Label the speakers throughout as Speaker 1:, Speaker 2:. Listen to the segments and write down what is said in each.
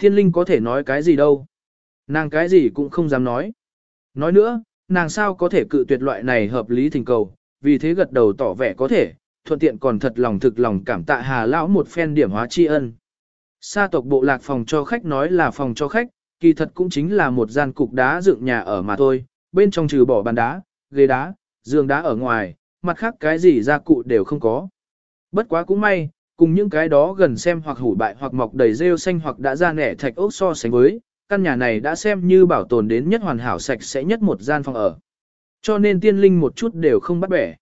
Speaker 1: Thiên linh có thể nói cái gì đâu. Nàng cái gì cũng không dám nói. Nói nữa, nàng sao có thể cự tuyệt loại này hợp lý thỉnh cầu, vì thế gật đầu tỏ vẻ có thể, thuận tiện còn thật lòng thực lòng cảm tạ hà lão một phen điểm hóa tri ân. Sa tộc bộ lạc phòng cho khách nói là phòng cho khách, kỳ thật cũng chính là một gian cục đá dựng nhà ở mà thôi, bên trong trừ bỏ bàn đá, ghế đá, giường đá ở ngoài, mặt khác cái gì gia cụ đều không có. Bất quá cũng may, cùng những cái đó gần xem hoặc hủ bại hoặc mọc đầy rêu xanh hoặc đã ra nẻ thạch ốc so sánh với, căn nhà này đã xem như bảo tồn đến nhất hoàn hảo sạch sẽ nhất một gian phòng ở. Cho nên tiên linh một chút đều không bắt bẻ.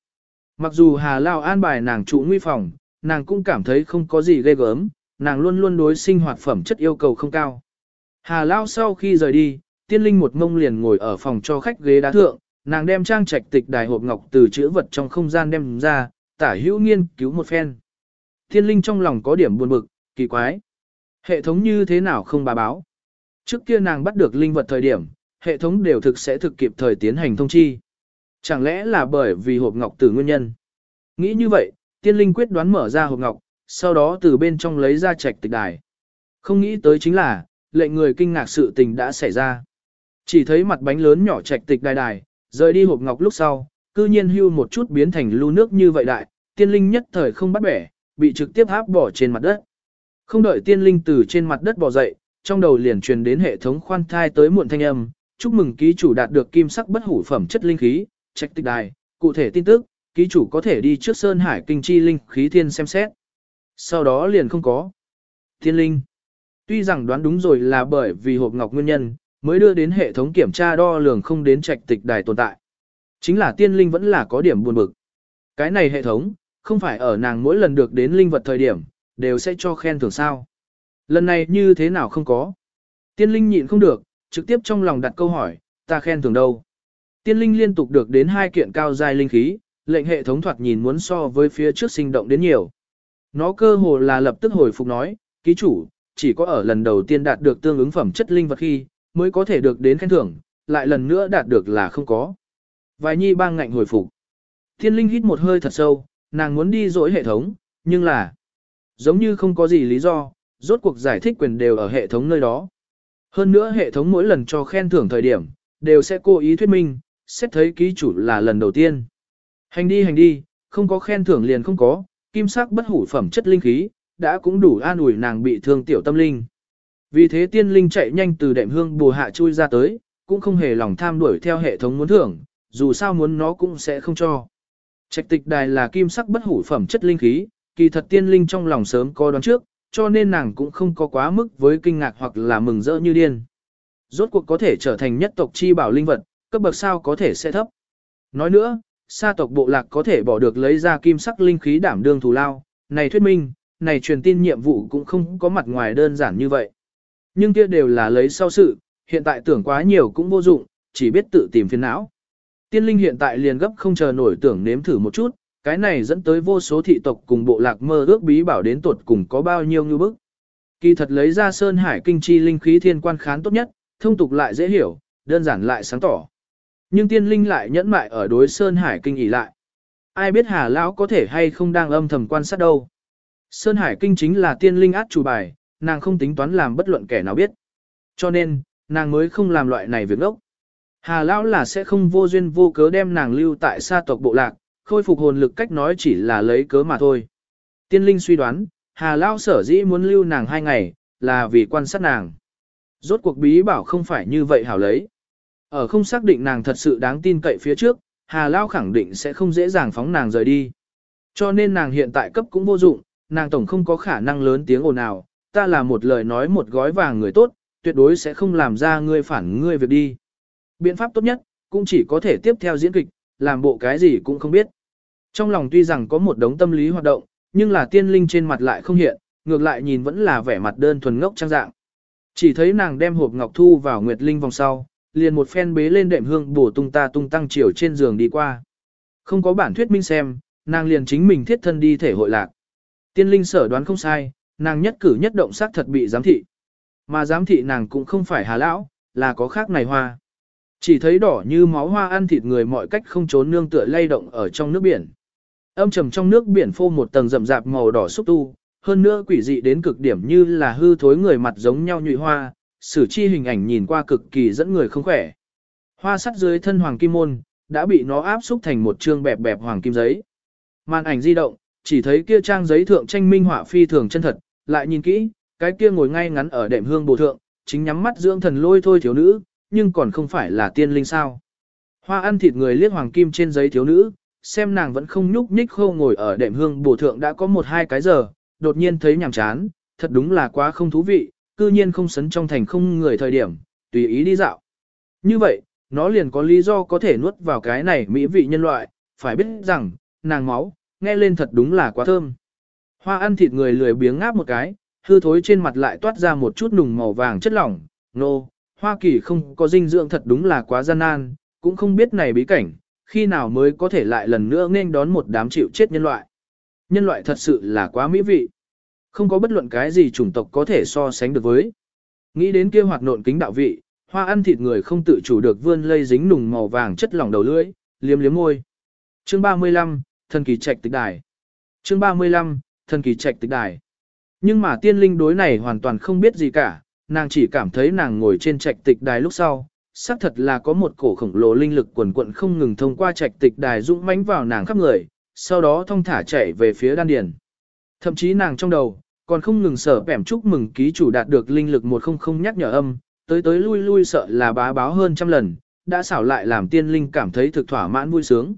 Speaker 1: Mặc dù Hà Lao an bài nàng trụ nguy phòng, nàng cũng cảm thấy không có gì ghê gớm, nàng luôn luôn đối sinh hoạt phẩm chất yêu cầu không cao. Hà Lao sau khi rời đi, tiên linh một mông liền ngồi ở phòng cho khách ghế đá thượng, nàng đem trang trạch tịch đài hộp ngọc từ chữ vật trong không gian đem ra, tả hữu nghiên cứu một phen. Thiên linh trong lòng có điểm buồn bực, kỳ quái. Hệ thống như thế nào không bà báo. Trước kia nàng bắt được linh vật thời điểm, hệ thống đều thực sẽ thực kịp thời tiến hành thông chi. Chẳng lẽ là bởi vì hộp ngọc từ nguyên nhân? Nghĩ như vậy, tiên linh quyết đoán mở ra hộp ngọc, sau đó từ bên trong lấy ra trạch tịch đài. Không nghĩ tới chính là, lệnh người kinh ngạc sự tình đã xảy ra. Chỉ thấy mặt bánh lớn nhỏ trạch tịch đài đài, rời đi hộp ngọc lúc sau, cư nhiên hưu một chút biến thành lưu nước như vậy đại, tiên linh nhất thời không bắt bẻ, bị trực tiếp áp bỏ trên mặt đất. Không đợi tiên linh từ trên mặt đất bò dậy, trong đầu liền truyền đến hệ thống khoan thai tới muộn thanh âm, chúc mừng ký chủ đạt được kim sắc bất hủ phẩm chất linh khí, trạch tịch đài, cụ thể tin tức, ký chủ có thể đi trước Sơn Hải Kinh Chi Linh khí thiên xem xét. Sau đó liền không có. Thiên linh. Tuy rằng đoán đúng rồi là bởi vì hộp ngọc nguyên nhân, mới đưa đến hệ thống kiểm tra đo lường không đến trạch tịch đài tồn tại. Chính là tiên linh vẫn là có điểm buồn bực. Cái này hệ thống, không phải ở nàng mỗi lần được đến linh vật thời điểm, đều sẽ cho khen thưởng sao. Lần này như thế nào không có. Tiên linh nhịn không được, trực tiếp trong lòng đặt câu hỏi, ta khen thưởng đâu. Tiên linh liên tục được đến hai kiện cao dài linh khí, lệnh hệ thống thoạt nhìn muốn so với phía trước sinh động đến nhiều. Nó cơ hồ là lập tức hồi phục nói, ký chủ, chỉ có ở lần đầu tiên đạt được tương ứng phẩm chất linh vật khi, mới có thể được đến khen thưởng, lại lần nữa đạt được là không có. Vài nhi bang ngạnh hồi phục. Thiên linh hít một hơi thật sâu, nàng muốn đi dỗi hệ thống, nhưng là, giống như không có gì lý do, rốt cuộc giải thích quyền đều ở hệ thống nơi đó. Hơn nữa hệ thống mỗi lần cho khen thưởng thời điểm, đều sẽ cố ý thuyết minh, xét thấy ký chủ là lần đầu tiên. Hành đi hành đi, không có khen thưởng liền không có, kim sắc bất hủ phẩm chất linh khí, đã cũng đủ an ủi nàng bị thương tiểu tâm linh. Vì thế tiên linh chạy nhanh từ đệm hương bù hạ chui ra tới, cũng không hề lòng tham đuổi theo hệ thống muốn thưởng, dù sao muốn nó cũng sẽ không cho. Trạch tịch đài là kim sắc bất hủ phẩm chất linh khí, kỳ thật tiên linh trong lòng sớm có đoán trước, cho nên nàng cũng không có quá mức với kinh ngạc hoặc là mừng rỡ như điên. Rốt cuộc có thể trở thành nhất tộc chi bảo linh vật, cấp bậc sao có thể sẽ thấp. Nói nữa, sa tộc bộ lạc có thể bỏ được lấy ra kim sắc linh khí đảm đương thù lao, này thuyết minh, này truyền tin nhiệm vụ cũng không có mặt ngoài đơn giản như vậy. Nhưng kia đều là lấy sau sự, hiện tại tưởng quá nhiều cũng vô dụng, chỉ biết tự tìm phiền não. Tiên linh hiện tại liền gấp không chờ nổi tưởng nếm thử một chút, cái này dẫn tới vô số thị tộc cùng bộ lạc mơ ước bí bảo đến tuột cùng có bao nhiêu như bức. Kỳ thật lấy ra Sơn Hải kinh chi linh khí thiên quan khán tốt nhất, thông tục lại dễ hiểu, đơn giản lại sáng tỏ. Nhưng tiên linh lại nhẫn mại ở đối Sơn Hải kinh ỉ lại. Ai biết Hà Lão có thể hay không đang âm thầm quan sát đâu. Sơn Hải kinh chính là tiên linh át chủ bài, nàng không tính toán làm bất luận kẻ nào biết. Cho nên, nàng mới không làm loại này việc ốc. Hà Lão là sẽ không vô duyên vô cớ đem nàng lưu tại sa tộc bộ lạc, khôi phục hồn lực cách nói chỉ là lấy cớ mà thôi. Tiên linh suy đoán, Hà Lão sở dĩ muốn lưu nàng hai ngày, là vì quan sát nàng. Rốt cuộc bí bảo không phải như vậy hảo lấy. Ở không xác định nàng thật sự đáng tin cậy phía trước, Hà Lão khẳng định sẽ không dễ dàng phóng nàng rời đi. Cho nên nàng hiện tại cấp cũng vô dụng, nàng tổng không có khả năng lớn tiếng ồn ào, ta là một lời nói một gói vàng người tốt, tuyệt đối sẽ không làm ra ngươi phản ngươi việc đi. Biện pháp tốt nhất, cũng chỉ có thể tiếp theo diễn kịch, làm bộ cái gì cũng không biết. Trong lòng tuy rằng có một đống tâm lý hoạt động, nhưng là tiên linh trên mặt lại không hiện, ngược lại nhìn vẫn là vẻ mặt đơn thuần ngốc trang dạng. Chỉ thấy nàng đem hộp ngọc thu vào nguyệt linh vòng sau, liền một phen bế lên đệm hương bổ tung ta tung tăng chiều trên giường đi qua. Không có bản thuyết minh xem, nàng liền chính mình thiết thân đi thể hội lạc. Tiên linh sở đoán không sai, nàng nhất cử nhất động xác thật bị giám thị. Mà giám thị nàng cũng không phải hà lão, là có khác này hoa. Chỉ thấy đỏ như máu hoa ăn thịt người mọi cách không trốn nương tựa lay động ở trong nước biển. Âm trầm trong nước biển phô một tầng rậm rạp màu đỏ xúc tu, hơn nữa quỷ dị đến cực điểm như là hư thối người mặt giống nhau nhụy hoa, sử chi hình ảnh nhìn qua cực kỳ dẫn người không khỏe. Hoa sắt dưới thân hoàng kim môn, đã bị nó áp xúc thành một trương bẹp bẹp hoàng kim giấy. Màn ảnh di động, chỉ thấy kia trang giấy thượng tranh minh họa phi thường chân thật, lại nhìn kỹ, cái kia ngồi ngay ngắn ở đệm hương bồ thượng, chính nhắm mắt dưỡng thần lôi thôi thiếu nữ, nhưng còn không phải là tiên linh sao. Hoa ăn thịt người liếc hoàng kim trên giấy thiếu nữ, xem nàng vẫn không nhúc nhích khô ngồi ở đệm hương bổ thượng đã có một hai cái giờ, đột nhiên thấy nhàm chán, thật đúng là quá không thú vị, cư nhiên không sấn trong thành không người thời điểm, tùy ý đi dạo. Như vậy, nó liền có lý do có thể nuốt vào cái này mỹ vị nhân loại, phải biết rằng, nàng máu, nghe lên thật đúng là quá thơm. Hoa ăn thịt người lười biếng ngáp một cái, hư thối trên mặt lại toát ra một chút nùng màu vàng chất lỏng, nô, no, Hoa Kỳ không có dinh dưỡng thật đúng là quá gian nan, cũng không biết này bí cảnh, khi nào mới có thể lại lần nữa nên đón một đám chịu chết nhân loại. Nhân loại thật sự là quá mỹ vị. Không có bất luận cái gì chủng tộc có thể so sánh được với. Nghĩ đến kia hoạt nộn kính đạo vị, hoa ăn thịt người không tự chủ được vươn lây dính nùng màu vàng chất lỏng đầu lưỡi, liếm liếm môi. Chương 35, thần kỳ trạch tịch đài. Chương 35, thần kỳ trạch tịch đài. Nhưng mà tiên linh đối này hoàn toàn không biết gì cả, nàng chỉ cảm thấy nàng ngồi trên trạch tịch đài lúc sau, xác thật là có một cổ khổng lồ linh lực quần quận không ngừng thông qua trạch tịch đài dũng mãnh vào nàng khắp người, sau đó thông thả chạy về phía đan điền. Thậm chí nàng trong đầu, còn không ngừng sở bẻm chúc mừng ký chủ đạt được linh lực một không không nhắc nhở âm, tới tới lui lui sợ là bá báo hơn trăm lần, đã xảo lại làm tiên linh cảm thấy thực thỏa mãn vui sướng.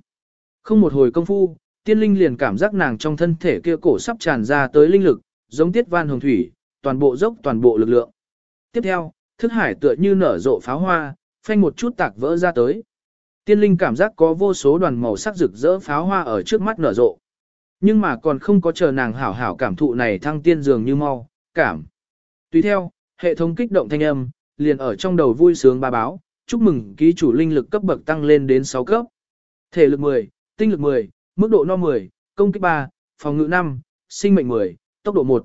Speaker 1: Không một hồi công phu, tiên linh liền cảm giác nàng trong thân thể kia cổ sắp tràn ra tới linh lực, giống tiết van hồng thủy, toàn bộ dốc toàn bộ lực lượng. Tiếp theo, thức hải tựa như nở rộ pháo hoa, phanh một chút tạc vỡ ra tới. Tiên linh cảm giác có vô số đoàn màu sắc rực rỡ pháo hoa ở trước mắt nở rộ. Nhưng mà còn không có chờ nàng hảo hảo cảm thụ này thăng tiên dường như mau, cảm. Tùy theo, hệ thống kích động thanh âm, liền ở trong đầu vui sướng ba báo, chúc mừng ký chủ linh lực cấp bậc tăng lên đến 6 cấp. Thể lực 10, tinh lực 10, mức độ no 10, công kích 3, phòng ngự 5, sinh mệnh 10, tốc độ 1.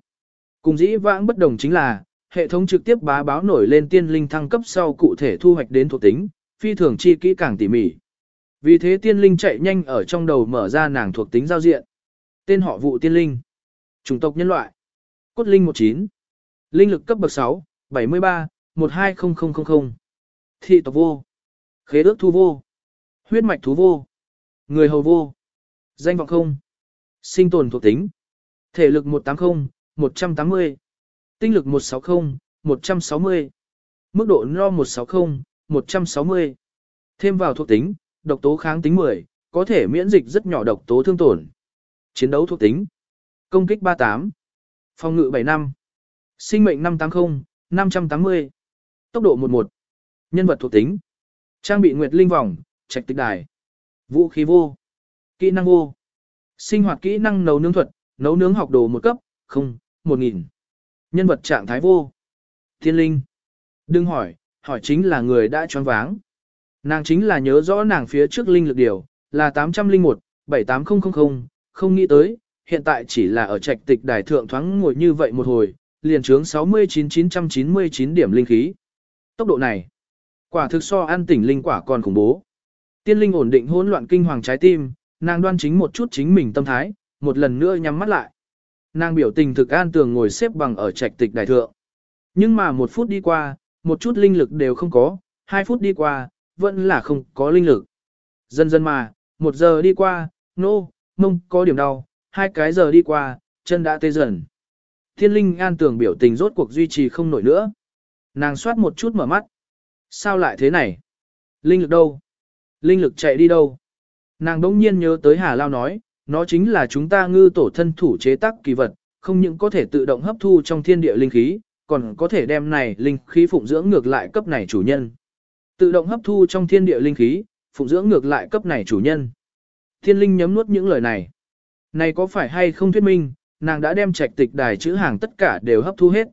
Speaker 1: Cùng dĩ vãng bất đồng chính là, hệ thống trực tiếp bá báo nổi lên tiên linh thăng cấp sau cụ thể thu hoạch đến thuộc tính, phi thường chi kỹ càng tỉ mỉ. Vì thế tiên linh chạy nhanh ở trong đầu mở ra nàng thuộc tính giao diện. Tên họ vụ tiên linh. Chủng tộc nhân loại. Cốt linh 19. Linh lực cấp bậc 6, 73, 120000. Thị tộc vô. Khế ước thu vô. Huyết mạch thú vô. Người hầu vô. Danh vọng không. Sinh tồn thuộc tính. Thể lực 180, 180. Tinh lực 160, 160. Mức độ no 160, 160. Thêm vào thuộc tính, độc tố kháng tính 10, có thể miễn dịch rất nhỏ độc tố thương tổn. Chiến đấu thuộc tính. Công kích 38. Phòng ngự 75. Sinh mệnh 580, 580. Tốc độ 11. Nhân vật thuộc tính. Trang bị nguyệt linh vòng, trạch tịch đài. Vũ khí vô. Kỹ năng vô. Sinh hoạt kỹ năng nấu nướng thuật, nấu nướng học đồ một cấp, không, 1000. Nhân vật trạng thái vô. Thiên linh. Đừng hỏi, hỏi chính là người đã choáng váng. Nàng chính là nhớ rõ nàng phía trước linh lực điều, là 801, 78000, không nghĩ tới, hiện tại chỉ là ở trạch tịch đài thượng thoáng ngồi như vậy một hồi, liền trướng 69999 điểm linh khí. Tốc độ này, quả thực so ăn tỉnh linh quả còn khủng bố. Tiên linh ổn định hỗn loạn kinh hoàng trái tim, nàng đoan chính một chút chính mình tâm thái, một lần nữa nhắm mắt lại. Nàng biểu tình thực an tường ngồi xếp bằng ở trạch tịch đại thượng. Nhưng mà một phút đi qua, một chút linh lực đều không có, hai phút đi qua, vẫn là không có linh lực. Dần dần mà, một giờ đi qua, nô, no, mông có điểm đau, hai cái giờ đi qua, chân đã tê dần. Thiên linh an tường biểu tình rốt cuộc duy trì không nổi nữa. Nàng soát một chút mở mắt. Sao lại thế này? Linh lực đâu? Linh lực chạy đi đâu? Nàng đống nhiên nhớ tới Hà Lao nói, nó chính là chúng ta ngư tổ thân thủ chế tác kỳ vật, không những có thể tự động hấp thu trong thiên địa linh khí, còn có thể đem này linh khí phụng dưỡng ngược lại cấp này chủ nhân. Tự động hấp thu trong thiên địa linh khí, phụng dưỡng ngược lại cấp này chủ nhân. Thiên linh nhấm nuốt những lời này. Này có phải hay không thuyết minh, nàng đã đem trạch tịch đài chữ hàng tất cả đều hấp thu hết.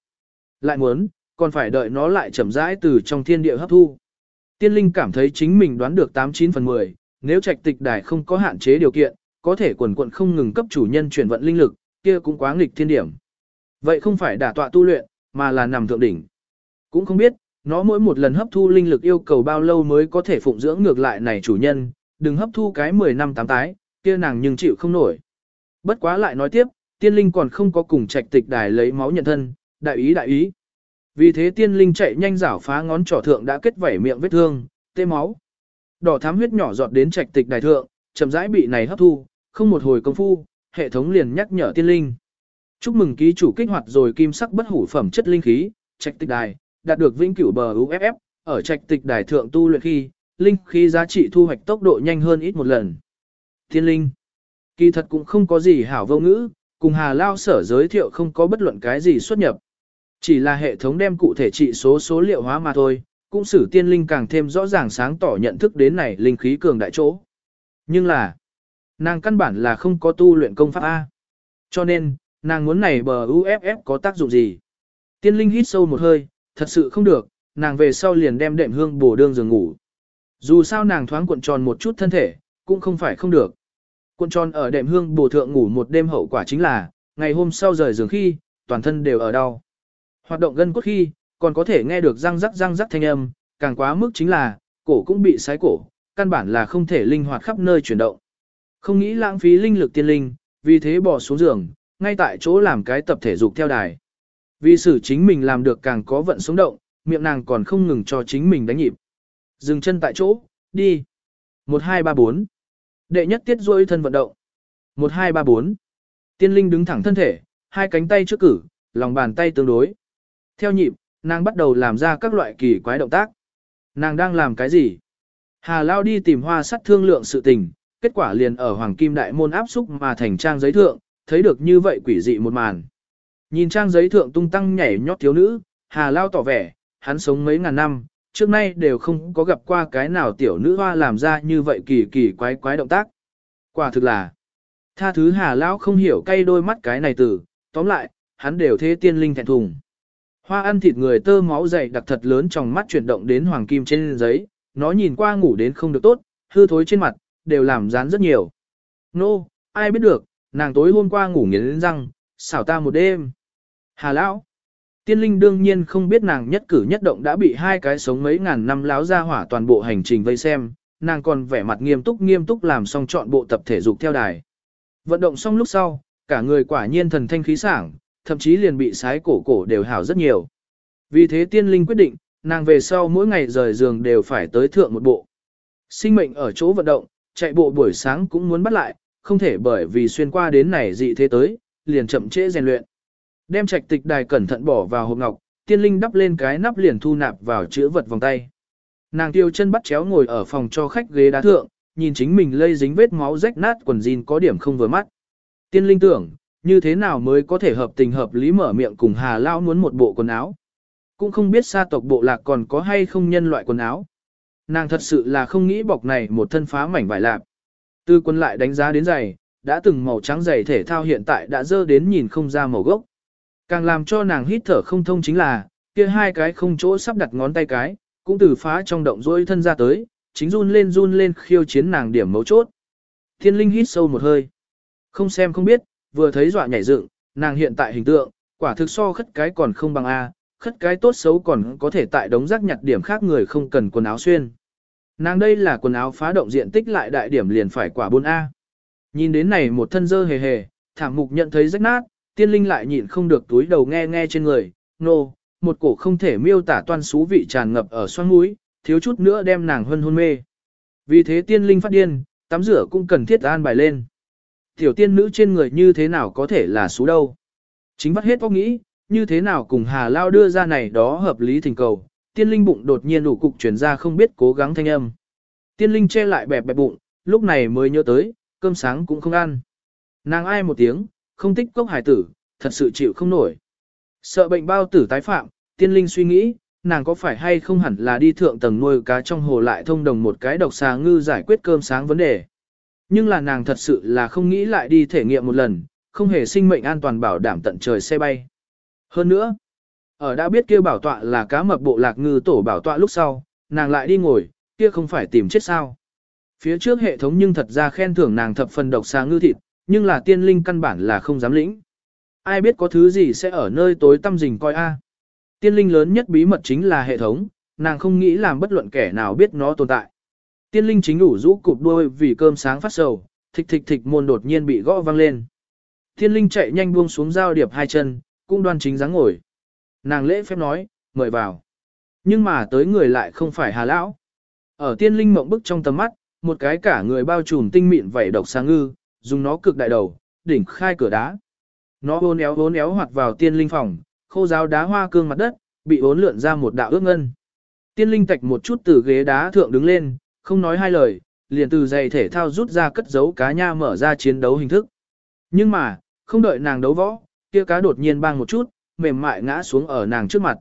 Speaker 1: Lại muốn, còn phải đợi nó lại chậm rãi từ trong thiên địa hấp thu. Tiên linh cảm thấy chính mình đoán được 89 phần 10, nếu trạch tịch đài không có hạn chế điều kiện, có thể quần quận không ngừng cấp chủ nhân chuyển vận linh lực, kia cũng quá nghịch thiên điểm. Vậy không phải đả tọa tu luyện, mà là nằm thượng đỉnh. Cũng không biết, nó mỗi một lần hấp thu linh lực yêu cầu bao lâu mới có thể phụng dưỡng ngược lại này chủ nhân, đừng hấp thu cái 10 năm tám tái, kia nàng nhưng chịu không nổi. Bất quá lại nói tiếp, tiên linh còn không có cùng trạch tịch đài lấy máu nhận thân, đại ý đại ý. Vì thế tiên linh chạy nhanh rảo phá ngón trỏ thượng đã kết vảy miệng vết thương, tê máu. Đỏ thám huyết nhỏ giọt đến trạch tịch đài thượng, chậm rãi bị này hấp thu, không một hồi công phu, hệ thống liền nhắc nhở tiên linh. Chúc mừng ký chủ kích hoạt rồi kim sắc bất hủ phẩm chất linh khí, trạch tịch đài, đạt được vĩnh cửu bờ UFF, ở trạch tịch đài thượng tu luyện khi, linh khí giá trị thu hoạch tốc độ nhanh hơn ít một lần. Tiên linh, kỳ thật cũng không có gì hảo vô ngữ, cùng Hà Lao sở giới thiệu không có bất luận cái gì xuất nhập. Chỉ là hệ thống đem cụ thể trị số số liệu hóa mà thôi, cũng xử tiên linh càng thêm rõ ràng sáng tỏ nhận thức đến này linh khí cường đại chỗ. Nhưng là, nàng căn bản là không có tu luyện công pháp A. Cho nên, nàng muốn này bờ UFF có tác dụng gì? Tiên linh hít sâu một hơi, thật sự không được, nàng về sau liền đem đệm hương bổ đương giường ngủ. Dù sao nàng thoáng cuộn tròn một chút thân thể, cũng không phải không được. Cuộn tròn ở đệm hương bổ thượng ngủ một đêm hậu quả chính là, ngày hôm sau rời giường khi, toàn thân đều ở đau. Hoạt động gân cốt khi, còn có thể nghe được răng rắc răng rắc thanh âm, càng quá mức chính là, cổ cũng bị sái cổ, căn bản là không thể linh hoạt khắp nơi chuyển động. Không nghĩ lãng phí linh lực tiên linh, vì thế bỏ xuống giường, ngay tại chỗ làm cái tập thể dục theo đài. Vì xử chính mình làm được càng có vận sống động, miệng nàng còn không ngừng cho chính mình đánh nhịp. Dừng chân tại chỗ, đi. 1 2 3 4. Đệ nhất tiết duỗi thân vận động. 1 2 3 4. Tiên linh đứng thẳng thân thể, hai cánh tay trước cử, lòng bàn tay tương đối. Theo nhịp, nàng bắt đầu làm ra các loại kỳ quái động tác. Nàng đang làm cái gì? Hà Lao đi tìm hoa sắt thương lượng sự tình, kết quả liền ở Hoàng Kim Đại Môn áp xúc mà thành trang giấy thượng, thấy được như vậy quỷ dị một màn. Nhìn trang giấy thượng tung tăng nhảy nhót thiếu nữ, Hà Lao tỏ vẻ, hắn sống mấy ngàn năm, trước nay đều không có gặp qua cái nào tiểu nữ hoa làm ra như vậy kỳ kỳ quái quái động tác. Quả thực là, tha thứ Hà Lao không hiểu cay đôi mắt cái này từ, tóm lại, hắn đều thế tiên linh thẹn thùng. Hoa ăn thịt người tơ máu dày đặc thật lớn trong mắt chuyển động đến hoàng kim trên giấy, nó nhìn qua ngủ đến không được tốt, hư thối trên mặt, đều làm rán rất nhiều. Nô, no, ai biết được, nàng tối hôm qua ngủ nghiến răng, xảo ta một đêm. Hà lão, tiên linh đương nhiên không biết nàng nhất cử nhất động đã bị hai cái sống mấy ngàn năm láo ra hỏa toàn bộ hành trình vây xem, nàng còn vẻ mặt nghiêm túc nghiêm túc làm xong chọn bộ tập thể dục theo đài. Vận động xong lúc sau, cả người quả nhiên thần thanh khí sảng, thậm chí liền bị sái cổ cổ đều hảo rất nhiều. Vì thế tiên linh quyết định, nàng về sau mỗi ngày rời giường đều phải tới thượng một bộ. Sinh mệnh ở chỗ vận động, chạy bộ buổi sáng cũng muốn bắt lại, không thể bởi vì xuyên qua đến này dị thế tới, liền chậm trễ rèn luyện. Đem trạch tịch đài cẩn thận bỏ vào hộp ngọc, tiên linh đắp lên cái nắp liền thu nạp vào chữ vật vòng tay. Nàng tiêu chân bắt chéo ngồi ở phòng cho khách ghế đá thượng, nhìn chính mình lây dính vết máu rách nát quần jean có điểm không vừa mắt. Tiên linh tưởng, như thế nào mới có thể hợp tình hợp lý mở miệng cùng Hà Lao muốn một bộ quần áo. Cũng không biết sa tộc bộ lạc còn có hay không nhân loại quần áo. Nàng thật sự là không nghĩ bọc này một thân phá mảnh vải lạp. Tư quân lại đánh giá đến giày, đã từng màu trắng giày thể thao hiện tại đã dơ đến nhìn không ra màu gốc. Càng làm cho nàng hít thở không thông chính là, kia hai cái không chỗ sắp đặt ngón tay cái, cũng từ phá trong động rỗi thân ra tới, chính run lên run lên khiêu chiến nàng điểm mấu chốt. Thiên linh hít sâu một hơi. Không xem không biết, vừa thấy dọa nhảy dựng, nàng hiện tại hình tượng, quả thực so khất cái còn không bằng A, khất cái tốt xấu còn có thể tại đống rác nhặt điểm khác người không cần quần áo xuyên. Nàng đây là quần áo phá động diện tích lại đại điểm liền phải quả 4A. Nhìn đến này một thân dơ hề hề, thảm mục nhận thấy rách nát, tiên linh lại nhịn không được túi đầu nghe nghe trên người, nô, no, một cổ không thể miêu tả toan xú vị tràn ngập ở xoang mũi, thiếu chút nữa đem nàng hân hôn mê. Vì thế tiên linh phát điên, tắm rửa cũng cần thiết an bài lên. Tiểu tiên nữ trên người như thế nào có thể là xú đâu. Chính bắt hết óc nghĩ, như thế nào cùng Hà Lao đưa ra này đó hợp lý thỉnh cầu, tiên linh bụng đột nhiên đủ cục chuyển ra không biết cố gắng thanh âm. Tiên linh che lại bẹp bẹp bụng, lúc này mới nhớ tới, cơm sáng cũng không ăn. Nàng ai một tiếng, không thích cốc hải tử, thật sự chịu không nổi. Sợ bệnh bao tử tái phạm, tiên linh suy nghĩ, nàng có phải hay không hẳn là đi thượng tầng nuôi cá trong hồ lại thông đồng một cái độc xà ngư giải quyết cơm sáng vấn đề. Nhưng là nàng thật sự là không nghĩ lại đi thể nghiệm một lần, không hề sinh mệnh an toàn bảo đảm tận trời xe bay. Hơn nữa, ở đã biết kia bảo tọa là cá mập bộ lạc ngư tổ bảo tọa lúc sau, nàng lại đi ngồi, kia không phải tìm chết sao. Phía trước hệ thống nhưng thật ra khen thưởng nàng thập phần độc xà ngư thịt, nhưng là tiên linh căn bản là không dám lĩnh. Ai biết có thứ gì sẽ ở nơi tối tăm rình coi a. Tiên linh lớn nhất bí mật chính là hệ thống, nàng không nghĩ làm bất luận kẻ nào biết nó tồn tại. Tiên linh chính đủ rũ cụp đuôi vì cơm sáng phát sầu, thịch thịch thịch môn đột nhiên bị gõ vang lên. tiên linh chạy nhanh buông xuống giao điệp hai chân, cũng đoan chính dáng ngồi. Nàng lễ phép nói, mời vào. Nhưng mà tới người lại không phải hà lão. Ở tiên linh mộng bức trong tầm mắt, một cái cả người bao trùm tinh mịn vảy độc sáng ngư, dùng nó cực đại đầu, đỉnh khai cửa đá. Nó hôn éo hôn éo hoạt vào tiên linh phòng, khô giáo đá hoa cương mặt đất, bị vốn lượn ra một đạo ước ngân. Tiên linh tạch một chút từ ghế đá thượng đứng lên, không nói hai lời, liền từ giày thể thao rút ra cất giấu cá nha mở ra chiến đấu hình thức. Nhưng mà, không đợi nàng đấu võ, kia cá đột nhiên bang một chút, mềm mại ngã xuống ở nàng trước mặt.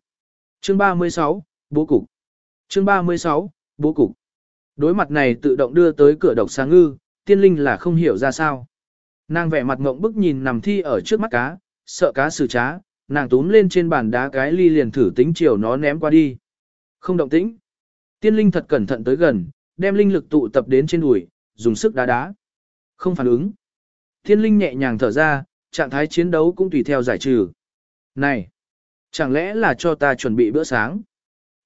Speaker 1: Chương 36, Bố Cục Chương 36, Bố Cục Đối mặt này tự động đưa tới cửa độc sáng ngư, tiên linh là không hiểu ra sao. Nàng vẻ mặt ngộng bức nhìn nằm thi ở trước mắt cá, sợ cá xử trá, nàng túm lên trên bàn đá cái ly liền thử tính chiều nó ném qua đi. Không động tĩnh. Tiên linh thật cẩn thận tới gần, đem linh lực tụ tập đến trên đùi, dùng sức đá đá. Không phản ứng. Tiên linh nhẹ nhàng thở ra, trạng thái chiến đấu cũng tùy theo giải trừ. Này! Chẳng lẽ là cho ta chuẩn bị bữa sáng?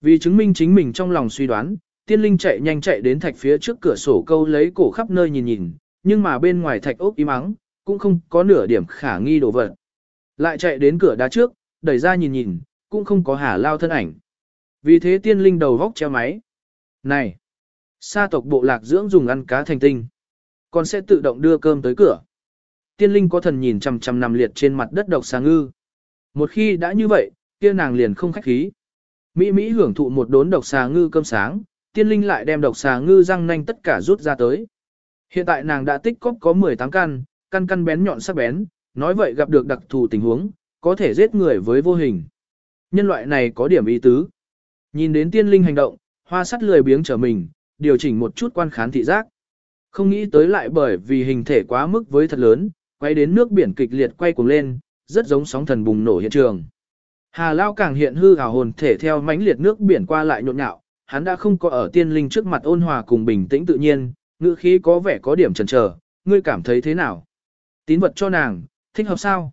Speaker 1: Vì chứng minh chính mình trong lòng suy đoán, tiên linh chạy nhanh chạy đến thạch phía trước cửa sổ câu lấy cổ khắp nơi nhìn nhìn, nhưng mà bên ngoài thạch ốc im ắng, cũng không có nửa điểm khả nghi đồ vật. Lại chạy đến cửa đá trước, đẩy ra nhìn nhìn, cũng không có hà lao thân ảnh. Vì thế tiên linh đầu vóc treo máy. Này! Sa tộc bộ lạc dưỡng dùng ăn cá thành tinh. Còn sẽ tự động đưa cơm tới cửa. Tiên linh có thần nhìn chằm chằm nằm liệt trên mặt đất độc sáng ngư. Một khi đã như vậy, kia nàng liền không khách khí. Mỹ Mỹ hưởng thụ một đốn độc xà ngư cơm sáng, tiên linh lại đem độc xà ngư răng nanh tất cả rút ra tới. Hiện tại nàng đã tích cóp có 18 căn, căn căn bén nhọn sắc bén, nói vậy gặp được đặc thù tình huống, có thể giết người với vô hình. Nhân loại này có điểm ý tứ. Nhìn đến tiên linh hành động, hoa sắt lười biếng trở mình, điều chỉnh một chút quan khán thị giác. Không nghĩ tới lại bởi vì hình thể quá mức với thật lớn, quay đến nước biển kịch liệt quay cuồng lên, rất giống sóng thần bùng nổ hiện trường. Hà Lao càng hiện hư hào hồn thể theo mãnh liệt nước biển qua lại nhộn nhạo, hắn đã không có ở tiên linh trước mặt ôn hòa cùng bình tĩnh tự nhiên, ngữ khí có vẻ có điểm chần chờ, ngươi cảm thấy thế nào? Tín vật cho nàng, thích hợp sao?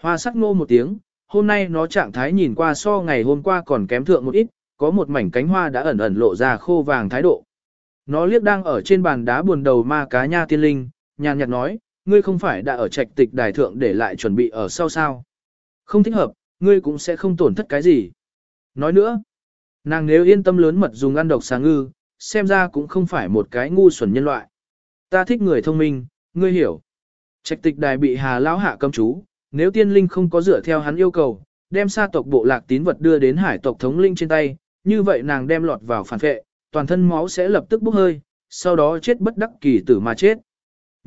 Speaker 1: Hoa sắc ngô một tiếng, hôm nay nó trạng thái nhìn qua so ngày hôm qua còn kém thượng một ít, có một mảnh cánh hoa đã ẩn ẩn lộ ra khô vàng thái độ. Nó liếc đang ở trên bàn đá buồn đầu ma cá nha tiên linh, nhàn nhạt nói, ngươi không phải đã ở trạch tịch đài thượng để lại chuẩn bị ở sau sao. Không thích hợp, ngươi cũng sẽ không tổn thất cái gì. Nói nữa, nàng nếu yên tâm lớn mật dùng ăn độc sáng ngư, xem ra cũng không phải một cái ngu xuẩn nhân loại. Ta thích người thông minh, ngươi hiểu. Trạch tịch đài bị hà lão hạ cấm chú, nếu tiên linh không có dựa theo hắn yêu cầu, đem sa tộc bộ lạc tín vật đưa đến hải tộc thống linh trên tay, như vậy nàng đem lọt vào phản vệ, toàn thân máu sẽ lập tức bốc hơi, sau đó chết bất đắc kỳ tử mà chết.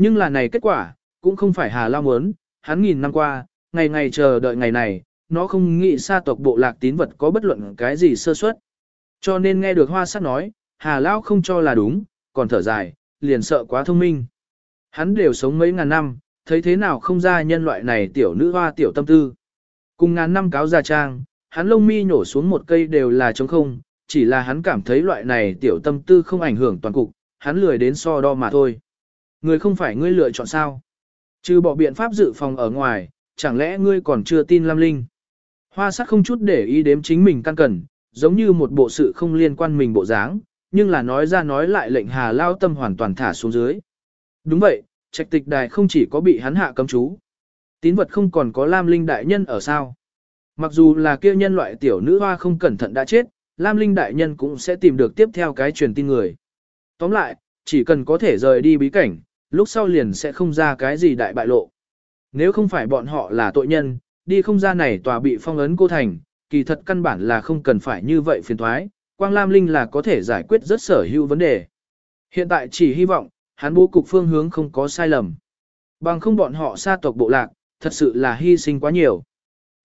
Speaker 1: Nhưng là này kết quả, cũng không phải Hà Lao muốn, hắn nghìn năm qua, ngày ngày chờ đợi ngày này, nó không nghĩ xa tộc bộ lạc tín vật có bất luận cái gì sơ suất. Cho nên nghe được hoa sát nói, Hà Lao không cho là đúng, còn thở dài, liền sợ quá thông minh. Hắn đều sống mấy ngàn năm, thấy thế nào không ra nhân loại này tiểu nữ hoa tiểu tâm tư. Cùng ngàn năm cáo gia trang, hắn lông mi nhổ xuống một cây đều là trống không, chỉ là hắn cảm thấy loại này tiểu tâm tư không ảnh hưởng toàn cục, hắn lười đến so đo mà thôi. Người không phải ngươi lựa chọn sao. Trừ bỏ biện pháp dự phòng ở ngoài, chẳng lẽ ngươi còn chưa tin Lam Linh? Hoa sắc không chút để ý đếm chính mình căn cẩn, giống như một bộ sự không liên quan mình bộ dáng, nhưng là nói ra nói lại lệnh hà lao tâm hoàn toàn thả xuống dưới. Đúng vậy, trạch tịch đài không chỉ có bị hắn hạ cấm chú. Tín vật không còn có Lam Linh đại nhân ở sao. Mặc dù là kia nhân loại tiểu nữ hoa không cẩn thận đã chết, Lam Linh đại nhân cũng sẽ tìm được tiếp theo cái truyền tin người. Tóm lại, chỉ cần có thể rời đi bí cảnh, lúc sau liền sẽ không ra cái gì đại bại lộ. Nếu không phải bọn họ là tội nhân, đi không ra này tòa bị phong ấn cô thành, kỳ thật căn bản là không cần phải như vậy phiền thoái, Quang Lam Linh là có thể giải quyết rất sở hữu vấn đề. Hiện tại chỉ hy vọng, hắn bố cục phương hướng không có sai lầm. Bằng không bọn họ xa tộc bộ lạc, thật sự là hy sinh quá nhiều.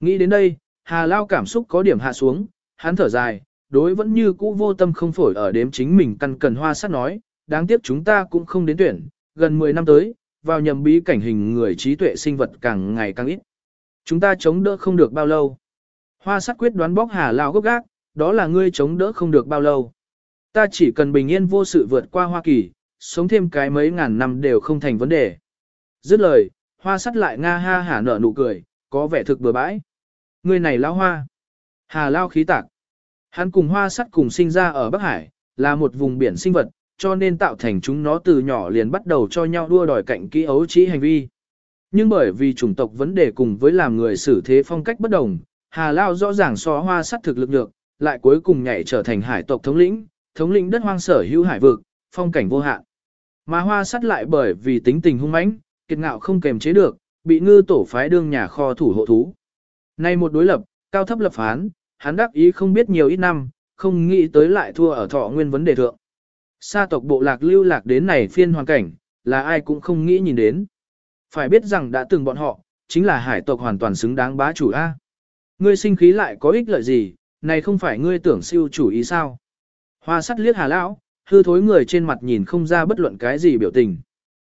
Speaker 1: Nghĩ đến đây, Hà Lao cảm xúc có điểm hạ xuống, hắn thở dài, đối vẫn như cũ vô tâm không phổi ở đếm chính mình căn cần hoa sát nói, đáng tiếc chúng ta cũng không đến tuyển, gần 10 năm tới, vào nhầm bí cảnh hình người trí tuệ sinh vật càng ngày càng ít. Chúng ta chống đỡ không được bao lâu. Hoa sắt quyết đoán bóc hà lao gốc gác, đó là ngươi chống đỡ không được bao lâu. Ta chỉ cần bình yên vô sự vượt qua Hoa Kỳ, sống thêm cái mấy ngàn năm đều không thành vấn đề. Dứt lời, hoa sắt lại nga ha hả nở nụ cười, có vẻ thực bừa bãi. Ngươi này lao hoa. Hà lao khí tạc. Hắn cùng hoa sắt cùng sinh ra ở Bắc Hải, là một vùng biển sinh vật, cho nên tạo thành chúng nó từ nhỏ liền bắt đầu cho nhau đua đòi cạnh kỹ ấu trí hành vi. Nhưng bởi vì chủng tộc vấn đề cùng với làm người xử thế phong cách bất đồng, Hà Lao rõ ràng xóa hoa sắt thực lực được, lại cuối cùng nhảy trở thành hải tộc thống lĩnh, thống lĩnh đất hoang sở hữu hải vực, phong cảnh vô hạn. Mà hoa sắt lại bởi vì tính tình hung mãnh, kiệt ngạo không kềm chế được, bị ngư tổ phái đương nhà kho thủ hộ thú. Nay một đối lập, cao thấp lập phán, hắn đắc ý không biết nhiều ít năm, không nghĩ tới lại thua ở thọ nguyên vấn đề thượng. Sa tộc bộ lạc lưu lạc đến này phiên hoàn cảnh, là ai cũng không nghĩ nhìn đến. Phải biết rằng đã từng bọn họ, chính là hải tộc hoàn toàn xứng đáng bá chủ A. Ngươi sinh khí lại có ích lợi gì, này không phải ngươi tưởng siêu chủ ý sao. Hoa sắt liếc hà lão, hư thối người trên mặt nhìn không ra bất luận cái gì biểu tình.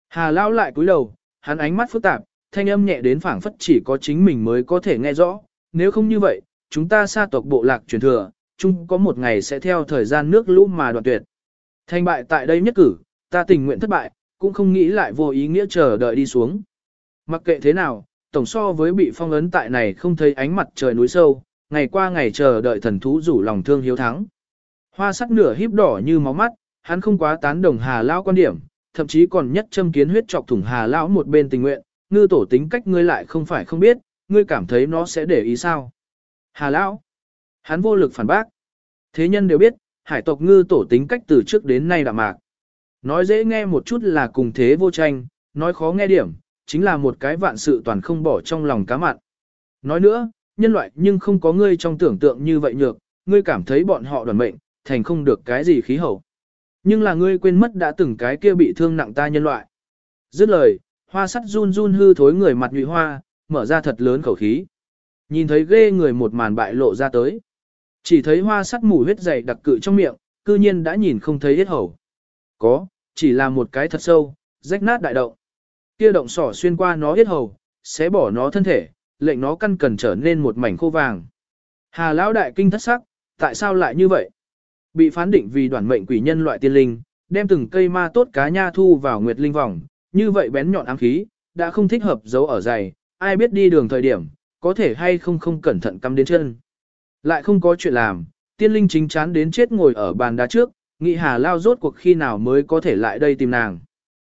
Speaker 1: Hà lão lại cúi đầu, hắn ánh mắt phức tạp, thanh âm nhẹ đến phảng phất chỉ có chính mình mới có thể nghe rõ, nếu không như vậy, chúng ta Sa tộc bộ lạc truyền thừa, chung có một ngày sẽ theo thời gian nước lũ mà đoạn tuyệt. Thành bại tại đây nhất cử, ta tình nguyện thất bại, cũng không nghĩ lại vô ý nghĩa chờ đợi đi xuống. Mặc kệ thế nào, tổng so với bị phong ấn tại này không thấy ánh mặt trời núi sâu, ngày qua ngày chờ đợi thần thú rủ lòng thương hiếu thắng. Hoa sắc nửa híp đỏ như máu mắt, hắn không quá tán đồng Hà Lão quan điểm, thậm chí còn nhất châm kiến huyết chọc thủng Hà Lão một bên tình nguyện, ngư tổ tính cách ngươi lại không phải không biết, ngươi cảm thấy nó sẽ để ý sao. Hà Lão, hắn vô lực phản bác. Thế nhân đều biết, hải tộc ngư tổ tính cách từ trước đến nay đạm mạc. Nói dễ nghe một chút là cùng thế vô tranh, nói khó nghe điểm, chính là một cái vạn sự toàn không bỏ trong lòng cá mặn. Nói nữa, nhân loại nhưng không có ngươi trong tưởng tượng như vậy nhược, ngươi cảm thấy bọn họ đoàn mệnh, thành không được cái gì khí hậu. Nhưng là ngươi quên mất đã từng cái kia bị thương nặng ta nhân loại. Dứt lời, hoa sắt run run hư thối người mặt nhụy hoa, mở ra thật lớn khẩu khí. Nhìn thấy ghê người một màn bại lộ ra tới. Chỉ thấy hoa sắt mù huyết dày đặc cự trong miệng, cư nhiên đã nhìn không thấy hết hầu. Có, chỉ là một cái thật sâu, rách nát đại động. Kia động sỏ xuyên qua nó hết hầu, sẽ bỏ nó thân thể, lệnh nó căn cần trở nên một mảnh khô vàng. Hà lão đại kinh thất sắc, tại sao lại như vậy? Bị phán định vì đoàn mệnh quỷ nhân loại tiên linh, đem từng cây ma tốt cá nha thu vào nguyệt linh vòng, như vậy bén nhọn ám khí, đã không thích hợp giấu ở giày, ai biết đi đường thời điểm, có thể hay không không cẩn thận cắm đến chân. Lại không có chuyện làm, tiên linh chính chán đến chết ngồi ở bàn đá trước, nghị hà lao rốt cuộc khi nào mới có thể lại đây tìm nàng.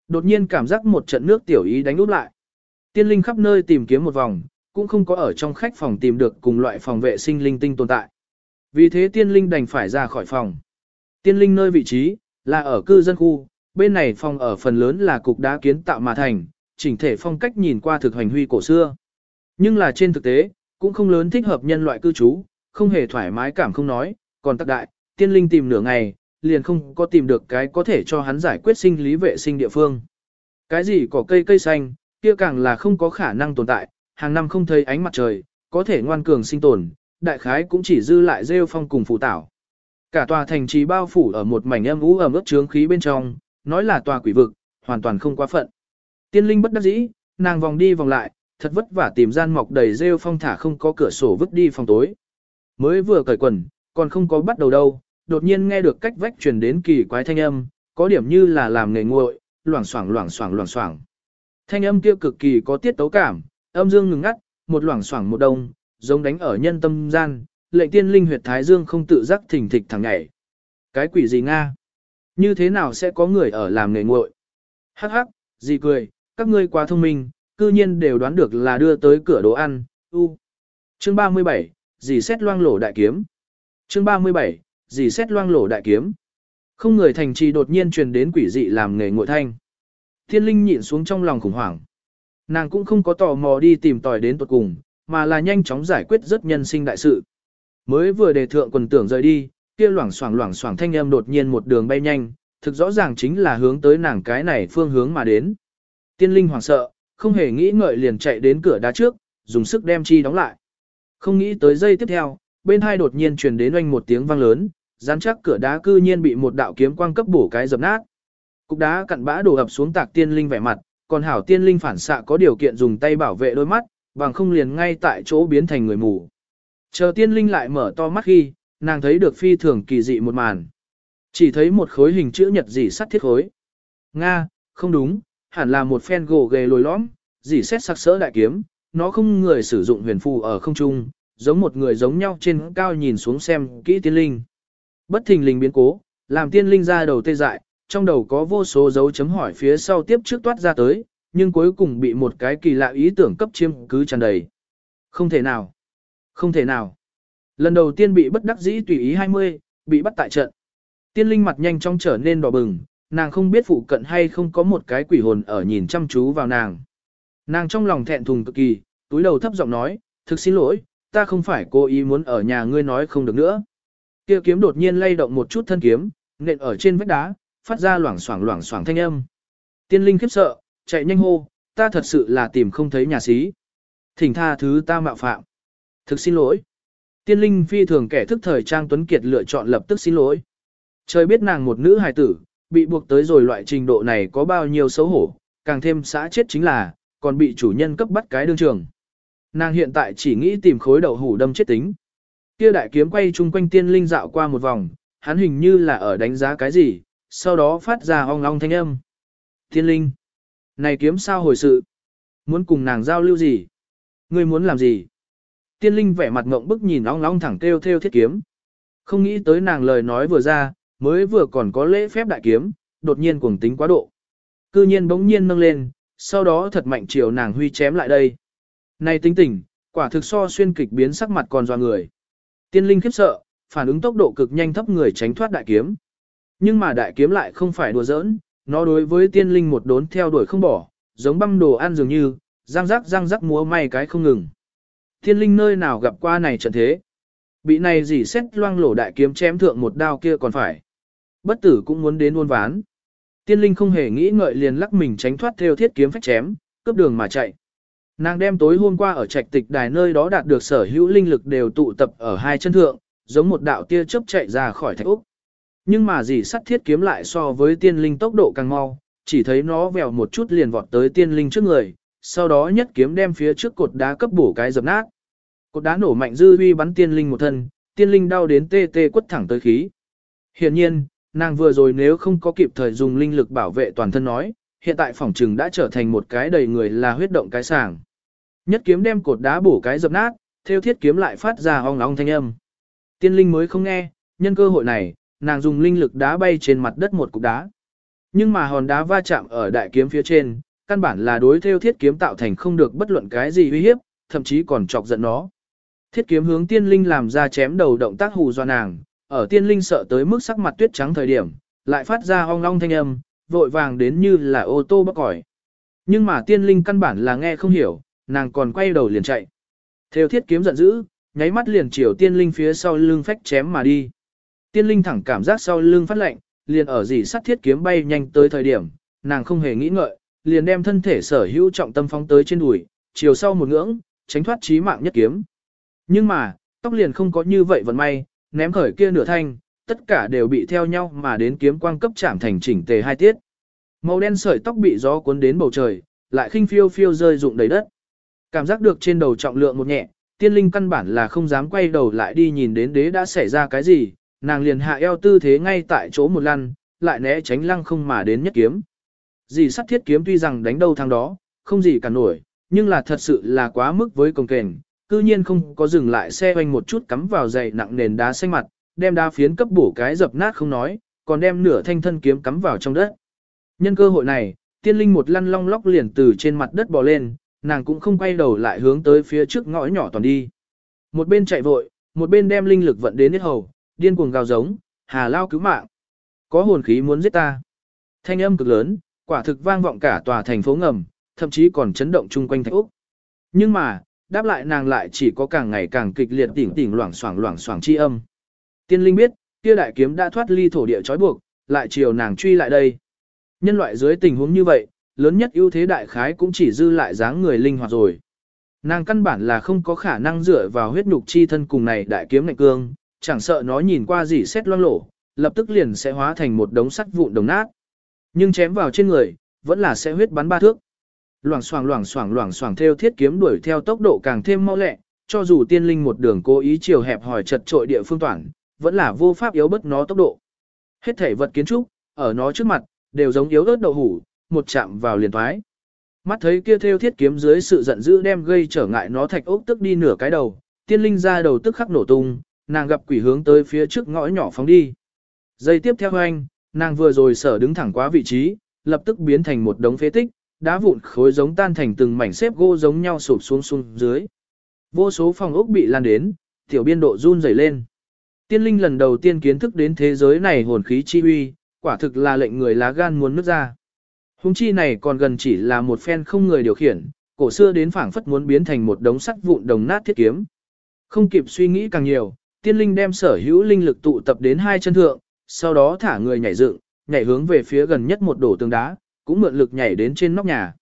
Speaker 1: Đột nhiên cảm giác một trận nước tiểu ý đánh úp lại. Tiên linh khắp nơi tìm kiếm một vòng, cũng không có ở trong khách phòng tìm được cùng loại phòng vệ sinh linh tinh tồn tại. Vì thế tiên linh đành phải ra khỏi phòng. Tiên linh nơi vị trí, là ở cư dân khu, bên này phòng ở phần lớn là cục đá kiến tạo mà thành, chỉnh thể phong cách nhìn qua thực hành huy cổ xưa. Nhưng là trên thực tế, cũng không lớn thích hợp nhân loại cư trú, không hề thoải mái cảm không nói, còn tắc đại, tiên linh tìm nửa ngày, liền không có tìm được cái có thể cho hắn giải quyết sinh lý vệ sinh địa phương. Cái gì có cây cây xanh, kia càng là không có khả năng tồn tại, hàng năm không thấy ánh mặt trời, có thể ngoan cường sinh tồn, đại khái cũng chỉ dư lại rêu phong cùng phụ tảo. Cả tòa thành trì bao phủ ở một mảnh âm ú ẩm ướt trướng khí bên trong, nói là tòa quỷ vực, hoàn toàn không quá phận. Tiên linh bất đắc dĩ, nàng vòng đi vòng lại, thật vất vả tìm gian mọc đầy rêu phong thả không có cửa sổ vứt đi phòng tối. Mới vừa cởi quần, còn không có bắt đầu đâu, đột nhiên nghe được cách vách truyền đến kỳ quái thanh âm, có điểm như là làm nghề nguội, loảng xoảng loảng xoảng loảng xoảng. Thanh âm kia cực kỳ có tiết tấu cảm, âm dương ngừng ngắt, một loảng xoảng một đông, giống đánh ở nhân tâm gian, lệnh tiên linh huyệt thái dương không tự giác thỉnh thịch thẳng nhảy. Cái quỷ gì Nga? Như thế nào sẽ có người ở làm nghề nguội? Hắc hắc, gì cười, các ngươi quá thông minh, cư nhiên đều đoán được là đưa tới cửa đồ ăn, u. Chương 37, dì xét loang lổ đại kiếm. Chương 37, dì xét loang lổ đại kiếm. Không người thành trì đột nhiên truyền đến quỷ dị làm nghề ngội thanh. Thiên linh nhịn xuống trong lòng khủng hoảng. Nàng cũng không có tò mò đi tìm tòi đến tuột cùng, mà là nhanh chóng giải quyết rất nhân sinh đại sự. Mới vừa đề thượng quần tưởng rời đi, kia loảng xoảng loảng xoảng thanh âm đột nhiên một đường bay nhanh, thực rõ ràng chính là hướng tới nàng cái này phương hướng mà đến. Tiên linh hoảng sợ, không hề nghĩ ngợi liền chạy đến cửa đá trước, dùng sức đem chi đóng lại. Không nghĩ tới giây tiếp theo, bên hai đột nhiên truyền đến oanh một tiếng vang lớn, rắn chắc cửa đá cư nhiên bị một đạo kiếm quang cấp bổ cái dập nát. Cục đá cặn bã đổ ập xuống tạc tiên linh vẻ mặt, còn hảo tiên linh phản xạ có điều kiện dùng tay bảo vệ đôi mắt, bằng không liền ngay tại chỗ biến thành người mù. Chờ tiên linh lại mở to mắt khi, nàng thấy được phi thường kỳ dị một màn. Chỉ thấy một khối hình chữ nhật dỉ sắt thiết khối. Nga, không đúng, hẳn là một phen gỗ ghề lồi lõm, dỉ xét sắc sỡ đại kiếm, nó không người sử dụng huyền phù ở không trung, giống một người giống nhau trên cao nhìn xuống xem kỹ tiên linh. Bất thình lình biến cố, làm tiên linh ra đầu tê dại, trong đầu có vô số dấu chấm hỏi phía sau tiếp trước toát ra tới, nhưng cuối cùng bị một cái kỳ lạ ý tưởng cấp chiêm cứ tràn đầy. Không thể nào. Không thể nào. Lần đầu tiên bị bất đắc dĩ tùy ý 20, bị bắt tại trận. Tiên linh mặt nhanh chóng trở nên đỏ bừng, nàng không biết phụ cận hay không có một cái quỷ hồn ở nhìn chăm chú vào nàng. Nàng trong lòng thẹn thùng cực kỳ, túi đầu thấp giọng nói, thực xin lỗi, ta không phải cố ý muốn ở nhà ngươi nói không được nữa. Kia kiếm đột nhiên lay động một chút thân kiếm, nện ở trên vách đá, phát ra loảng xoảng loảng xoảng thanh âm. Tiên linh khiếp sợ, chạy nhanh hô, ta thật sự là tìm không thấy nhà sĩ. Thỉnh tha thứ ta mạo phạm. Thực xin lỗi. Tiên linh phi thường kẻ thức thời trang tuấn kiệt lựa chọn lập tức xin lỗi. Trời biết nàng một nữ hài tử, bị buộc tới rồi loại trình độ này có bao nhiêu xấu hổ, càng thêm xã chết chính là, còn bị chủ nhân cấp bắt cái đương trường. Nàng hiện tại chỉ nghĩ tìm khối đậu hủ đâm chết tính. Kia đại kiếm quay chung quanh tiên linh dạo qua một vòng, hắn hình như là ở đánh giá cái gì, sau đó phát ra ong ong thanh âm. Tiên linh, này kiếm sao hồi sự? Muốn cùng nàng giao lưu gì? Ngươi muốn làm gì? Tiên linh vẻ mặt ngộng bức nhìn ong ong thẳng kêu theo thiết kiếm. Không nghĩ tới nàng lời nói vừa ra, mới vừa còn có lễ phép đại kiếm, đột nhiên cuồng tính quá độ. Cư nhiên bỗng nhiên nâng lên, sau đó thật mạnh chiều nàng huy chém lại đây. Này tính tình, quả thực so xuyên kịch biến sắc mặt còn doa người. Tiên linh khiếp sợ, phản ứng tốc độ cực nhanh thấp người tránh thoát đại kiếm. Nhưng mà đại kiếm lại không phải đùa giỡn, nó đối với tiên linh một đốn theo đuổi không bỏ, giống băm đồ ăn dường như, răng rắc răng rắc múa may cái không ngừng. Tiên linh nơi nào gặp qua này trận thế. Bị này gì xét loang lổ đại kiếm chém thượng một đao kia còn phải. Bất tử cũng muốn đến uôn ván. Tiên linh không hề nghĩ ngợi liền lắc mình tránh thoát theo thiết kiếm phách chém, cướp đường mà chạy. Nàng đem tối hôm qua ở trạch tịch đài nơi đó đạt được sở hữu linh lực đều tụ tập ở hai chân thượng, giống một đạo tia chớp chạy ra khỏi thạch úc. Nhưng mà gì sắt thiết kiếm lại so với tiên linh tốc độ càng mau, chỉ thấy nó vèo một chút liền vọt tới tiên linh trước người, sau đó nhất kiếm đem phía trước cột đá cấp bổ cái dập nát. Cột đá nổ mạnh dư uy bắn tiên linh một thân, tiên linh đau đến tê tê quất thẳng tới khí. Hiện nhiên, nàng vừa rồi nếu không có kịp thời dùng linh lực bảo vệ toàn thân nói, hiện tại phòng trừng đã trở thành một cái đầy người là huyết động cái sàng. Nhất kiếm đem cột đá bổ cái dập nát, theo thiết kiếm lại phát ra ong ong thanh âm. Tiên linh mới không nghe, nhân cơ hội này, nàng dùng linh lực đá bay trên mặt đất một cục đá. Nhưng mà hòn đá va chạm ở đại kiếm phía trên, căn bản là đối theo thiết kiếm tạo thành không được bất luận cái gì uy hiếp, thậm chí còn chọc giận nó. Thiết kiếm hướng tiên linh làm ra chém đầu động tác hù do nàng, ở tiên linh sợ tới mức sắc mặt tuyết trắng thời điểm, lại phát ra ong long thanh âm, vội vàng đến như là ô tô bắc còi Nhưng mà tiên linh căn bản là nghe không hiểu, nàng còn quay đầu liền chạy. Theo thiết kiếm giận dữ, nháy mắt liền chiều tiên linh phía sau lưng phách chém mà đi. Tiên linh thẳng cảm giác sau lưng phát lạnh, liền ở dì sắt thiết kiếm bay nhanh tới thời điểm, nàng không hề nghĩ ngợi, liền đem thân thể sở hữu trọng tâm phóng tới trên đùi, chiều sau một ngưỡng, tránh thoát chí mạng nhất kiếm. Nhưng mà, tóc liền không có như vậy vận may, ném khởi kia nửa thanh, tất cả đều bị theo nhau mà đến kiếm quang cấp chạm thành chỉnh tề hai tiết. Màu đen sợi tóc bị gió cuốn đến bầu trời, lại khinh phiêu phiêu rơi rụng đầy đất. Cảm giác được trên đầu trọng lượng một nhẹ, tiên linh căn bản là không dám quay đầu lại đi nhìn đến đế đã xảy ra cái gì, nàng liền hạ eo tư thế ngay tại chỗ một lăn, lại né tránh lăng không mà đến nhất kiếm. Dì sắt thiết kiếm tuy rằng đánh đâu thằng đó, không gì cả nổi, nhưng là thật sự là quá mức với công kềnh, cư nhiên không có dừng lại xe hoành một chút cắm vào dày nặng nền đá xanh mặt, đem đá phiến cấp bổ cái dập nát không nói, còn đem nửa thanh thân kiếm cắm vào trong đất. Nhân cơ hội này, tiên linh một lăn long lóc liền từ trên mặt đất bò lên, nàng cũng không quay đầu lại hướng tới phía trước ngõ nhỏ toàn đi. Một bên chạy vội, một bên đem linh lực vận đến hết hầu, điên cuồng gào giống, hà lao cứu mạng. Có hồn khí muốn giết ta. Thanh âm cực lớn, quả thực vang vọng cả tòa thành phố ngầm, thậm chí còn chấn động chung quanh thành Úc. Nhưng mà, đáp lại nàng lại chỉ có càng ngày càng kịch liệt tỉnh tỉnh loảng xoảng loảng xoảng chi âm. Tiên linh biết, kia đại kiếm đã thoát ly thổ địa trói buộc, lại chiều nàng truy lại đây. Nhân loại dưới tình huống như vậy, lớn nhất ưu thế đại khái cũng chỉ dư lại dáng người linh hoạt rồi. Nàng căn bản là không có khả năng dựa vào huyết nhục chi thân cùng này đại kiếm ngạnh cương, chẳng sợ nó nhìn qua gì xét loang lổ, lập tức liền sẽ hóa thành một đống sắt vụn đồng nát. Nhưng chém vào trên người, vẫn là sẽ huyết bắn ba thước. Loảng xoảng loảng xoảng loảng xoảng theo thiết kiếm đuổi theo tốc độ càng thêm mau lẹ, cho dù tiên linh một đường cố ý chiều hẹp hỏi chật trội địa phương toàn, vẫn là vô pháp yếu bất nó tốc độ. Hết thể vật kiến trúc, ở nó trước mặt, đều giống yếu ớt đậu hủ, một chạm vào liền thoái. Mắt thấy kia theo thiết kiếm dưới sự giận dữ đem gây trở ngại nó thạch ốc tức đi nửa cái đầu, tiên linh ra đầu tức khắc nổ tung, nàng gặp quỷ hướng tới phía trước ngõ nhỏ phóng đi. Giây tiếp theo anh, nàng vừa rồi sở đứng thẳng quá vị trí, lập tức biến thành một đống phế tích, đá vụn khối giống tan thành từng mảnh xếp gỗ giống nhau sụp xuống xuống dưới. Vô số phòng ốc bị lan đến, tiểu biên độ run rẩy lên. Tiên linh lần đầu tiên kiến thức đến thế giới này hồn khí chi uy, quả thực là lệnh người lá gan muốn nứt ra. Hùng chi này còn gần chỉ là một phen không người điều khiển, cổ xưa đến phảng phất muốn biến thành một đống sắt vụn đồng nát thiết kiếm. Không kịp suy nghĩ càng nhiều, tiên linh đem sở hữu linh lực tụ tập đến hai chân thượng, sau đó thả người nhảy dựng, nhảy hướng về phía gần nhất một đổ tường đá, cũng mượn lực nhảy đến trên nóc nhà.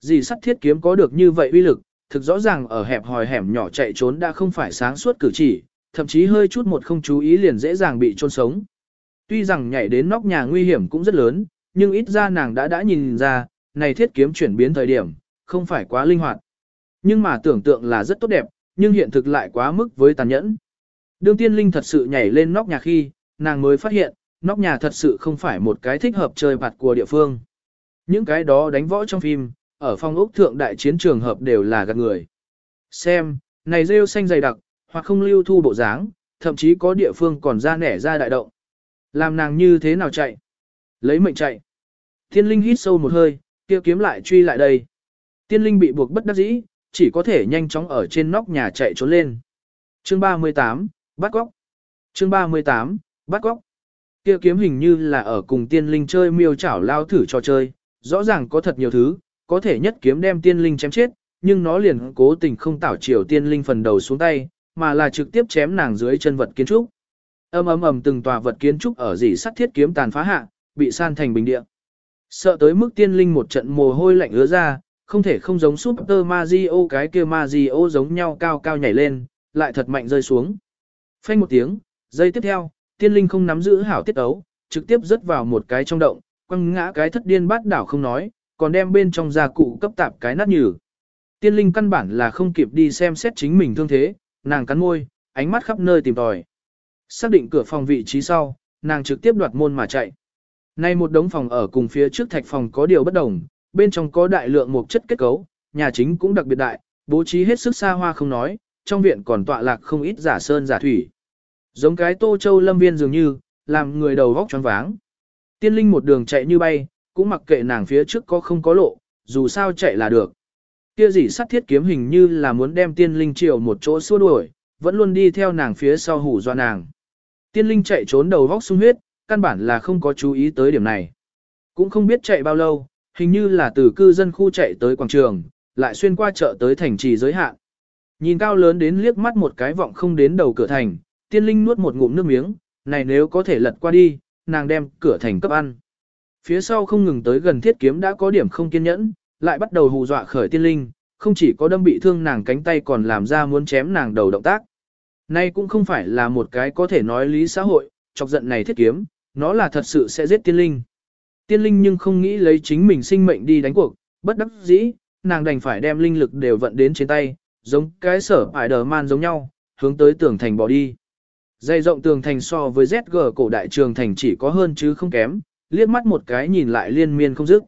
Speaker 1: Dì sắt thiết kiếm có được như vậy uy lực, thực rõ ràng ở hẹp hòi hẻm nhỏ chạy trốn đã không phải sáng suốt cử chỉ, thậm chí hơi chút một không chú ý liền dễ dàng bị trôn sống. Tuy rằng nhảy đến nóc nhà nguy hiểm cũng rất lớn, nhưng ít ra nàng đã đã nhìn ra, này thiết kiếm chuyển biến thời điểm, không phải quá linh hoạt. Nhưng mà tưởng tượng là rất tốt đẹp, nhưng hiện thực lại quá mức với tàn nhẫn. Đương tiên linh thật sự nhảy lên nóc nhà khi, nàng mới phát hiện, nóc nhà thật sự không phải một cái thích hợp chơi bạt của địa phương. Những cái đó đánh võ trong phim, ở phong ốc thượng đại chiến trường hợp đều là gạt người. Xem, này rêu xanh dày đặc, hoặc không lưu thu bộ dáng, thậm chí có địa phương còn ra nẻ ra đại động. Làm nàng như thế nào chạy? Lấy mệnh chạy. thiên linh hít sâu một hơi, kia kiếm lại truy lại đây. Tiên linh bị buộc bất đắc dĩ, chỉ có thể nhanh chóng ở trên nóc nhà chạy trốn lên. Chương 38, bắt góc. Chương 38, bắt góc. Kia kiếm hình như là ở cùng tiên linh chơi miêu chảo lao thử trò chơi, rõ ràng có thật nhiều thứ, có thể nhất kiếm đem tiên linh chém chết, nhưng nó liền cố tình không tảo chiều tiên linh phần đầu xuống tay, mà là trực tiếp chém nàng dưới chân vật kiến trúc. Ầm ầm ầm từng tòa vật kiến trúc ở dỉ sắt thiết kiếm tàn phá hạ, bị san thành bình địa. Sợ tới mức tiên linh một trận mồ hôi lạnh ứa ra, không thể không giống Super Mario cái kia Mario giống nhau cao cao nhảy lên, lại thật mạnh rơi xuống. Phanh một tiếng, giây tiếp theo, tiên linh không nắm giữ hảo tiết ấu, trực tiếp rớt vào một cái trong động, quăng ngã cái thất điên bát đảo không nói, còn đem bên trong gia cụ cấp tạp cái nát nhừ. Tiên linh căn bản là không kịp đi xem xét chính mình thương thế, nàng cắn môi, ánh mắt khắp nơi tìm tòi. Xác định cửa phòng vị trí sau, nàng trực tiếp đoạt môn mà chạy. Nay một đống phòng ở cùng phía trước thạch phòng có điều bất đồng, bên trong có đại lượng một chất kết cấu, nhà chính cũng đặc biệt đại, bố trí hết sức xa hoa không nói, trong viện còn tọa lạc không ít giả sơn giả thủy. Giống cái tô châu lâm viên dường như, làm người đầu vóc choáng váng. Tiên linh một đường chạy như bay, cũng mặc kệ nàng phía trước có không có lộ, dù sao chạy là được. Kia gì sắt thiết kiếm hình như là muốn đem tiên linh chiều một chỗ xua đuổi, vẫn luôn đi theo nàng phía sau hủ doa nàng. Tiên linh chạy trốn đầu vóc sung huyết, căn bản là không có chú ý tới điểm này. Cũng không biết chạy bao lâu, hình như là từ cư dân khu chạy tới quảng trường, lại xuyên qua chợ tới thành trì giới hạn. Nhìn cao lớn đến liếc mắt một cái vọng không đến đầu cửa thành, tiên linh nuốt một ngụm nước miếng, này nếu có thể lật qua đi, nàng đem cửa thành cấp ăn. Phía sau không ngừng tới gần thiết kiếm đã có điểm không kiên nhẫn, lại bắt đầu hù dọa khởi tiên linh, không chỉ có đâm bị thương nàng cánh tay còn làm ra muốn chém nàng đầu động tác. Nay cũng không phải là một cái có thể nói lý xã hội, chọc giận này thiết kiếm, nó là thật sự sẽ giết tiên linh. Tiên linh nhưng không nghĩ lấy chính mình sinh mệnh đi đánh cuộc, bất đắc dĩ, nàng đành phải đem linh lực đều vận đến trên tay, giống cái sở ải đờ man giống nhau, hướng tới tường thành bỏ đi. Dày rộng tường thành so với ZG cổ đại trường thành chỉ có hơn chứ không kém, liếc mắt một cái nhìn lại liên miên không dứt.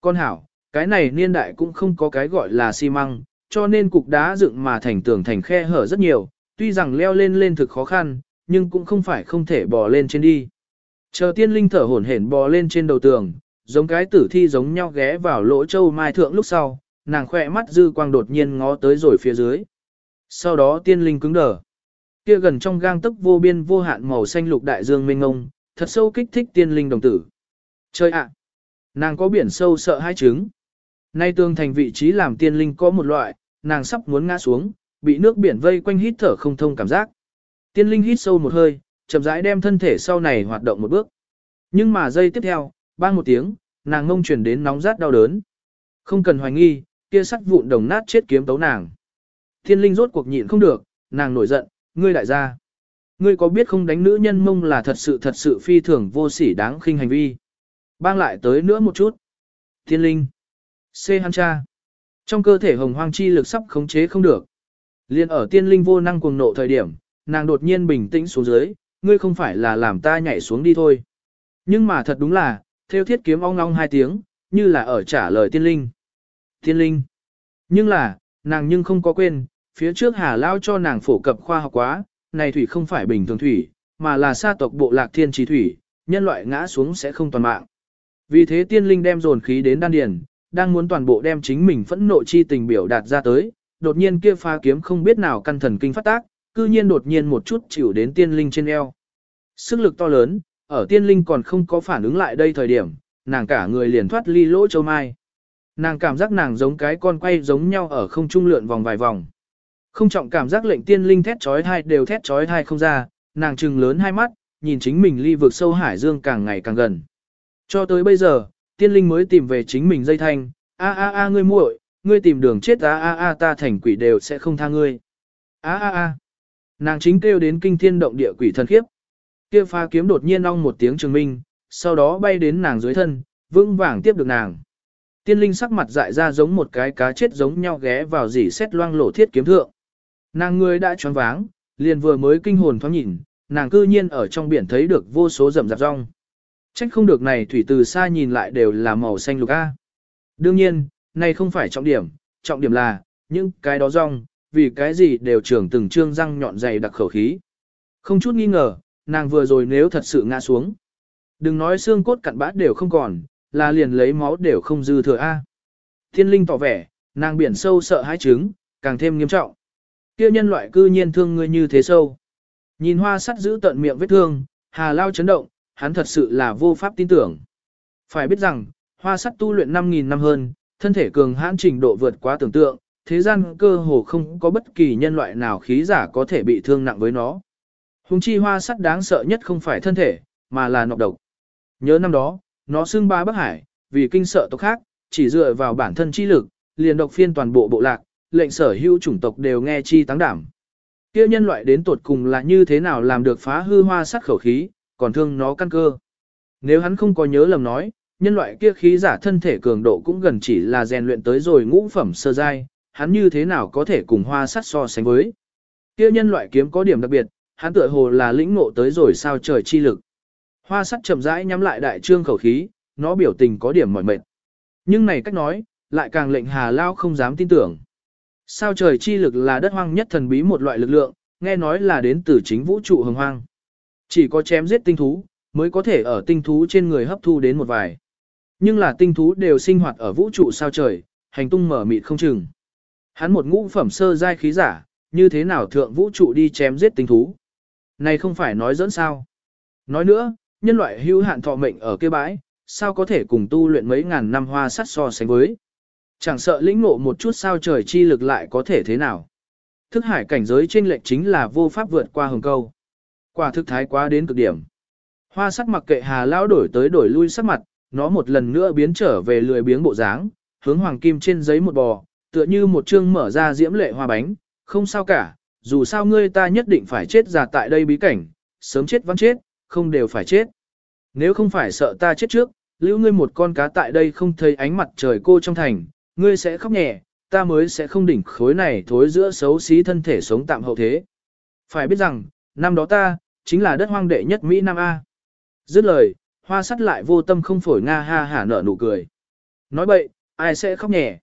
Speaker 1: Con hảo, cái này niên đại cũng không có cái gọi là xi măng, cho nên cục đá dựng mà thành tường thành khe hở rất nhiều, tuy rằng leo lên lên thực khó khăn, nhưng cũng không phải không thể bò lên trên đi. Chờ tiên linh thở hổn hển bò lên trên đầu tường, giống cái tử thi giống nhau ghé vào lỗ châu mai thượng lúc sau, nàng khỏe mắt dư quang đột nhiên ngó tới rồi phía dưới. Sau đó tiên linh cứng đờ. Kia gần trong gang tức vô biên vô hạn màu xanh lục đại dương mênh ngông, thật sâu kích thích tiên linh đồng tử. Chơi ạ! nàng có biển sâu sợ hai trứng. Nay tương thành vị trí làm tiên linh có một loại, nàng sắp muốn ngã xuống, bị nước biển vây quanh hít thở không thông cảm giác. Tiên linh hít sâu một hơi, chậm rãi đem thân thể sau này hoạt động một bước. Nhưng mà giây tiếp theo, bang một tiếng, nàng ngông chuyển đến nóng rát đau đớn. Không cần hoài nghi, kia sắt vụn đồng nát chết kiếm tấu nàng. Thiên linh rốt cuộc nhịn không được, nàng nổi giận, ngươi đại gia. Ngươi có biết không đánh nữ nhân mông là thật sự thật sự phi thường vô sỉ đáng khinh hành vi. Bang lại tới nữa một chút. Thiên linh. C hắn cha. Trong cơ thể hồng hoang chi lực sắp khống chế không được. Liên ở tiên linh vô năng cuồng nộ thời điểm, nàng đột nhiên bình tĩnh xuống dưới, ngươi không phải là làm ta nhảy xuống đi thôi. Nhưng mà thật đúng là, theo thiết kiếm ong ong hai tiếng, như là ở trả lời tiên linh. Tiên linh. Nhưng là, nàng nhưng không có quên, phía trước hà lao cho nàng phổ cập khoa học quá, này thủy không phải bình thường thủy, mà là sa tộc bộ lạc thiên trì thủy, nhân loại ngã xuống sẽ không toàn mạng. Vì thế tiên linh đem dồn khí đến đan điền, đang muốn toàn bộ đem chính mình phẫn nộ chi tình biểu đạt ra tới, đột nhiên kia pha kiếm không biết nào căn thần kinh phát tác, cư nhiên đột nhiên một chút chịu đến tiên linh trên eo. Sức lực to lớn, ở tiên linh còn không có phản ứng lại đây thời điểm, nàng cả người liền thoát ly lỗ châu mai. Nàng cảm giác nàng giống cái con quay giống nhau ở không trung lượn vòng vài vòng. Không trọng cảm giác lệnh tiên linh thét trói thai đều thét trói thai không ra, nàng trừng lớn hai mắt, nhìn chính mình ly vực sâu hải dương càng ngày càng gần. Cho tới bây giờ, tiên linh mới tìm về chính mình dây thanh, a a a ngươi muội, ngươi tìm đường chết a a a ta thành quỷ đều sẽ không tha ngươi. A a a. Nàng chính kêu đến kinh thiên động địa quỷ thần khiếp. Kia pha kiếm đột nhiên ong một tiếng trường minh, sau đó bay đến nàng dưới thân, vững vàng tiếp được nàng. Tiên linh sắc mặt dại ra giống một cái cá chết giống nhau ghé vào dỉ xét loang lổ thiết kiếm thượng. Nàng người đã choáng váng, liền vừa mới kinh hồn thoáng nhìn, nàng cư nhiên ở trong biển thấy được vô số rậm rạp rong. Trách không được này thủy từ xa nhìn lại đều là màu xanh lục A. Đương nhiên, này không phải trọng điểm, trọng điểm là, những cái đó rong, vì cái gì đều trưởng từng trương răng nhọn dày đặc khẩu khí. Không chút nghi ngờ, nàng vừa rồi nếu thật sự ngã xuống. Đừng nói xương cốt cặn bã đều không còn, là liền lấy máu đều không dư thừa A. Thiên linh tỏ vẻ, nàng biển sâu sợ hãi trứng, càng thêm nghiêm trọng. Kia nhân loại cư nhiên thương ngươi như thế sâu. Nhìn hoa sắt giữ tận miệng vết thương, hà lao chấn động, hắn thật sự là vô pháp tin tưởng. Phải biết rằng, hoa sắt tu luyện 5.000 năm hơn, thân thể cường hãn trình độ vượt quá tưởng tượng, thế gian cơ hồ không có bất kỳ nhân loại nào khí giả có thể bị thương nặng với nó. Hùng chi hoa sắt đáng sợ nhất không phải thân thể, mà là nọc độc. Nhớ năm đó, nó xưng ba Bắc Hải, vì kinh sợ tộc khác, chỉ dựa vào bản thân chi lực, liền độc phiên toàn bộ bộ lạc, lệnh sở hữu chủng tộc đều nghe chi tăng đảm. Kia nhân loại đến tột cùng là như thế nào làm được phá hư hoa sắt khẩu khí, còn thương nó căn cơ. Nếu hắn không có nhớ lầm nói, nhân loại kia khí giả thân thể cường độ cũng gần chỉ là rèn luyện tới rồi ngũ phẩm sơ giai, hắn như thế nào có thể cùng hoa sắt so sánh với. Kia nhân loại kiếm có điểm đặc biệt, hắn tựa hồ là lĩnh ngộ tới rồi sao trời chi lực. Hoa sắt chậm rãi nhắm lại đại trương khẩu khí, nó biểu tình có điểm mỏi mệt. Nhưng này cách nói, lại càng lệnh Hà Lao không dám tin tưởng. Sao trời chi lực là đất hoang nhất thần bí một loại lực lượng, nghe nói là đến từ chính vũ trụ hồng hoang. Chỉ có chém giết tinh thú, mới có thể ở tinh thú trên người hấp thu đến một vài. Nhưng là tinh thú đều sinh hoạt ở vũ trụ sao trời, hành tung mở mịt không chừng. Hắn một ngũ phẩm sơ giai khí giả, như thế nào thượng vũ trụ đi chém giết tinh thú. Này không phải nói dẫn sao. Nói nữa, nhân loại hữu hạn thọ mệnh ở kia bãi, sao có thể cùng tu luyện mấy ngàn năm hoa sắt so sánh với. Chẳng sợ lĩnh ngộ một chút sao trời chi lực lại có thể thế nào. Thức hải cảnh giới trên lệnh chính là vô pháp vượt qua hồng câu. Quả thực thái quá đến cực điểm. Hoa sắt mặc kệ hà lao đổi tới đổi lui sắc mặt, nó một lần nữa biến trở về lười biếng bộ dáng, hướng hoàng kim trên giấy một bò, tựa như một chương mở ra diễm lệ hoa bánh, không sao cả, dù sao ngươi ta nhất định phải chết già tại đây bí cảnh, sớm chết vẫn chết, không đều phải chết. Nếu không phải sợ ta chết trước, lưu ngươi một con cá tại đây không thấy ánh mặt trời cô trong thành, ngươi sẽ khóc nhẹ, ta mới sẽ không đỉnh khối này thối giữa xấu xí thân thể sống tạm hậu thế. Phải biết rằng, năm đó ta, chính là đất hoang đệ nhất Mỹ Nam A. Dứt lời, hoa sắt lại vô tâm không phổi Nga ha hả nở nụ cười. Nói bậy, ai sẽ khóc nhẹ?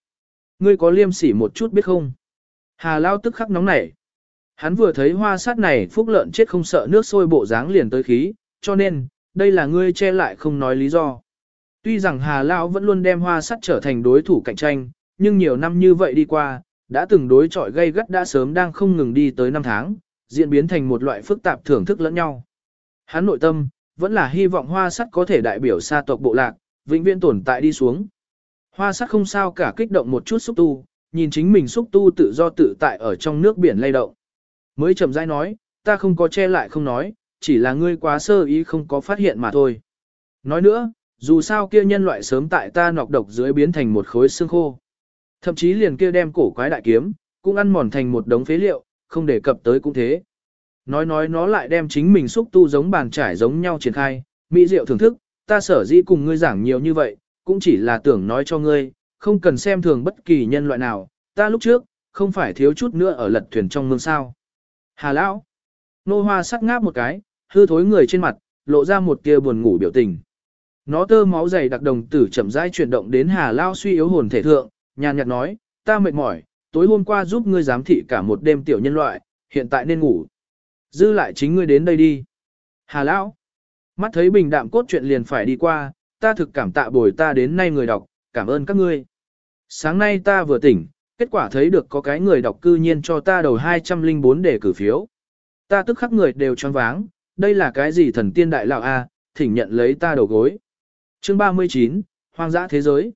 Speaker 1: Ngươi có liêm sỉ một chút biết không? Hà Lao tức khắc nóng nảy. Hắn vừa thấy hoa sát này phúc lợn chết không sợ nước sôi bộ dáng liền tới khí, cho nên, đây là ngươi che lại không nói lý do. Tuy rằng Hà Lão vẫn luôn đem hoa sắt trở thành đối thủ cạnh tranh, nhưng nhiều năm như vậy đi qua, đã từng đối chọi gây gắt đã sớm đang không ngừng đi tới năm tháng, diễn biến thành một loại phức tạp thưởng thức lẫn nhau. Hắn nội tâm, vẫn là hy vọng hoa sắt có thể đại biểu sa tộc bộ lạc, vĩnh viễn tồn tại đi xuống. Hoa sắt không sao cả kích động một chút xúc tu, nhìn chính mình xúc tu tự do tự tại ở trong nước biển lay động. Mới chậm rãi nói, ta không có che lại không nói, chỉ là ngươi quá sơ ý không có phát hiện mà thôi. Nói nữa, dù sao kia nhân loại sớm tại ta nọc độc dưới biến thành một khối xương khô. Thậm chí liền kia đem cổ quái đại kiếm, cũng ăn mòn thành một đống phế liệu, không đề cập tới cũng thế. Nói nói nó lại đem chính mình xúc tu giống bàn trải giống nhau triển khai, mỹ diệu thưởng thức, ta sở dĩ cùng ngươi giảng nhiều như vậy, cũng chỉ là tưởng nói cho ngươi, không cần xem thường bất kỳ nhân loại nào, ta lúc trước, không phải thiếu chút nữa ở lật thuyền trong mương sao. Hà lão, nô hoa sắc ngáp một cái, hư thối người trên mặt, lộ ra một tia buồn ngủ biểu tình. Nó tơ máu dày đặc đồng tử chậm rãi chuyển động đến Hà Lao suy yếu hồn thể thượng, nhàn nhạt nói, ta mệt mỏi, tối hôm qua giúp ngươi giám thị cả một đêm tiểu nhân loại, hiện tại nên ngủ. Dư lại chính ngươi đến đây đi. Hà Lão, mắt thấy bình đạm cốt chuyện liền phải đi qua, ta thực cảm tạ bồi ta đến nay người đọc, cảm ơn các ngươi. Sáng nay ta vừa tỉnh, kết quả thấy được có cái người đọc cư nhiên cho ta đầu 204 để cử phiếu. Ta tức khắc người đều choáng váng, đây là cái gì thần tiên đại lão a, thỉnh nhận lấy ta đầu gối. Chương 39, Hoang dã thế giới.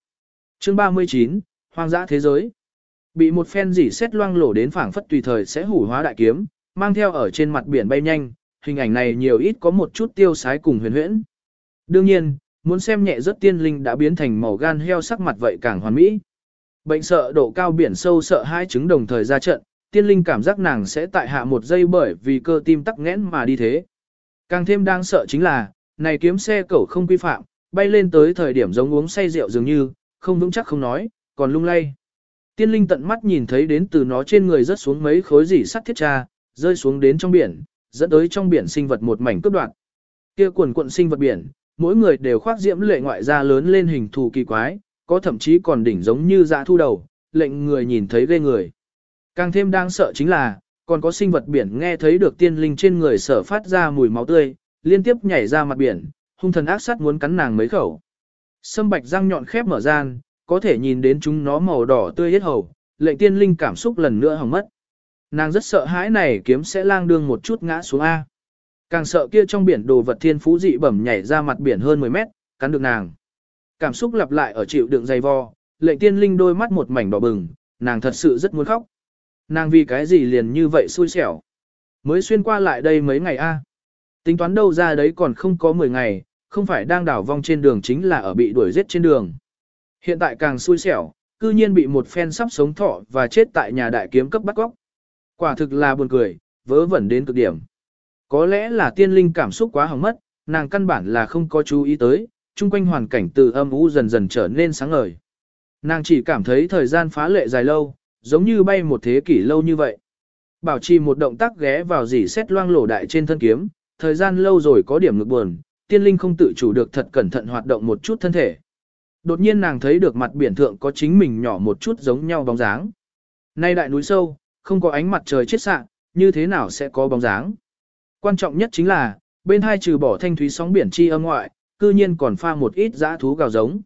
Speaker 1: Chương 39, Hoang dã thế giới. Bị một phen dỉ xét loang lổ đến phảng phất tùy thời sẽ hủ hóa đại kiếm, mang theo ở trên mặt biển bay nhanh, hình ảnh này nhiều ít có một chút tiêu sái cùng huyền huyễn. Đương nhiên, muốn xem nhẹ rất tiên linh đã biến thành màu gan heo sắc mặt vậy càng hoàn mỹ. Bệnh sợ độ cao biển sâu sợ hai chứng đồng thời ra trận, tiên linh cảm giác nàng sẽ tại hạ một giây bởi vì cơ tim tắc nghẽn mà đi thế. Càng thêm đáng sợ chính là, này kiếm xe cẩu không quy phạm, bay lên tới thời điểm giống uống say rượu dường như, không vững chắc không nói, còn lung lay. Tiên linh tận mắt nhìn thấy đến từ nó trên người rớt xuống mấy khối dỉ sắt thiết tra, rơi xuống đến trong biển, dẫn tới trong biển sinh vật một mảnh cướp đoạn. Kia quần quận sinh vật biển, mỗi người đều khoác diễm lệ ngoại da lớn lên hình thù kỳ quái, có thậm chí còn đỉnh giống như dạ thu đầu, lệnh người nhìn thấy ghê người. Càng thêm đáng sợ chính là, còn có sinh vật biển nghe thấy được tiên linh trên người sở phát ra mùi máu tươi, liên tiếp nhảy ra mặt biển, hung thần ác sát muốn cắn nàng mấy khẩu. Sâm bạch răng nhọn khép mở gian, có thể nhìn đến chúng nó màu đỏ tươi hết hầu, lệnh tiên linh cảm xúc lần nữa hỏng mất. Nàng rất sợ hãi này kiếm sẽ lang đương một chút ngã xuống A. Càng sợ kia trong biển đồ vật thiên phú dị bẩm nhảy ra mặt biển hơn 10 mét, cắn được nàng. Cảm xúc lặp lại ở chịu đựng dày vò, lệnh tiên linh đôi mắt một mảnh đỏ bừng, nàng thật sự rất muốn khóc. Nàng vì cái gì liền như vậy xui xẻo. Mới xuyên qua lại đây mấy ngày a Tính toán đâu ra đấy còn không có 10 ngày, không phải đang đảo vong trên đường chính là ở bị đuổi giết trên đường. Hiện tại càng xui xẻo, cư nhiên bị một phen sắp sống thọ và chết tại nhà đại kiếm cấp bắt góc. Quả thực là buồn cười, vớ vẩn đến cực điểm. Có lẽ là tiên linh cảm xúc quá hỏng mất, nàng căn bản là không có chú ý tới, chung quanh hoàn cảnh từ âm u dần dần trở nên sáng ngời. Nàng chỉ cảm thấy thời gian phá lệ dài lâu, giống như bay một thế kỷ lâu như vậy. Bảo trì một động tác ghé vào dỉ xét loang lổ đại trên thân kiếm, thời gian lâu rồi có điểm ngực buồn, tiên linh không tự chủ được thật cẩn thận hoạt động một chút thân thể. Đột nhiên nàng thấy được mặt biển thượng có chính mình nhỏ một chút giống nhau bóng dáng. Nay đại núi sâu, không có ánh mặt trời chết xạ, như thế nào sẽ có bóng dáng. Quan trọng nhất chính là, bên hai trừ bỏ thanh thúy sóng biển chi âm ngoại, cư nhiên còn pha một ít dã thú gào giống.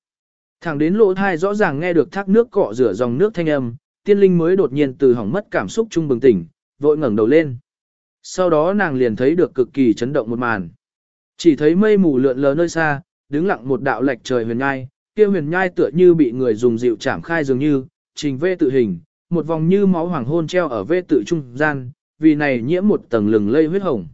Speaker 1: Thẳng đến lỗ thai rõ ràng nghe được thác nước cọ rửa dòng nước thanh âm, tiên linh mới đột nhiên từ hỏng mất cảm xúc trung bừng tỉnh, vội ngẩng đầu lên. Sau đó nàng liền thấy được cực kỳ chấn động một màn. Chỉ thấy mây mù lượn lờ nơi xa, đứng lặng một đạo lệch trời huyền nhai, kia huyền nhai tựa như bị người dùng dịu chạm khai dường như, trình vê tự hình, một vòng như máu hoàng hôn treo ở vê tự trung gian, vì này nhiễm một tầng lừng lây huyết hồng.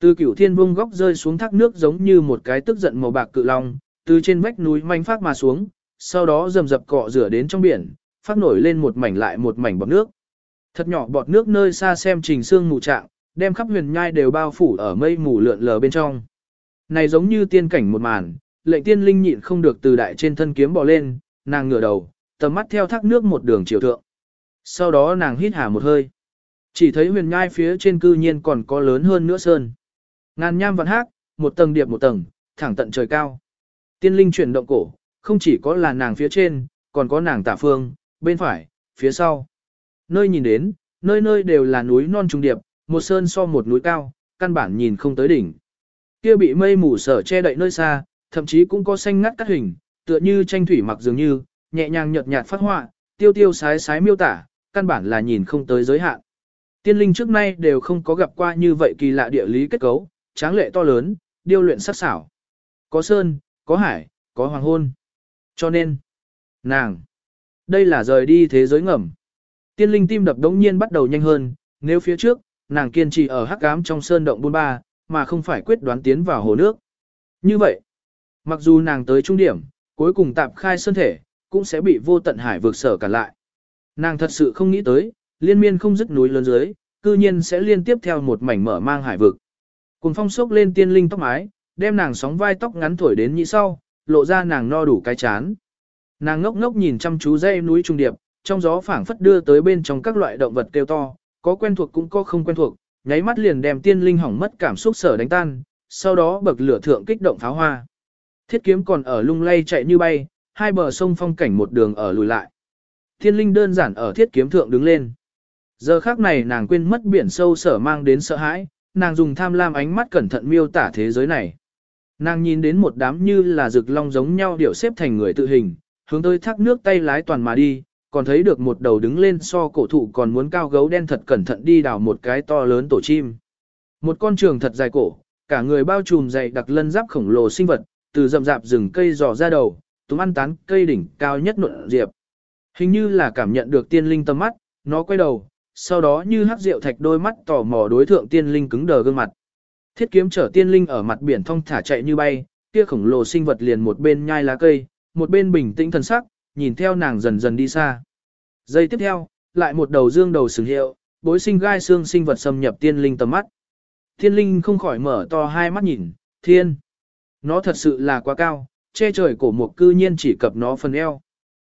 Speaker 1: Từ cửu thiên vung góc rơi xuống thác nước giống như một cái tức giận màu bạc cự long, từ trên vách núi manh phát mà xuống, sau đó rầm rập cọ rửa đến trong biển, phát nổi lên một mảnh lại một mảnh bọt nước. Thật nhỏ bọt nước nơi xa xem trình xương mù trạng, đem khắp huyền nhai đều bao phủ ở mây mù lượn lờ bên trong. Này giống như tiên cảnh một màn, lệnh tiên linh nhịn không được từ đại trên thân kiếm bò lên, nàng ngửa đầu, tầm mắt theo thác nước một đường chiều thượng. Sau đó nàng hít hà một hơi. Chỉ thấy huyền nhai phía trên cư nhiên còn có lớn hơn nữa sơn. Ngàn nham vạn hát, một tầng điệp một tầng, thẳng tận trời cao. Tiên linh chuyển động cổ, không chỉ có là nàng phía trên, còn có nàng tả phương, bên phải, phía sau. Nơi nhìn đến, nơi nơi đều là núi non trùng điệp, một sơn so một núi cao, căn bản nhìn không tới đỉnh. Kia bị mây mù sở che đậy nơi xa, thậm chí cũng có xanh ngắt cắt hình, tựa như tranh thủy mặc dường như, nhẹ nhàng nhợt nhạt phát họa, tiêu tiêu sái sái miêu tả, căn bản là nhìn không tới giới hạn. Tiên linh trước nay đều không có gặp qua như vậy kỳ lạ địa lý kết cấu, tráng lệ to lớn, điêu luyện sắc xảo. Có sơn, có hải, có hoàng hôn. Cho nên, nàng, đây là rời đi thế giới ngầm. Tiên linh tim đập đống nhiên bắt đầu nhanh hơn, nếu phía trước, nàng kiên trì ở hắc ám trong sơn động buôn ba, mà không phải quyết đoán tiến vào hồ nước. Như vậy, mặc dù nàng tới trung điểm, cuối cùng tạm khai sơn thể, cũng sẽ bị vô tận hải vượt sở cản lại. Nàng thật sự không nghĩ tới, liên miên không dứt núi lớn dưới, cư nhiên sẽ liên tiếp theo một mảnh mở mang hải vực. Cùng phong sốc lên tiên linh tóc mái, đem nàng sóng vai tóc ngắn thổi đến nhị sau, lộ ra nàng no đủ cái chán. Nàng ngốc ngốc nhìn chăm chú dây núi trung điệp, trong gió phảng phất đưa tới bên trong các loại động vật kêu to, có quen thuộc cũng có không quen thuộc, nháy mắt liền đem tiên linh hỏng mất cảm xúc sở đánh tan, sau đó bậc lửa thượng kích động pháo hoa. Thiết kiếm còn ở lung lay chạy như bay, hai bờ sông phong cảnh một đường ở lùi lại. Tiên linh đơn giản ở thiết kiếm thượng đứng lên. Giờ khác này nàng quên mất biển sâu sở mang đến sợ hãi, nàng dùng tham lam ánh mắt cẩn thận miêu tả thế giới này. Nàng nhìn đến một đám như là rực long giống nhau điểu xếp thành người tự hình, hướng tới thác nước tay lái toàn mà đi, còn thấy được một đầu đứng lên so cổ thụ còn muốn cao gấu đen thật cẩn thận đi đào một cái to lớn tổ chim. Một con trường thật dài cổ, cả người bao trùm dày đặc lân giáp khổng lồ sinh vật, từ rậm rạp rừng cây dò ra đầu, túm ăn tán cây đỉnh cao nhất nộn diệp. Hình như là cảm nhận được tiên linh tâm mắt, nó quay đầu, sau đó như hắc rượu thạch đôi mắt tò mò đối thượng tiên linh cứng đờ gương mặt. Thiết kiếm chở tiên linh ở mặt biển thong thả chạy như bay, kia khổng lồ sinh vật liền một bên nhai lá cây, một bên bình tĩnh thần sắc, nhìn theo nàng dần dần đi xa. Giây tiếp theo, lại một đầu dương đầu sừng hiệu, bối sinh gai xương sinh vật xâm nhập tiên linh tầm mắt. Tiên linh không khỏi mở to hai mắt nhìn, thiên. Nó thật sự là quá cao, che trời cổ một cư nhiên chỉ cập nó phần eo.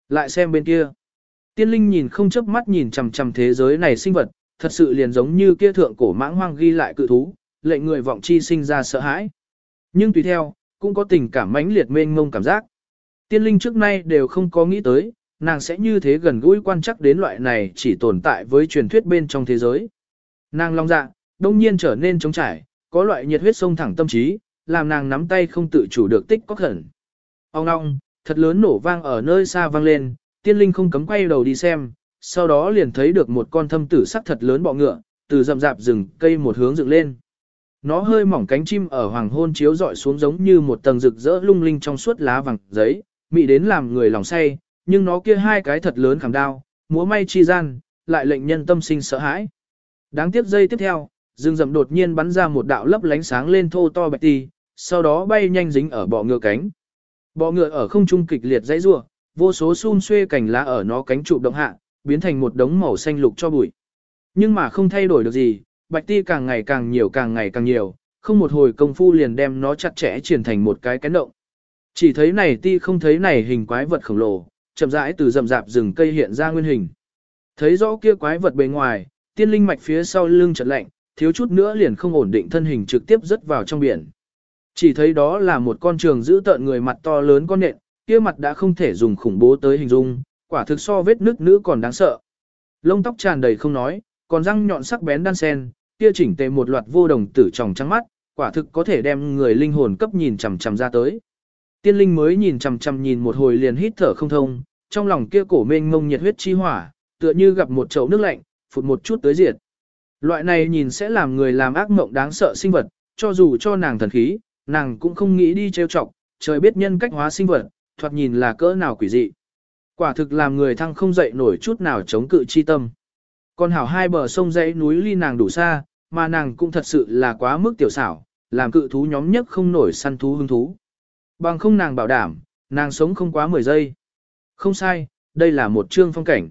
Speaker 1: Lại xem bên kia. Tiên linh nhìn không chớp mắt nhìn chằm chằm thế giới này sinh vật, thật sự liền giống như kia thượng cổ mãng hoang ghi lại cự thú, lệnh người vọng chi sinh ra sợ hãi. Nhưng tùy theo, cũng có tình cảm mãnh liệt mênh ngông cảm giác. Tiên linh trước nay đều không có nghĩ tới, nàng sẽ như thế gần gũi quan chắc đến loại này chỉ tồn tại với truyền thuyết bên trong thế giới. Nàng long dạ, đông nhiên trở nên trống trải, có loại nhiệt huyết sông thẳng tâm trí, làm nàng nắm tay không tự chủ được tích có khẩn. Ông ong, thật lớn nổ vang ở nơi xa vang lên, tiên linh không cấm quay đầu đi xem, sau đó liền thấy được một con thâm tử sắc thật lớn bọ ngựa, từ rậm rạp rừng cây một hướng dựng lên. Nó hơi mỏng cánh chim ở hoàng hôn chiếu rọi xuống giống như một tầng rực rỡ lung linh trong suốt lá vàng giấy, mị đến làm người lòng say, nhưng nó kia hai cái thật lớn khảm đao, múa may chi gian, lại lệnh nhân tâm sinh sợ hãi. Đáng tiếc giây tiếp theo, rừng rậm đột nhiên bắn ra một đạo lấp lánh sáng lên thô to bạch ti, sau đó bay nhanh dính ở bọ ngựa cánh. Bọ ngựa ở không trung kịch liệt dãy rủa, vô số xun xuê cành lá ở nó cánh trụ động hạ, biến thành một đống màu xanh lục cho bụi. Nhưng mà không thay đổi được gì, bạch ti càng ngày càng nhiều càng ngày càng nhiều, không một hồi công phu liền đem nó chặt chẽ triển thành một cái cánh động. Chỉ thấy này ti không thấy này hình quái vật khổng lồ, chậm rãi từ rậm rạp rừng cây hiện ra nguyên hình. Thấy rõ kia quái vật bề ngoài, tiên linh mạch phía sau lưng chợt lạnh, thiếu chút nữa liền không ổn định thân hình trực tiếp rớt vào trong biển. Chỉ thấy đó là một con trường giữ tợn người mặt to lớn con nện, kia mặt đã không thể dùng khủng bố tới hình dung, quả thực so vết nước nữ còn đáng sợ. Lông tóc tràn đầy không nói, còn răng nhọn sắc bén đan sen, kia chỉnh tề một loạt vô đồng tử tròng trắng mắt, quả thực có thể đem người linh hồn cấp nhìn chằm chằm ra tới. Tiên linh mới nhìn chằm chằm nhìn một hồi liền hít thở không thông, trong lòng kia cổ mênh mông nhiệt huyết chi hỏa, tựa như gặp một chậu nước lạnh, phụt một chút tới diệt. Loại này nhìn sẽ làm người làm ác mộng đáng sợ sinh vật, cho dù cho nàng thần khí, nàng cũng không nghĩ đi trêu chọc, trời biết nhân cách hóa sinh vật, thoạt nhìn là cỡ nào quỷ dị. Quả thực làm người thăng không dậy nổi chút nào chống cự chi tâm. Còn hảo hai bờ sông dãy núi ly nàng đủ xa, mà nàng cũng thật sự là quá mức tiểu xảo, làm cự thú nhóm nhất không nổi săn thú hứng thú. Bằng không nàng bảo đảm, nàng sống không quá 10 giây. Không sai, đây là một chương phong cảnh.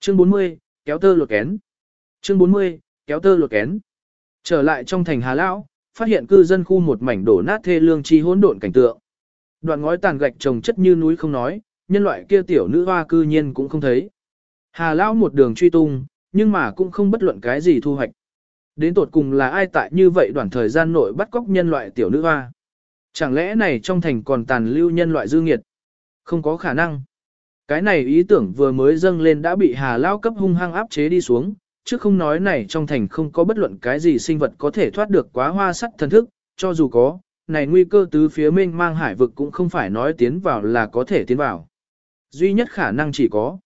Speaker 1: Chương 40, kéo tơ lột kén. Chương 40, kéo tơ lột kén. Trở lại trong thành Hà Lão, phát hiện cư dân khu một mảnh đổ nát thê lương chi hỗn độn cảnh tượng. Đoạn ngói tàn gạch trồng chất như núi không nói, nhân loại kia tiểu nữ hoa cư nhiên cũng không thấy. Hà Lão một đường truy tung, nhưng mà cũng không bất luận cái gì thu hoạch. Đến tột cùng là ai tại như vậy đoạn thời gian nội bắt cóc nhân loại tiểu nữ hoa. Chẳng lẽ này trong thành còn tàn lưu nhân loại dư nghiệt? Không có khả năng. Cái này ý tưởng vừa mới dâng lên đã bị Hà Lao cấp hung hăng áp chế đi xuống, chứ không nói này trong thành không có bất luận cái gì sinh vật có thể thoát được quá hoa sắt thần thức, cho dù có, này nguy cơ tứ phía mênh mang hải vực cũng không phải nói tiến vào là có thể tiến vào. Duy nhất khả năng chỉ có.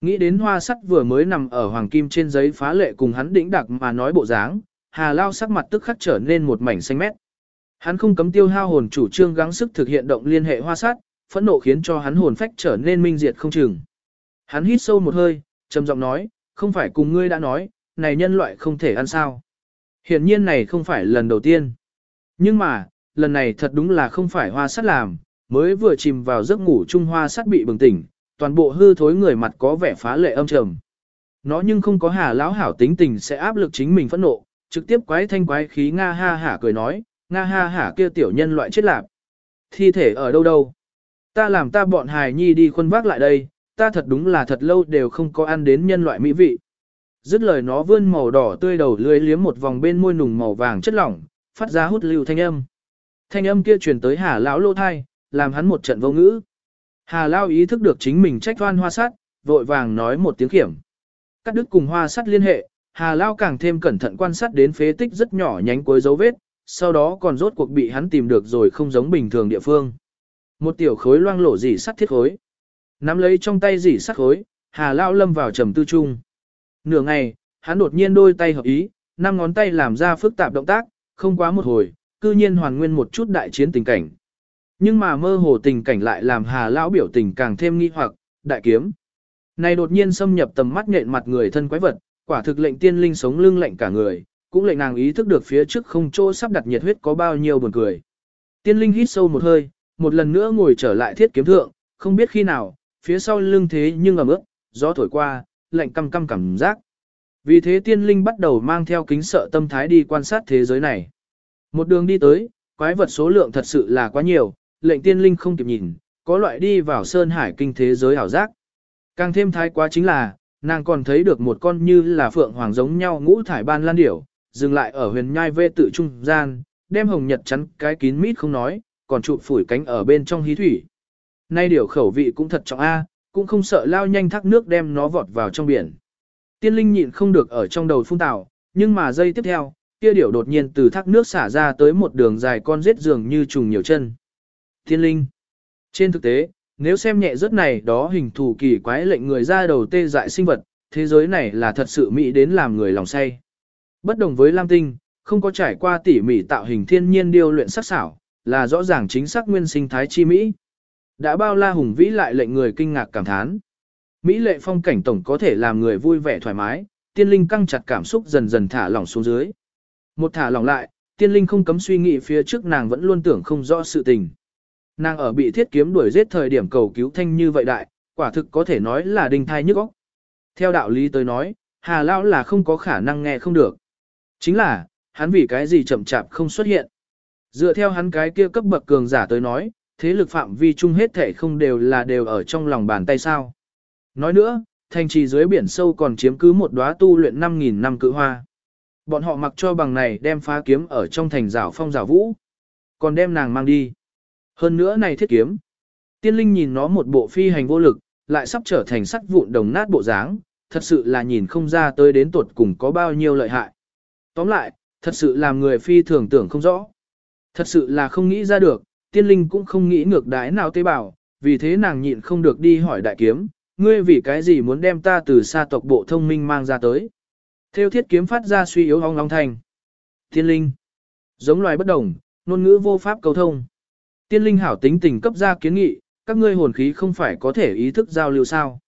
Speaker 1: Nghĩ đến hoa sắt vừa mới nằm ở hoàng kim trên giấy phá lệ cùng hắn đĩnh đặc mà nói bộ dáng, Hà Lao sắc mặt tức khắc trở nên một mảnh xanh mét. Hắn không cấm tiêu hao hồn chủ trương gắng sức thực hiện động liên hệ hoa sát, phẫn nộ khiến cho hắn hồn phách trở nên minh diệt không chừng. Hắn hít sâu một hơi, trầm giọng nói, không phải cùng ngươi đã nói, này nhân loại không thể ăn sao. Hiển nhiên này không phải lần đầu tiên. Nhưng mà, lần này thật đúng là không phải hoa sắt làm, mới vừa chìm vào giấc ngủ trung hoa sắt bị bừng tỉnh, toàn bộ hư thối người mặt có vẻ phá lệ âm trầm. Nó nhưng không có hà lão hảo tính tình sẽ áp lực chính mình phẫn nộ, trực tiếp quái thanh quái khí nga ha hả cười nói, nga ha hả kia tiểu nhân loại chết lạp. Thi thể ở đâu đâu? Ta làm ta bọn hài nhi đi khuân vác lại đây, ta thật đúng là thật lâu đều không có ăn đến nhân loại mỹ vị. Dứt lời nó vươn màu đỏ tươi đầu lưỡi liếm một vòng bên môi nùng màu vàng chất lỏng, phát ra hút lưu thanh âm. Thanh âm kia truyền tới Hà lão lô thai, làm hắn một trận vô ngữ. Hà lão ý thức được chính mình trách oan hoa sát, vội vàng nói một tiếng kiểm. Cắt đứt cùng hoa sắt liên hệ, Hà lão càng thêm cẩn thận quan sát đến phế tích rất nhỏ nhánh cuối dấu vết, sau đó còn rốt cuộc bị hắn tìm được rồi không giống bình thường địa phương. Một tiểu khối loang lổ dỉ sắt thiết khối. Nắm lấy trong tay dỉ sắt khối, Hà Lao lâm vào trầm tư trung. Nửa ngày, hắn đột nhiên đôi tay hợp ý, năm ngón tay làm ra phức tạp động tác, không quá một hồi, cư nhiên hoàn nguyên một chút đại chiến tình cảnh. Nhưng mà mơ hồ tình cảnh lại làm Hà Lão biểu tình càng thêm nghi hoặc, đại kiếm. Này đột nhiên xâm nhập tầm mắt nhện mặt người thân quái vật, quả thực lệnh tiên linh sống lưng lạnh cả người, cũng lệnh nàng ý thức được phía trước không chỗ sắp đặt nhiệt huyết có bao nhiêu buồn cười. Tiên linh hít sâu một hơi, một lần nữa ngồi trở lại thiết kiếm thượng, không biết khi nào, phía sau lưng thế nhưng ẩm ướt, gió thổi qua, lạnh căm căm cảm giác. Vì thế tiên linh bắt đầu mang theo kính sợ tâm thái đi quan sát thế giới này. Một đường đi tới, quái vật số lượng thật sự là quá nhiều, lệnh tiên linh không kịp nhìn, có loại đi vào sơn hải kinh thế giới ảo giác. Càng thêm thái quá chính là, nàng còn thấy được một con như là phượng hoàng giống nhau ngũ thải ban lan điểu, dừng lại ở huyền nhai vê tự trung gian, đem hồng nhật chắn cái kín mít không nói, còn chụp phủi cánh ở bên trong hí thủy. Nay điều khẩu vị cũng thật trọng A, cũng không sợ lao nhanh thác nước đem nó vọt vào trong biển. Tiên linh nhịn không được ở trong đầu phun tảo, nhưng mà giây tiếp theo, kia điểu đột nhiên từ thác nước xả ra tới một đường dài con rết dường như trùng nhiều chân. Tiên linh. Trên thực tế, nếu xem nhẹ rớt này đó hình thù kỳ quái lệnh người ra đầu tê dại sinh vật, thế giới này là thật sự mỹ đến làm người lòng say. Bất đồng với Lam Tinh, không có trải qua tỉ mỉ tạo hình thiên nhiên điêu luyện sắc xảo, là rõ ràng chính xác nguyên sinh thái chi Mỹ. Đã bao la hùng vĩ lại lệnh người kinh ngạc cảm thán. Mỹ lệ phong cảnh tổng có thể làm người vui vẻ thoải mái, tiên linh căng chặt cảm xúc dần dần thả lỏng xuống dưới. Một thả lỏng lại, tiên linh không cấm suy nghĩ phía trước nàng vẫn luôn tưởng không rõ sự tình. Nàng ở bị thiết kiếm đuổi giết thời điểm cầu cứu thanh như vậy đại, quả thực có thể nói là đinh thai nhức óc. Theo đạo lý tới nói, Hà Lão là không có khả năng nghe không được. Chính là, hắn vì cái gì chậm chạp không xuất hiện. Dựa theo hắn cái kia cấp bậc cường giả tới nói, thế lực phạm vi chung hết thể không đều là đều ở trong lòng bàn tay sao. Nói nữa, thành trì dưới biển sâu còn chiếm cứ một đóa tu luyện 5.000 năm cự hoa. Bọn họ mặc cho bằng này đem phá kiếm ở trong thành rào phong rào vũ. Còn đem nàng mang đi. Hơn nữa này thiết kiếm. Tiên linh nhìn nó một bộ phi hành vô lực, lại sắp trở thành sắt vụn đồng nát bộ dáng, thật sự là nhìn không ra tới đến tuột cùng có bao nhiêu lợi hại. Tóm lại, thật sự làm người phi thường tưởng không rõ. Thật sự là không nghĩ ra được, tiên linh cũng không nghĩ ngược đái nào tế bào, vì thế nàng nhịn không được đi hỏi đại kiếm, ngươi vì cái gì muốn đem ta từ xa tộc bộ thông minh mang ra tới. Theo thiết kiếm phát ra suy yếu ong long thành. Tiên linh, giống loài bất đồng, ngôn ngữ vô pháp cầu thông. Tiên linh hảo tính tình cấp ra kiến nghị, các ngươi hồn khí không phải có thể ý thức giao lưu sao.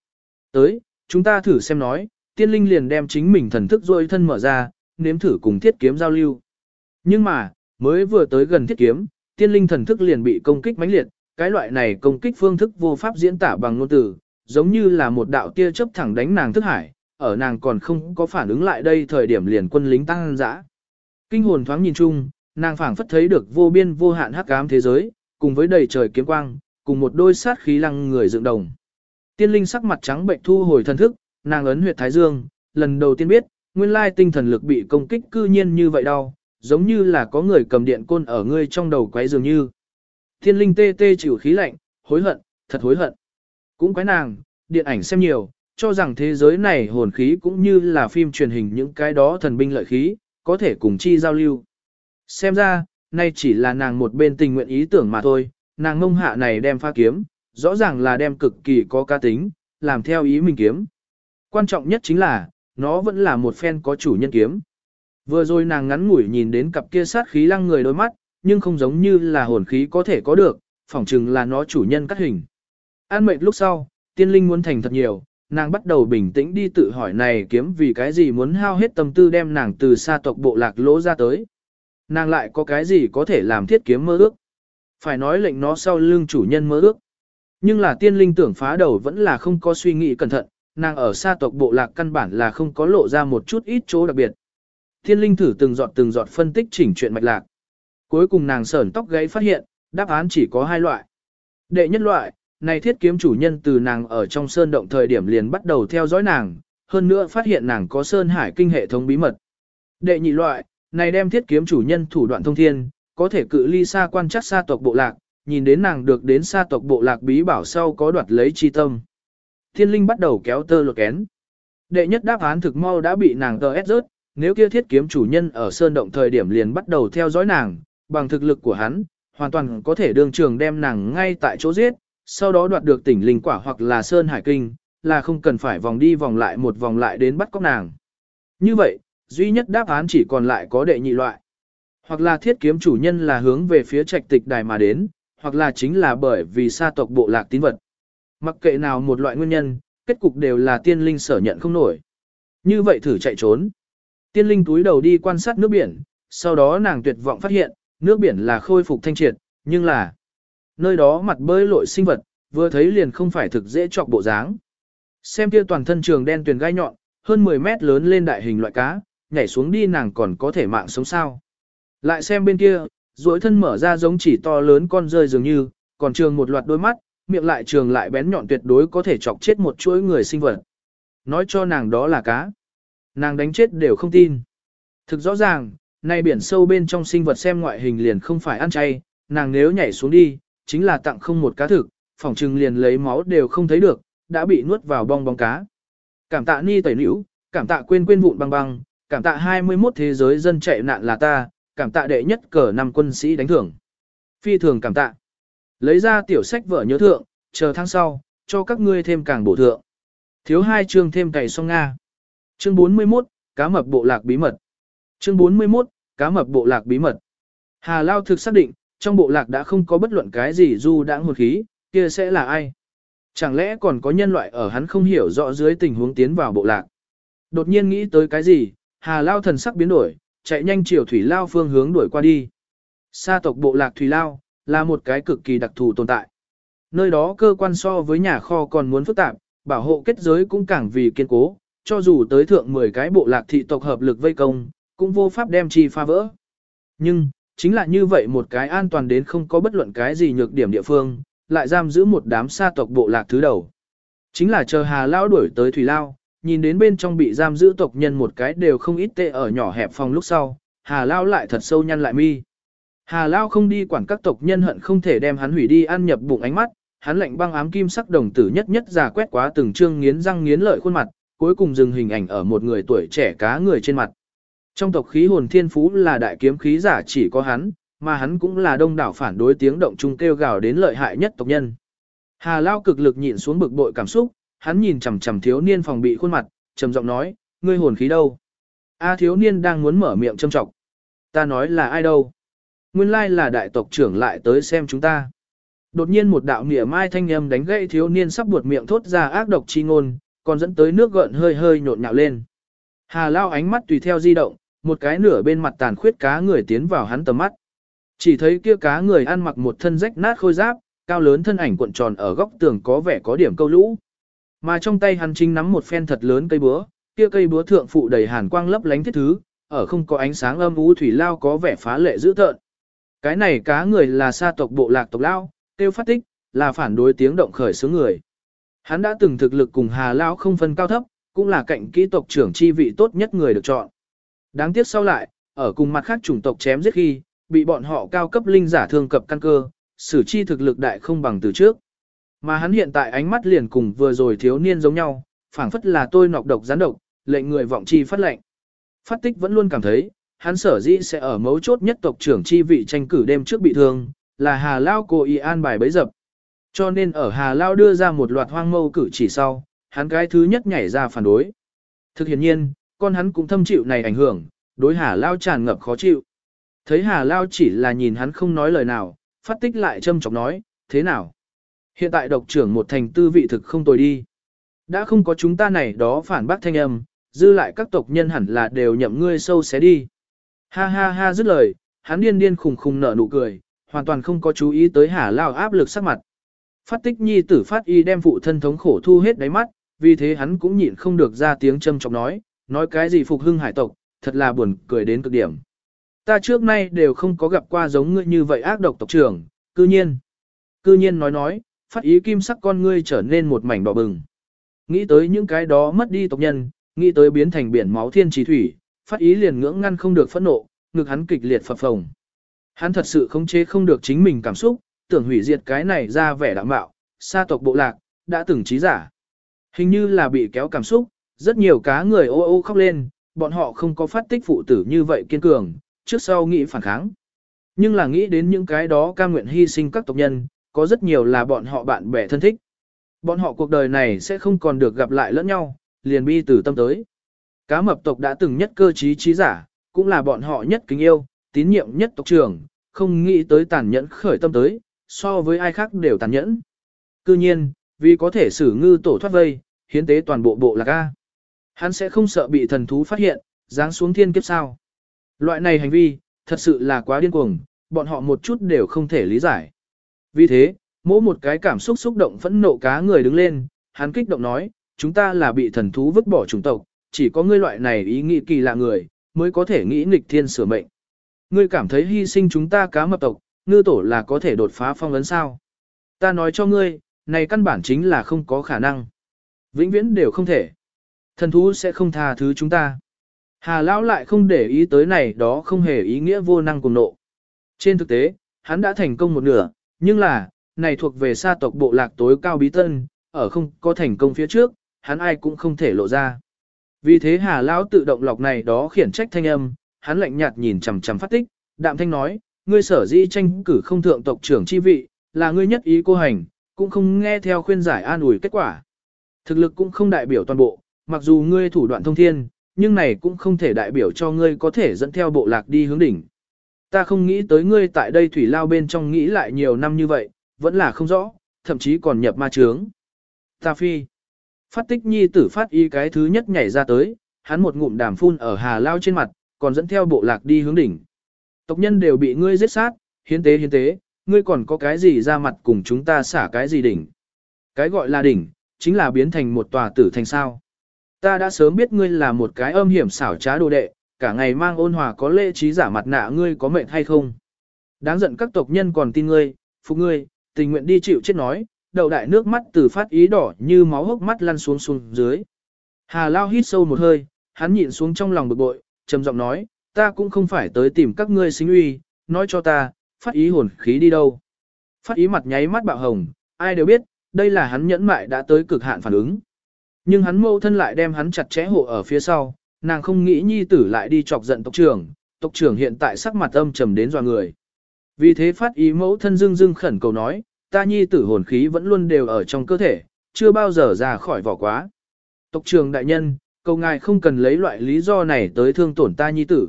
Speaker 1: Tới, chúng ta thử xem nói, tiên linh liền đem chính mình thần thức dôi thân mở ra, nếm thử cùng thiết kiếm giao lưu. Nhưng mà, mới vừa tới gần thiết kiếm, tiên linh thần thức liền bị công kích mãnh liệt, cái loại này công kích phương thức vô pháp diễn tả bằng ngôn từ, giống như là một đạo tia chớp thẳng đánh nàng thức hải, ở nàng còn không có phản ứng lại đây thời điểm liền quân lính tăng dã. Kinh hồn thoáng nhìn chung, nàng phảng phất thấy được vô biên vô hạn hắc ám thế giới, cùng với đầy trời kiếm quang, cùng một đôi sát khí lăng người dựng đồng. Tiên linh sắc mặt trắng bệnh thu hồi thần thức, nàng ấn huyệt thái dương, lần đầu tiên biết, nguyên lai tinh thần lực bị công kích cư nhiên như vậy đau, giống như là có người cầm điện côn ở ngươi trong đầu quấy dường như. Thiên linh tê tê chịu khí lạnh, hối hận, thật hối hận. Cũng quái nàng, điện ảnh xem nhiều, cho rằng thế giới này hồn khí cũng như là phim truyền hình những cái đó thần binh lợi khí, có thể cùng chi giao lưu. Xem ra, nay chỉ là nàng một bên tình nguyện ý tưởng mà thôi, nàng ngông hạ này đem pha kiếm, rõ ràng là đem cực kỳ có cá tính, làm theo ý mình kiếm. Quan trọng nhất chính là, nó vẫn là một phen có chủ nhân kiếm. Vừa rồi nàng ngắn ngủi nhìn đến cặp kia sát khí lăng người đôi mắt, nhưng không giống như là hồn khí có thể có được, phỏng chừng là nó chủ nhân cắt hình. An mệt lúc sau, tiên linh muốn thành thật nhiều, nàng bắt đầu bình tĩnh đi tự hỏi này kiếm vì cái gì muốn hao hết tâm tư đem nàng từ xa tộc bộ lạc lỗ ra tới. Nàng lại có cái gì có thể làm thiết kiếm mơ ước. Phải nói lệnh nó sau lưng chủ nhân mơ ước. Nhưng là tiên linh tưởng phá đầu vẫn là không có suy nghĩ cẩn thận, nàng ở xa tộc bộ lạc căn bản là không có lộ ra một chút ít chỗ đặc biệt. Thiên linh thử từng giọt từng giọt phân tích chỉnh chuyện mạch lạc. Cuối cùng nàng sởn tóc gáy phát hiện, đáp án chỉ có hai loại. Đệ nhất loại, này thiết kiếm chủ nhân từ nàng ở trong sơn động thời điểm liền bắt đầu theo dõi nàng, hơn nữa phát hiện nàng có sơn hải kinh hệ thống bí mật. Đệ nhị loại, này đem thiết kiếm chủ nhân thủ đoạn thông thiên, có thể cự ly xa quan chắc xa tộc bộ lạc, nhìn đến nàng được đến xa tộc bộ lạc bí bảo sau có đoạt lấy chi tâm. Thiên linh bắt đầu kéo tơ lột kén. Đệ nhất đáp án thực mau đã bị nàng tờ ép rớt, nếu kia thiết kiếm chủ nhân ở sơn động thời điểm liền bắt đầu theo dõi nàng, bằng thực lực của hắn, hoàn toàn có thể đường trường đem nàng ngay tại chỗ giết, sau đó đoạt được tỉnh linh quả hoặc là sơn hải kinh, là không cần phải vòng đi vòng lại một vòng lại đến bắt cóc nàng. Như vậy, duy nhất đáp án chỉ còn lại có đệ nhị loại. Hoặc là thiết kiếm chủ nhân là hướng về phía trạch tịch đài mà đến, hoặc là chính là bởi vì sa tộc bộ lạc tín vật. Mặc kệ nào một loại nguyên nhân, kết cục đều là tiên linh sở nhận không nổi. Như vậy thử chạy trốn. Tiên linh túi đầu đi quan sát nước biển, sau đó nàng tuyệt vọng phát hiện, nước biển là khôi phục thanh triệt, nhưng là nơi đó mặt bơi lội sinh vật, vừa thấy liền không phải thực dễ chọc bộ dáng. Xem kia toàn thân trường đen tuyền gai nhọn, hơn 10 mét lớn lên đại hình loại cá, nhảy xuống đi nàng còn có thể mạng sống sao. Lại xem bên kia, duỗi thân mở ra giống chỉ to lớn con rơi dường như, còn trường một loạt đôi mắt, miệng lại trường lại bén nhọn tuyệt đối có thể chọc chết một chuỗi người sinh vật. Nói cho nàng đó là cá. Nàng đánh chết đều không tin. Thực rõ ràng, nay biển sâu bên trong sinh vật xem ngoại hình liền không phải ăn chay, nàng nếu nhảy xuống đi, chính là tặng không một cá thực, phòng trừng liền lấy máu đều không thấy được, đã bị nuốt vào bong bóng cá. Cảm tạ ni tẩy nữ, cảm tạ quên quên vụn băng băng, cảm tạ 21 thế giới dân chạy nạn là ta, cảm tạ đệ nhất cờ năm quân sĩ đánh thưởng. Phi thường cảm tạ. Lấy ra tiểu sách vở nhớ thượng, chờ tháng sau, cho các ngươi thêm càng bổ thượng. Thiếu hai chương thêm cày xong Nga. Chương 41, cá mập bộ lạc bí mật. Chương 41, cá mập bộ lạc bí mật. Hà Lao thực xác định, trong bộ lạc đã không có bất luận cái gì du đãng hồn khí, kia sẽ là ai? Chẳng lẽ còn có nhân loại ở hắn không hiểu rõ dưới tình huống tiến vào bộ lạc? Đột nhiên nghĩ tới cái gì, Hà Lao thần sắc biến đổi, chạy nhanh chiều Thủy Lao phương hướng đuổi qua đi. Sa tộc bộ lạc Thủy Lao, là một cái cực kỳ đặc thù tồn tại. Nơi đó cơ quan so với nhà kho còn muốn phức tạp, bảo hộ kết giới cũng càng vì kiên cố, cho dù tới thượng 10 cái bộ lạc thị tộc hợp lực vây công, cũng vô pháp đem chi phá vỡ. Nhưng, chính là như vậy một cái an toàn đến không có bất luận cái gì nhược điểm địa phương, lại giam giữ một đám sa tộc bộ lạc thứ đầu. Chính là chờ Hà Lao đuổi tới Thủy Lao, nhìn đến bên trong bị giam giữ tộc nhân một cái đều không ít tệ ở nhỏ hẹp phòng lúc sau, Hà Lao lại thật sâu nhăn lại mi. Hà Lao không đi quản các tộc nhân hận không thể đem hắn hủy đi ăn nhập bụng ánh mắt, hắn lạnh băng ám kim sắc đồng tử nhất nhất giả quét quá từng trương nghiến răng nghiến lợi khuôn mặt, cuối cùng dừng hình ảnh ở một người tuổi trẻ cá người trên mặt. Trong tộc khí hồn thiên phú là đại kiếm khí giả chỉ có hắn, mà hắn cũng là đông đảo phản đối tiếng động chung kêu gào đến lợi hại nhất tộc nhân. Hà Lao cực lực nhịn xuống bực bội cảm xúc, hắn nhìn chằm chằm thiếu niên phòng bị khuôn mặt, trầm giọng nói, ngươi hồn khí đâu? A thiếu niên đang muốn mở miệng châm trọng. Ta nói là ai đâu? Nguyên lai là đại tộc trưởng lại tới xem chúng ta. Đột nhiên một đạo mỉa mai thanh âm đánh gãy thiếu niên sắp buột miệng thốt ra ác độc chi ngôn, còn dẫn tới nước gợn hơi hơi nhộn nhạo lên. Hà lao ánh mắt tùy theo di động, một cái nửa bên mặt tàn khuyết cá người tiến vào hắn tầm mắt. Chỉ thấy kia cá người ăn mặc một thân rách nát khôi giáp, cao lớn thân ảnh cuộn tròn ở góc tường có vẻ có điểm câu lũ. Mà trong tay hắn chính nắm một phen thật lớn cây búa, kia cây búa thượng phụ đầy hàn quang lấp lánh thiết thứ, ở không có ánh sáng âm u thủy lao có vẻ phá lệ dữ tợn. Cái này cá người là sa tộc bộ lạc tộc lao, tiêu phát tích, là phản đối tiếng động khởi xướng người. Hắn đã từng thực lực cùng Hà Lao không phân cao thấp, cũng là cạnh kỹ tộc trưởng chi vị tốt nhất người được chọn. Đáng tiếc sau lại, ở cùng mặt khác chủng tộc chém giết khi, bị bọn họ cao cấp linh giả thương cập căn cơ, sử chi thực lực đại không bằng từ trước. Mà hắn hiện tại ánh mắt liền cùng vừa rồi thiếu niên giống nhau, phảng phất là tôi nọc độc gián độc, lệnh người vọng chi phát lệnh. Phát tích vẫn luôn cảm thấy, hắn sở dĩ sẽ ở mấu chốt nhất tộc trưởng chi vị tranh cử đêm trước bị thương, là Hà Lao cố ý an bài bấy dập. Cho nên ở Hà Lao đưa ra một loạt hoang mâu cử chỉ sau, hắn cái thứ nhất nhảy ra phản đối. Thực hiện nhiên, con hắn cũng thâm chịu này ảnh hưởng, đối Hà Lao tràn ngập khó chịu. Thấy Hà Lao chỉ là nhìn hắn không nói lời nào, phát tích lại châm chọc nói, thế nào? Hiện tại độc trưởng một thành tư vị thực không tồi đi. Đã không có chúng ta này đó phản bác thanh âm, dư lại các tộc nhân hẳn là đều nhậm ngươi sâu xé đi. Ha ha ha dứt lời, hắn điên điên khùng khùng nở nụ cười, hoàn toàn không có chú ý tới Hà Lao áp lực sắc mặt. Phát tích nhi tử phát y đem phụ thân thống khổ thu hết đáy mắt, vì thế hắn cũng nhịn không được ra tiếng châm chọc nói, nói cái gì phục hưng hải tộc, thật là buồn cười đến cực điểm. Ta trước nay đều không có gặp qua giống ngươi như vậy ác độc tộc trưởng, cư nhiên. Cư nhiên nói nói, phát ý kim sắc con ngươi trở nên một mảnh đỏ bừng. Nghĩ tới những cái đó mất đi tộc nhân, nghĩ tới biến thành biển máu thiên trì thủy, phát ý liền ngưỡng ngăn không được phẫn nộ, ngực hắn kịch liệt phập phồng. Hắn thật sự không chế không được chính mình cảm xúc, tưởng hủy diệt cái này ra vẻ đạm bạo, sa tộc bộ lạc, đã từng trí giả. Hình như là bị kéo cảm xúc, rất nhiều cá người ô ô khóc lên, bọn họ không có phát tích phụ tử như vậy kiên cường, trước sau nghĩ phản kháng. Nhưng là nghĩ đến những cái đó ca nguyện hy sinh các tộc nhân, có rất nhiều là bọn họ bạn bè thân thích. Bọn họ cuộc đời này sẽ không còn được gặp lại lẫn nhau, liền bi từ tâm tới. Cá mập tộc đã từng nhất cơ trí trí giả, cũng là bọn họ nhất kính yêu, tín nhiệm nhất tộc trưởng, không nghĩ tới tàn nhẫn khởi tâm tới, so với ai khác đều tàn nhẫn. Cư nhiên, vì có thể xử ngư tổ thoát vây, hiến tế toàn bộ bộ lạc A. Hắn sẽ không sợ bị thần thú phát hiện, giáng xuống thiên kiếp sao. Loại này hành vi, thật sự là quá điên cuồng, bọn họ một chút đều không thể lý giải. Vì thế, mỗi một cái cảm xúc xúc động phẫn nộ cá người đứng lên, hắn kích động nói, chúng ta là bị thần thú vứt bỏ chủng tộc, chỉ có ngươi loại này ý nghĩ kỳ lạ người, mới có thể nghĩ nghịch thiên sửa mệnh. Ngươi cảm thấy hy sinh chúng ta cá mập tộc, ngư tổ là có thể đột phá phong ấn sao. Ta nói cho ngươi, này căn bản chính là không có khả năng. Vĩnh viễn đều không thể. Thần thú sẽ không tha thứ chúng ta. Hà Lão lại không để ý tới này đó không hề ý nghĩa vô năng cùng nộ. Trên thực tế, hắn đã thành công một nửa, nhưng là, này thuộc về sa tộc bộ lạc tối cao bí tân, ở không có thành công phía trước, hắn ai cũng không thể lộ ra. Vì thế Hà Lão tự động lọc này đó khiển trách thanh âm, hắn lạnh nhạt nhìn chằm chằm phát tích, đạm thanh nói, ngươi sở dĩ tranh cử không thượng tộc trưởng chi vị, là ngươi nhất ý cô hành, cũng không nghe theo khuyên giải an ủi kết quả. Thực lực cũng không đại biểu toàn bộ, mặc dù ngươi thủ đoạn thông thiên, nhưng này cũng không thể đại biểu cho ngươi có thể dẫn theo bộ lạc đi hướng đỉnh. Ta không nghĩ tới ngươi tại đây thủy lao bên trong nghĩ lại nhiều năm như vậy, vẫn là không rõ, thậm chí còn nhập ma trướng. Ta phi. Phát tích nhi tử phát y cái thứ nhất nhảy ra tới, hắn một ngụm đàm phun ở hà lao trên mặt, còn dẫn theo bộ lạc đi hướng đỉnh. Tộc nhân đều bị ngươi giết sát, hiến tế hiến tế, ngươi còn có cái gì ra mặt cùng chúng ta xả cái gì đỉnh. Cái gọi là đỉnh, chính là biến thành một tòa tử thành sao. Ta đã sớm biết ngươi là một cái âm hiểm xảo trá đồ đệ, cả ngày mang ôn hòa có lễ trí giả mặt nạ ngươi có mệnh hay không. Đáng giận các tộc nhân còn tin ngươi, phục ngươi, tình nguyện đi chịu chết nói, đầu đại nước mắt từ phát ý đỏ như máu hốc mắt lăn xuống xuống dưới. Hà Lao hít sâu một hơi, hắn nhịn xuống trong lòng bực bội, trầm giọng nói, ta cũng không phải tới tìm các ngươi xính uy, nói cho ta, phát ý hồn khí đi đâu. Phát ý mặt nháy mắt bạo hồng, ai đều biết, đây là hắn nhẫn mại đã tới cực hạn phản ứng. Nhưng hắn mâu thân lại đem hắn chặt chẽ hộ ở phía sau, nàng không nghĩ nhi tử lại đi chọc giận tộc trưởng, tộc trưởng hiện tại sắc mặt âm trầm đến dò người. Vì thế phát ý mẫu thân dưng dưng khẩn cầu nói, ta nhi tử hồn khí vẫn luôn đều ở trong cơ thể, chưa bao giờ ra khỏi vỏ quá. Tộc trưởng đại nhân, cầu ngài không cần lấy loại lý do này tới thương tổn ta nhi tử.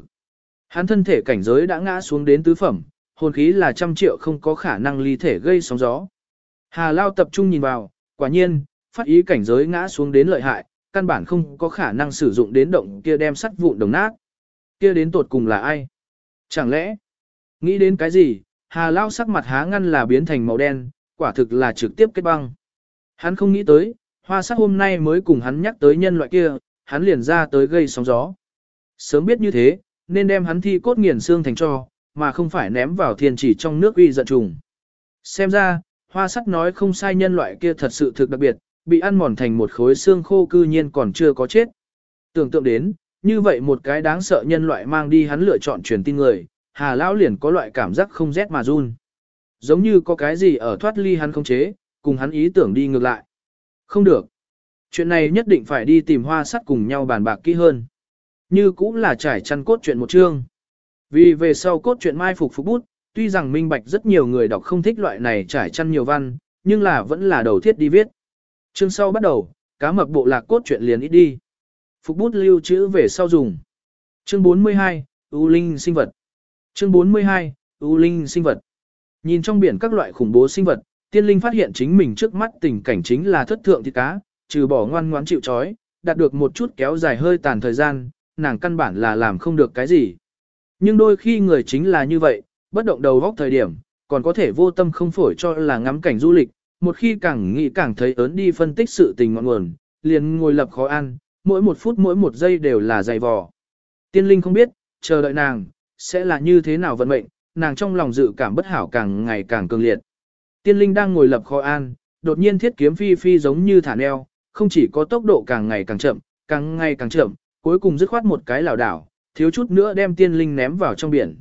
Speaker 1: Hắn thân thể cảnh giới đã ngã xuống đến tứ phẩm, hồn khí là trăm triệu không có khả năng ly thể gây sóng gió. Hà Lao tập trung nhìn vào, quả nhiên, phát ý cảnh giới ngã xuống đến lợi hại, căn bản không có khả năng sử dụng đến động kia đem sắt vụn đồng nát. Kia đến tột cùng là ai? Chẳng lẽ, nghĩ đến cái gì, Hà Lao sắc mặt há ngăn là biến thành màu đen, quả thực là trực tiếp kết băng. Hắn không nghĩ tới, hoa sắc hôm nay mới cùng hắn nhắc tới nhân loại kia, hắn liền ra tới gây sóng gió. Sớm biết như thế, nên đem hắn thi cốt nghiền xương thành cho, mà không phải ném vào thiên chỉ trong nước uy giận trùng. Xem ra, hoa sắc nói không sai nhân loại kia thật sự thực đặc biệt, bị ăn mòn thành một khối xương khô cư nhiên còn chưa có chết. Tưởng tượng đến, như vậy một cái đáng sợ nhân loại mang đi hắn lựa chọn truyền tin người, hà lão liền có loại cảm giác không rét mà run. Giống như có cái gì ở thoát ly hắn không chế, cùng hắn ý tưởng đi ngược lại. Không được. Chuyện này nhất định phải đi tìm hoa sắt cùng nhau bàn bạc kỹ hơn. Như cũng là trải chăn cốt chuyện một chương. Vì về sau cốt truyện mai phục phục bút, tuy rằng minh bạch rất nhiều người đọc không thích loại này trải chăn nhiều văn, nhưng là vẫn là đầu thiết đi viết. Chương sau bắt đầu, cá mập bộ lạc cốt truyện liền ít đi. Phục bút lưu trữ về sau dùng. Chương 42, U Linh sinh vật. Chương 42, U Linh sinh vật. Nhìn trong biển các loại khủng bố sinh vật, tiên linh phát hiện chính mình trước mắt tình cảnh chính là thất thượng thịt cá, trừ bỏ ngoan ngoãn chịu chói, đạt được một chút kéo dài hơi tàn thời gian, nàng căn bản là làm không được cái gì. Nhưng đôi khi người chính là như vậy, bất động đầu góc thời điểm, còn có thể vô tâm không phổi cho là ngắm cảnh du lịch, một khi càng nghĩ càng thấy ớn đi phân tích sự tình ngọn nguồn, liền ngồi lập khó ăn, mỗi một phút mỗi một giây đều là dày vò. Tiên linh không biết, chờ đợi nàng, sẽ là như thế nào vận mệnh, nàng trong lòng dự cảm bất hảo càng ngày càng cường liệt. Tiên linh đang ngồi lập kho an, đột nhiên thiết kiếm phi phi giống như thả neo, không chỉ có tốc độ càng ngày càng chậm, càng ngày càng chậm, cuối cùng dứt khoát một cái lảo đảo, thiếu chút nữa đem tiên linh ném vào trong biển.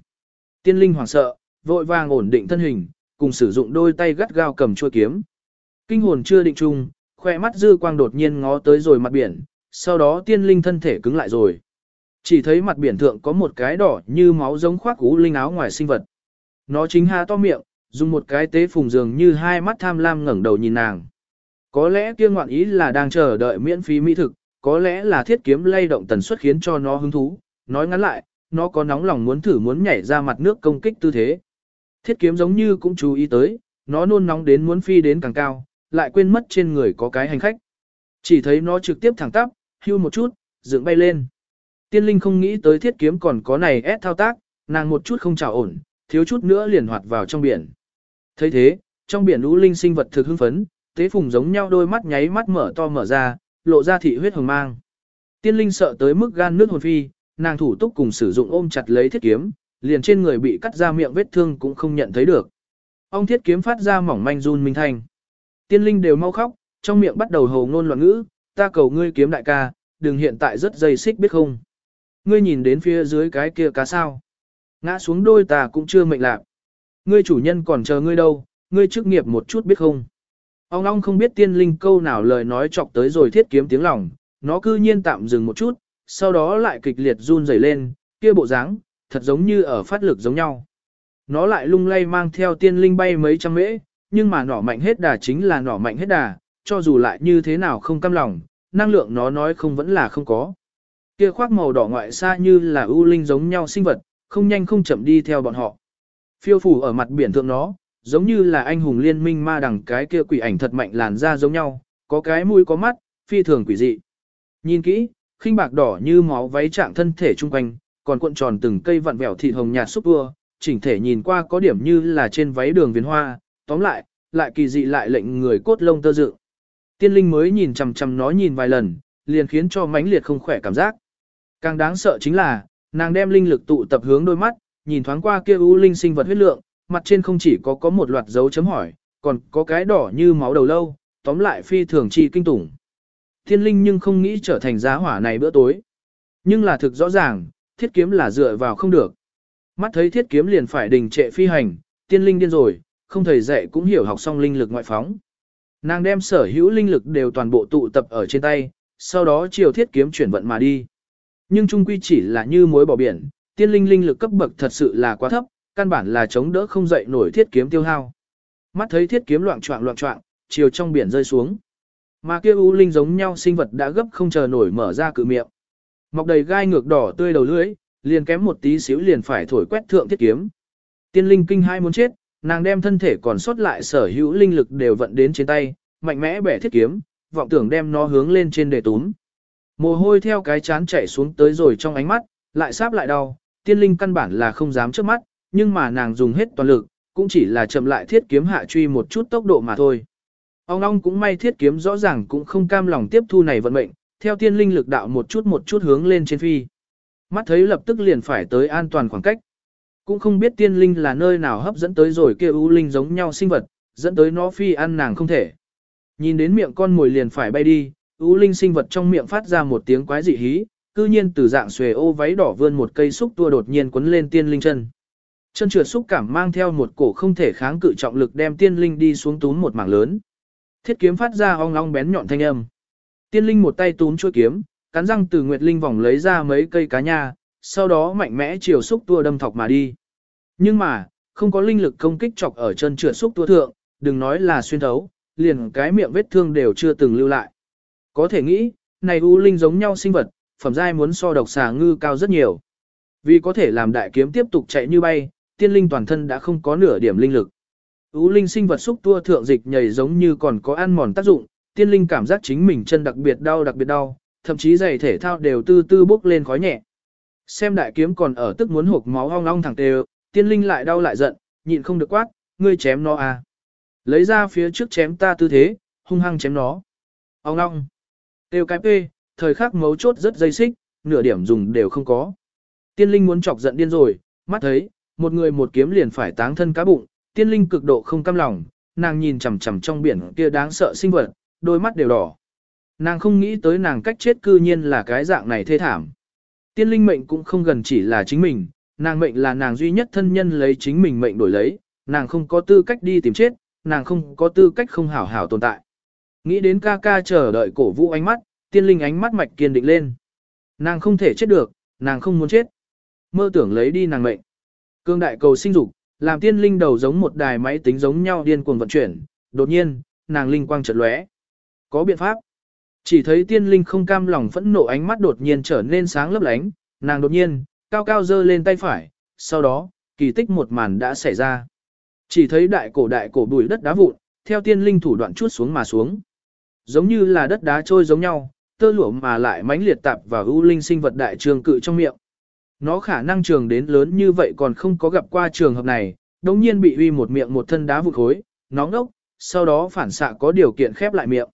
Speaker 1: Tiên linh hoảng sợ, vội vàng ổn định thân hình, cùng sử dụng đôi tay gắt gao cầm chuôi kiếm. Kinh hồn chưa định trung, khoe mắt dư quang đột nhiên ngó tới rồi mặt biển, sau đó tiên linh thân thể cứng lại rồi. Chỉ thấy mặt biển thượng có một cái đỏ như máu giống khoác cú linh áo ngoài sinh vật. Nó chính há to miệng, Dùng một cái tế phùng dường như hai mắt tham lam ngẩng đầu nhìn nàng. Có lẽ kia ngoạn ý là đang chờ đợi miễn phí mỹ thực, có lẽ là thiết kiếm lay động tần suất khiến cho nó hứng thú. Nói ngắn lại, nó có nóng lòng muốn thử muốn nhảy ra mặt nước công kích tư thế. Thiết kiếm giống như cũng chú ý tới, nó nôn nóng đến muốn phi đến càng cao, lại quên mất trên người có cái hành khách. Chỉ thấy nó trực tiếp thẳng tắp, hưu một chút, dựng bay lên. Tiên linh không nghĩ tới thiết kiếm còn có này ép thao tác, nàng một chút không trào ổn, thiếu chút nữa liền hoạt vào trong biển. thấy thế, trong biển lũ linh sinh vật thực hưng phấn, tế phùng giống nhau đôi mắt nháy mắt mở to mở ra, lộ ra thị huyết hồng mang. Tiên linh sợ tới mức gan nước hồn phi, nàng thủ túc cùng sử dụng ôm chặt lấy thiết kiếm, liền trên người bị cắt ra miệng vết thương cũng không nhận thấy được. Ông thiết kiếm phát ra mỏng manh run minh thanh. Tiên linh đều mau khóc, trong miệng bắt đầu hồ ngôn loạn ngữ, ta cầu ngươi kiếm đại ca, đừng hiện tại rất dây xích biết không. Ngươi nhìn đến phía dưới cái kia cá sao. Ngã xuống đôi ta cũng chưa mệnh lạc. Ngươi chủ nhân còn chờ ngươi đâu, ngươi chức nghiệp một chút biết không. Ông long không biết tiên linh câu nào lời nói chọc tới rồi thiết kiếm tiếng lòng, nó cư nhiên tạm dừng một chút, sau đó lại kịch liệt run rẩy lên, kia bộ dáng, thật giống như ở phát lực giống nhau. Nó lại lung lay mang theo tiên linh bay mấy trăm mễ, nhưng mà nỏ mạnh hết đà chính là nỏ mạnh hết đà, cho dù lại như thế nào không cam lòng, năng lượng nó nói không vẫn là không có. Kia khoác màu đỏ ngoại xa như là ưu linh giống nhau sinh vật, không nhanh không chậm đi theo bọn họ. Phiêu phủ ở mặt biển thượng nó, giống như là anh hùng liên minh ma đằng cái kia quỷ ảnh thật mạnh làn ra giống nhau, có cái mũi có mắt, phi thường quỷ dị. Nhìn kỹ, khinh bạc đỏ như máu váy trạng thân thể trung quanh, còn cuộn tròn từng cây vặn vẹo thịt hồng nhạt xúc vua, chỉnh thể nhìn qua có điểm như là trên váy đường viền hoa, tóm lại, lại kỳ dị lại lệnh người cốt lông tơ dự. Tiên linh mới nhìn chằm chằm nó nhìn vài lần, liền khiến cho mãnh liệt không khỏe cảm giác. Càng đáng sợ chính là, nàng đem linh lực tụ tập hướng đôi mắt, nhìn thoáng qua kia u linh sinh vật huyết lượng, mặt trên không chỉ có có một loạt dấu chấm hỏi, còn có cái đỏ như máu đầu lâu, tóm lại phi thường chi kinh tủng. Thiên linh nhưng không nghĩ trở thành giá hỏa này bữa tối. Nhưng là thực rõ ràng, thiết kiếm là dựa vào không được. Mắt thấy thiết kiếm liền phải đình trệ phi hành, tiên linh điên rồi, không thầy dạy cũng hiểu học xong linh lực ngoại phóng. Nàng đem sở hữu linh lực đều toàn bộ tụ tập ở trên tay, sau đó chiều thiết kiếm chuyển vận mà đi. Nhưng trung quy chỉ là như mối bỏ biển, tiên linh linh lực cấp bậc thật sự là quá thấp, căn bản là chống đỡ không dậy nổi thiết kiếm tiêu hao. Mắt thấy thiết kiếm loạn choạng loạn choạng, chiều trong biển rơi xuống. Mà kia u linh giống nhau sinh vật đã gấp không chờ nổi mở ra cự miệng. Mọc đầy gai ngược đỏ tươi đầu lưỡi, liền kém một tí xíu liền phải thổi quét thượng thiết kiếm. Tiên linh kinh hai muốn chết, nàng đem thân thể còn sót lại sở hữu linh lực đều vận đến trên tay, mạnh mẽ bẻ thiết kiếm, vọng tưởng đem nó hướng lên trên đề túm. Mồ hôi theo cái chán chảy xuống tới rồi trong ánh mắt, lại sáp lại đau, tiên linh căn bản là không dám trước mắt, nhưng mà nàng dùng hết toàn lực, cũng chỉ là chậm lại thiết kiếm hạ truy một chút tốc độ mà thôi. Ông long cũng may thiết kiếm rõ ràng cũng không cam lòng tiếp thu này vận mệnh, theo tiên linh lực đạo một chút một chút hướng lên trên phi. Mắt thấy lập tức liền phải tới an toàn khoảng cách. Cũng không biết tiên linh là nơi nào hấp dẫn tới rồi kia u linh giống nhau sinh vật, dẫn tới nó phi ăn nàng không thể. Nhìn đến miệng con mồi liền phải bay đi, u linh sinh vật trong miệng phát ra một tiếng quái dị hí, cư nhiên từ dạng xuề ô váy đỏ vươn một cây xúc tua đột nhiên quấn lên tiên linh chân. Chân trượt xúc cảm mang theo một cổ không thể kháng cự trọng lực đem tiên linh đi xuống túm một mảng lớn. Thiết kiếm phát ra ong ong bén nhọn thanh âm. Tiên linh một tay túm chuôi kiếm, cắn răng từ nguyệt linh vòng lấy ra mấy cây cá nha, sau đó mạnh mẽ chiều xúc tua đâm thọc mà đi. Nhưng mà, không có linh lực công kích chọc ở chân trượt xúc tua thượng, đừng nói là xuyên thấu, liền cái miệng vết thương đều chưa từng lưu lại. Có thể nghĩ, này u linh giống nhau sinh vật, phẩm giai muốn so độc xà ngư cao rất nhiều. Vì có thể làm đại kiếm tiếp tục chạy như bay, tiên linh toàn thân đã không có nửa điểm linh lực. U linh sinh vật xúc tua thượng dịch nhảy giống như còn có ăn mòn tác dụng, tiên linh cảm giác chính mình chân đặc biệt đau đặc biệt đau, thậm chí giày thể thao đều tư tư bốc lên khói nhẹ. Xem đại kiếm còn ở tức muốn hộp máu ong ong thẳng tề, tiên linh lại đau lại giận, nhịn không được quát, ngươi chém nó à. Lấy ra phía trước chém ta tư thế, hung hăng chém nó. Ong ong. Tiêu cái pê, thời khắc mấu chốt rất dây xích, nửa điểm dùng đều không có. Tiên linh muốn chọc giận điên rồi, mắt thấy, một người một kiếm liền phải táng thân cá bụng, tiên linh cực độ không cam lòng, nàng nhìn chằm chằm trong biển kia đáng sợ sinh vật, đôi mắt đều đỏ. Nàng không nghĩ tới nàng cách chết cư nhiên là cái dạng này thê thảm. Tiên linh mệnh cũng không gần chỉ là chính mình, nàng mệnh là nàng duy nhất thân nhân lấy chính mình mệnh đổi lấy, nàng không có tư cách đi tìm chết, nàng không có tư cách không hảo hảo tồn tại. Nghĩ đến ca ca chờ đợi cổ vũ ánh mắt, tiên linh ánh mắt mạch kiên định lên. Nàng không thể chết được, nàng không muốn chết. Mơ tưởng lấy đi nàng mệnh. Cương đại cầu sinh dục, làm tiên linh đầu giống một đài máy tính giống nhau điên cuồng vận chuyển, đột nhiên, nàng linh quang chợt lóe. Có biện pháp. Chỉ thấy tiên linh không cam lòng phẫn nộ ánh mắt đột nhiên trở nên sáng lấp lánh, nàng đột nhiên, cao cao giơ lên tay phải, sau đó, kỳ tích một màn đã xảy ra. Chỉ thấy đại cổ đại cổ bùi đất đá vụn, theo tiên linh thủ đoạn chuốt xuống mà xuống. Giống như là đất đá trôi giống nhau, tơ lụa mà lại mãnh liệt tạp vào ưu linh sinh vật đại trường cự trong miệng. Nó khả năng trường đến lớn như vậy còn không có gặp qua trường hợp này, đồng nhiên bị uy một miệng một thân đá vụt khối, nóng đốc, sau đó phản xạ có điều kiện khép lại miệng.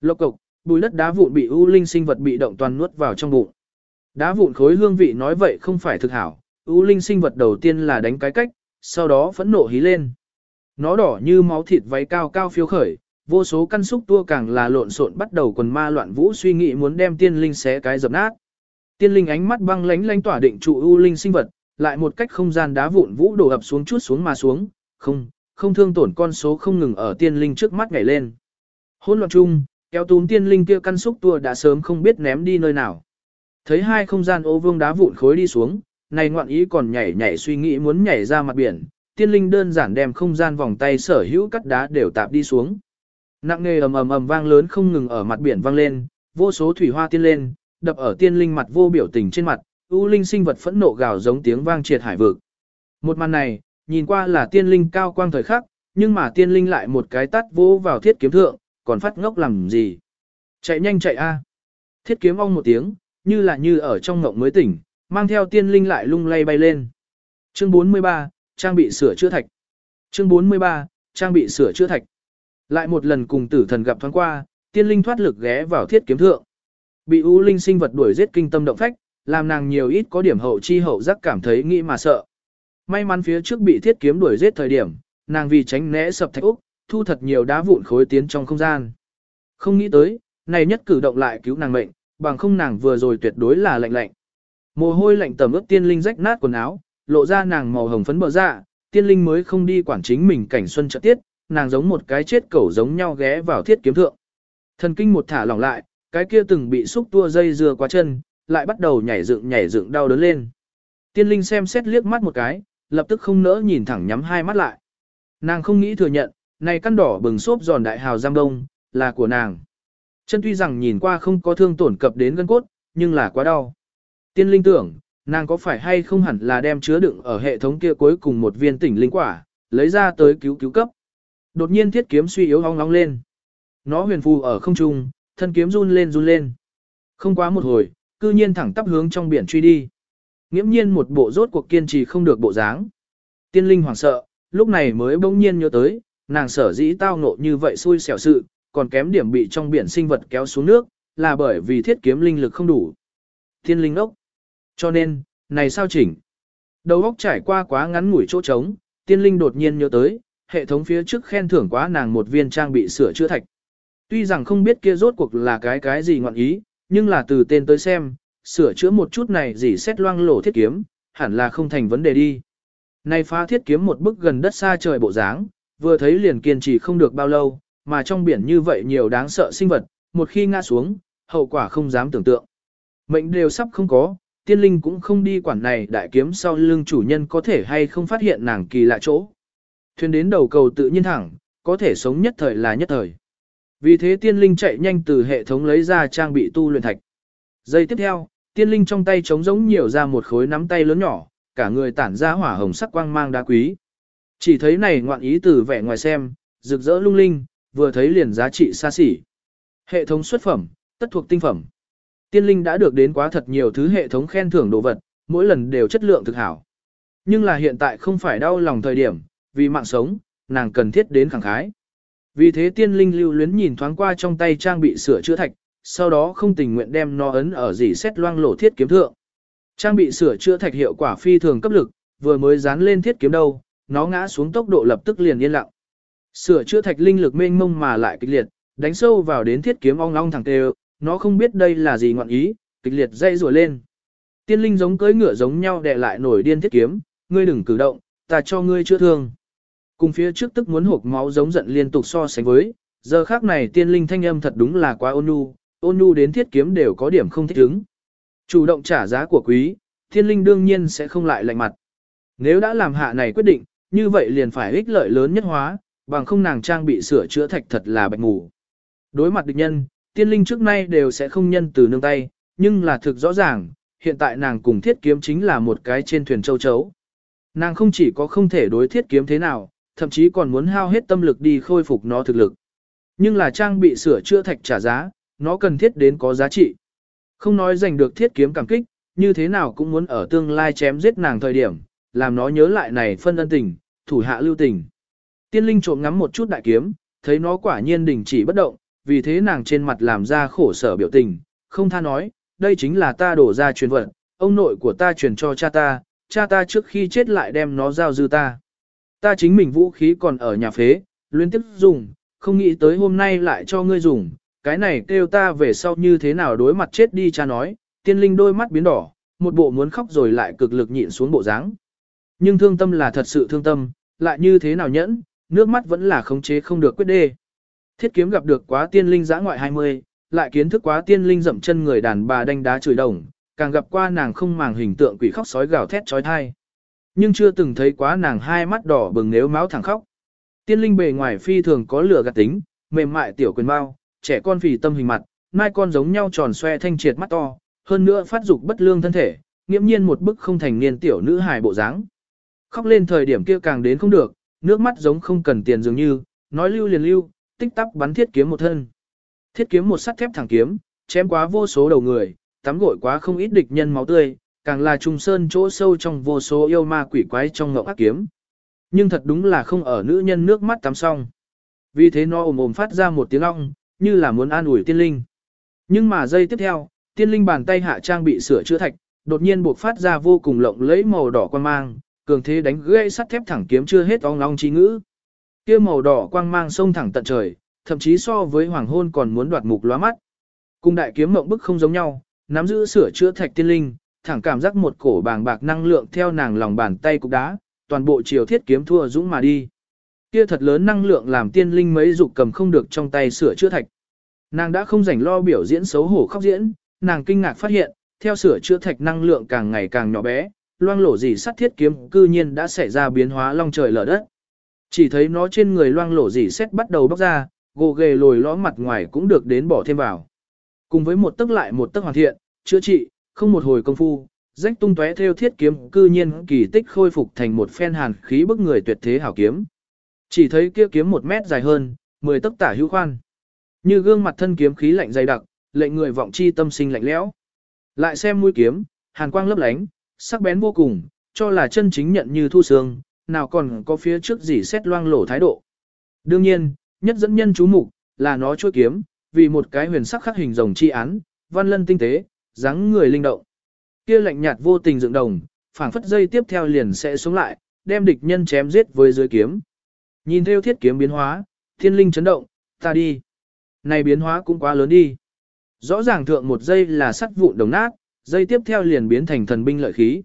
Speaker 1: Lộc cục, bùi đất đá vụn bị ưu linh sinh vật bị động toàn nuốt vào trong bụng. Đá vụn khối hương vị nói vậy không phải thực hảo, ưu linh sinh vật đầu tiên là đánh cái cách, sau đó phẫn nộ hí lên. Nó đỏ như máu thịt váy cao cao phiêu khởi, vô số căn xúc tua càng là lộn xộn bắt đầu quần ma loạn vũ suy nghĩ muốn đem tiên linh xé cái dập nát. Tiên linh ánh mắt băng lánh lánh tỏa định trụ ưu linh sinh vật, lại một cách không gian đá vụn vũ đổ ập xuống chút xuống mà xuống, không, không thương tổn con số không ngừng ở tiên linh trước mắt nhảy lên. Hôn loạn chung, kéo túm tiên linh kia căn xúc tua đã sớm không biết ném đi nơi nào. Thấy hai không gian ô vương đá vụn khối đi xuống, này ngoạn ý còn nhảy nhảy suy nghĩ muốn nhảy ra mặt biển, tiên linh đơn giản đem không gian vòng tay sở hữu cắt đá đều tạp đi xuống. Nặng nề ầm ầm ầm vang lớn không ngừng ở mặt biển vang lên, vô số thủy hoa tiên lên, đập ở tiên linh mặt vô biểu tình trên mặt, u linh sinh vật phẫn nộ gào giống tiếng vang triệt hải vực. Một màn này, nhìn qua là tiên linh cao quang thời khắc, nhưng mà tiên linh lại một cái tắt vô vào thiết kiếm thượng, còn phát ngốc làm gì? Chạy nhanh chạy a! Thiết kiếm ong một tiếng, như là như ở trong ngộng mới tỉnh, mang theo tiên linh lại lung lay bay lên. Chương 43, trang bị sửa chữa thạch. Chương 43, trang bị sửa chữa thạch. Lại một lần cùng tử thần gặp thoáng qua, tiên linh thoát lực ghé vào thiết kiếm thượng. Bị u linh sinh vật đuổi giết kinh tâm động phách, làm nàng nhiều ít có điểm hậu chi hậu giác cảm thấy nghĩ mà sợ. May mắn phía trước bị thiết kiếm đuổi giết thời điểm, nàng vì tránh né sập thạch úc, thu thật nhiều đá vụn khối tiến trong không gian. Không nghĩ tới, này nhất cử động lại cứu nàng mệnh, bằng không nàng vừa rồi tuyệt đối là lạnh lạnh. Mồ hôi lạnh tầm ướt tiên linh rách nát quần áo, lộ ra nàng màu hồng phấn bờ dạ, tiên linh mới không đi quản chính mình cảnh xuân trợ tiết, nàng giống một cái chết cẩu giống nhau ghé vào thiết kiếm thượng. Thần kinh một thả lỏng lại, cái kia từng bị xúc tua dây dưa qua chân, lại bắt đầu nhảy dựng nhảy dựng đau đớn lên. Tiên linh xem xét liếc mắt một cái, lập tức không nỡ nhìn thẳng nhắm hai mắt lại. Nàng không nghĩ thừa nhận, này căn đỏ bừng xốp giòn đại hào giam đông, là của nàng. Chân tuy rằng nhìn qua không có thương tổn cập đến gân cốt, nhưng là quá đau. Tiên linh tưởng, nàng có phải hay không hẳn là đem chứa đựng ở hệ thống kia cuối cùng một viên tỉnh linh quả, lấy ra tới cứu cứu cấp. Đột nhiên thiết kiếm suy yếu ong ong lên. Nó huyền phù ở không trung, thân kiếm run lên run lên. Không quá một hồi, cư nhiên thẳng tắp hướng trong biển truy đi. Nghiễm nhiên một bộ rốt cuộc kiên trì không được bộ dáng. Tiên linh hoảng sợ, lúc này mới bỗng nhiên nhớ tới, nàng sở dĩ tao ngộ như vậy xui xẻo sự, còn kém điểm bị trong biển sinh vật kéo xuống nước, là bởi vì thiết kiếm linh lực không đủ. Tiên linh ốc. Cho nên, này sao chỉnh? Đầu óc trải qua quá ngắn ngủi chỗ trống, tiên linh đột nhiên nhớ tới, hệ thống phía trước khen thưởng quá nàng một viên trang bị sửa chữa thạch. Tuy rằng không biết kia rốt cuộc là cái cái gì ngọn ý, nhưng là từ tên tới xem, sửa chữa một chút này gì xét loang lổ thiết kiếm, hẳn là không thành vấn đề đi. Này phá thiết kiếm một bức gần đất xa trời bộ dáng, vừa thấy liền kiên trì không được bao lâu, mà trong biển như vậy nhiều đáng sợ sinh vật, một khi ngã xuống, hậu quả không dám tưởng tượng. Mệnh đều sắp không có, tiên linh cũng không đi quản này đại kiếm sau lưng chủ nhân có thể hay không phát hiện nàng kỳ lạ chỗ. Thuyền đến đầu cầu tự nhiên thẳng, có thể sống nhất thời là nhất thời. Vì thế tiên linh chạy nhanh từ hệ thống lấy ra trang bị tu luyện thạch. Giây tiếp theo, tiên linh trong tay trống giống nhiều ra một khối nắm tay lớn nhỏ, cả người tản ra hỏa hồng sắc quang mang đá quý. Chỉ thấy này ngoạn ý từ vẻ ngoài xem, rực rỡ lung linh, vừa thấy liền giá trị xa xỉ. Hệ thống xuất phẩm, tất thuộc tinh phẩm. Tiên linh đã được đến quá thật nhiều thứ hệ thống khen thưởng đồ vật, mỗi lần đều chất lượng thực hảo. Nhưng là hiện tại không phải đau lòng thời điểm, vì mạng sống, nàng cần thiết đến khẳng khái. Vì thế tiên linh lưu luyến nhìn thoáng qua trong tay trang bị sửa chữa thạch, sau đó không tình nguyện đem nó ấn ở dỉ xét loang lổ thiết kiếm thượng. Trang bị sửa chữa thạch hiệu quả phi thường cấp lực, vừa mới dán lên thiết kiếm đâu, nó ngã xuống tốc độ lập tức liền yên lặng. Sửa chữa thạch linh lực mênh mông mà lại kịch liệt, đánh sâu vào đến thiết kiếm ong ong thẳng tê nó không biết đây là gì ngọn ý, kịch liệt dây rùa lên. Tiên linh giống cưỡi ngựa giống nhau đè lại nổi điên thiết kiếm, ngươi đừng cử động, ta cho ngươi chữa thương. Cùng phía trước tức muốn hộp máu giống giận liên tục so sánh với, giờ khác này tiên linh thanh âm thật đúng là quá ôn nhu, ôn nhu đến thiết kiếm đều có điểm không thích ứng. Chủ động trả giá của quý, tiên linh đương nhiên sẽ không lại lạnh mặt. Nếu đã làm hạ này quyết định, như vậy liền phải ích lợi lớn nhất hóa, bằng không nàng trang bị sửa chữa thạch thật là bạch ngủ. Đối mặt địch nhân, tiên linh trước nay đều sẽ không nhân từ nương tay, nhưng là thực rõ ràng, hiện tại nàng cùng thiết kiếm chính là một cái trên thuyền châu chấu. Nàng không chỉ có không thể đối thiết kiếm thế nào, thậm chí còn muốn hao hết tâm lực đi khôi phục nó thực lực. Nhưng là trang bị sửa chữa thạch trả giá, nó cần thiết đến có giá trị. Không nói giành được thiết kiếm cảm kích, như thế nào cũng muốn ở tương lai chém giết nàng thời điểm, làm nó nhớ lại này phân ân tình, thủ hạ lưu tình. Tiên linh trộm ngắm một chút đại kiếm, thấy nó quả nhiên đình chỉ bất động, vì thế nàng trên mặt làm ra khổ sở biểu tình, không tha nói, đây chính là ta đổ ra truyền vật, ông nội của ta truyền cho cha ta, cha ta trước khi chết lại đem nó giao dư ta. Ta chính mình vũ khí còn ở nhà phế, liên tiếp dùng, không nghĩ tới hôm nay lại cho ngươi dùng, cái này kêu ta về sau như thế nào đối mặt chết đi cha nói, tiên linh đôi mắt biến đỏ, một bộ muốn khóc rồi lại cực lực nhịn xuống bộ dáng. Nhưng thương tâm là thật sự thương tâm, lại như thế nào nhẫn, nước mắt vẫn là khống chế không được quyết đê. Thiết kiếm gặp được quá tiên linh giã ngoại 20, lại kiến thức quá tiên linh dậm chân người đàn bà đánh đá chửi đồng, càng gặp qua nàng không màng hình tượng quỷ khóc sói gào thét trói thai. Nhưng chưa từng thấy quá nàng hai mắt đỏ bừng nếu máu thẳng khóc. Tiên linh bề ngoài phi thường có lửa gạt tính, mềm mại tiểu quyền bao, trẻ con phì tâm hình mặt, mai con giống nhau tròn xoe thanh triệt mắt to, hơn nữa phát dục bất lương thân thể, nghiễm nhiên một bức không thành niên tiểu nữ hài bộ dáng. Khóc lên thời điểm kia càng đến không được, nước mắt giống không cần tiền dường như, nói lưu liền lưu, tích tắc bắn thiết kiếm một thân. Thiết kiếm một sắt thép thẳng kiếm, chém quá vô số đầu người, tắm gội quá không ít địch nhân máu tươi, càng là trùng sơn chỗ sâu trong vô số yêu ma quỷ quái trong ngọc ác kiếm. Nhưng thật đúng là không ở nữ nhân nước mắt tắm xong. Vì thế nó ồm ồm phát ra một tiếng ong, như là muốn an ủi tiên linh. Nhưng mà giây tiếp theo, tiên linh bàn tay hạ trang bị sửa chữa thạch, đột nhiên buộc phát ra vô cùng lộng lẫy màu đỏ quan mang, cường thế đánh gãy sắt thép thẳng kiếm chưa hết ong long chi ngữ. Kia màu đỏ quang mang sông thẳng tận trời, thậm chí so với hoàng hôn còn muốn đoạt mục lóa mắt. Cùng đại kiếm mộng bức không giống nhau, nắm giữ sửa chữa thạch tiên linh, thẳng cảm giác một cổ bàng bạc năng lượng theo nàng lòng bàn tay cục đá, toàn bộ chiều thiết kiếm thua dũng mà đi. Kia thật lớn năng lượng làm tiên linh mấy dục cầm không được trong tay sửa chữa thạch. Nàng đã không rảnh lo biểu diễn xấu hổ khóc diễn, nàng kinh ngạc phát hiện, theo sửa chữa thạch năng lượng càng ngày càng nhỏ bé, loang lổ gì sắt thiết kiếm cư nhiên đã xảy ra biến hóa long trời lở đất. Chỉ thấy nó trên người loang lổ gì xét bắt đầu bóc ra, gồ ghề lồi lõm mặt ngoài cũng được đến bỏ thêm vào. Cùng với một tức lại một tức hoàn thiện, chữa trị, không một hồi công phu, rách tung tóe theo thiết kiếm cư nhiên kỳ tích khôi phục thành một phen hàn khí bức người tuyệt thế hảo kiếm. Chỉ thấy kia kiếm một mét dài hơn, mười tấc tả hữu khoan. Như gương mặt thân kiếm khí lạnh dày đặc, lệnh người vọng chi tâm sinh lạnh lẽo. Lại xem mũi kiếm, hàn quang lấp lánh, sắc bén vô cùng, cho là chân chính nhận như thu sương, nào còn có phía trước gì xét loang lổ thái độ. Đương nhiên, nhất dẫn nhân chú mục là nó chuôi kiếm, vì một cái huyền sắc khắc hình rồng chi án, văn lân tinh tế, dáng người linh động. Kia lạnh nhạt vô tình dựng đồng, phảng phất dây tiếp theo liền sẽ xuống lại, đem địch nhân chém giết với dưới kiếm. Nhìn theo thiết kiếm biến hóa, thiên linh chấn động, ta đi. Này biến hóa cũng quá lớn đi. Rõ ràng thượng một giây là sắt vụn đồng nát, dây tiếp theo liền biến thành thần binh lợi khí.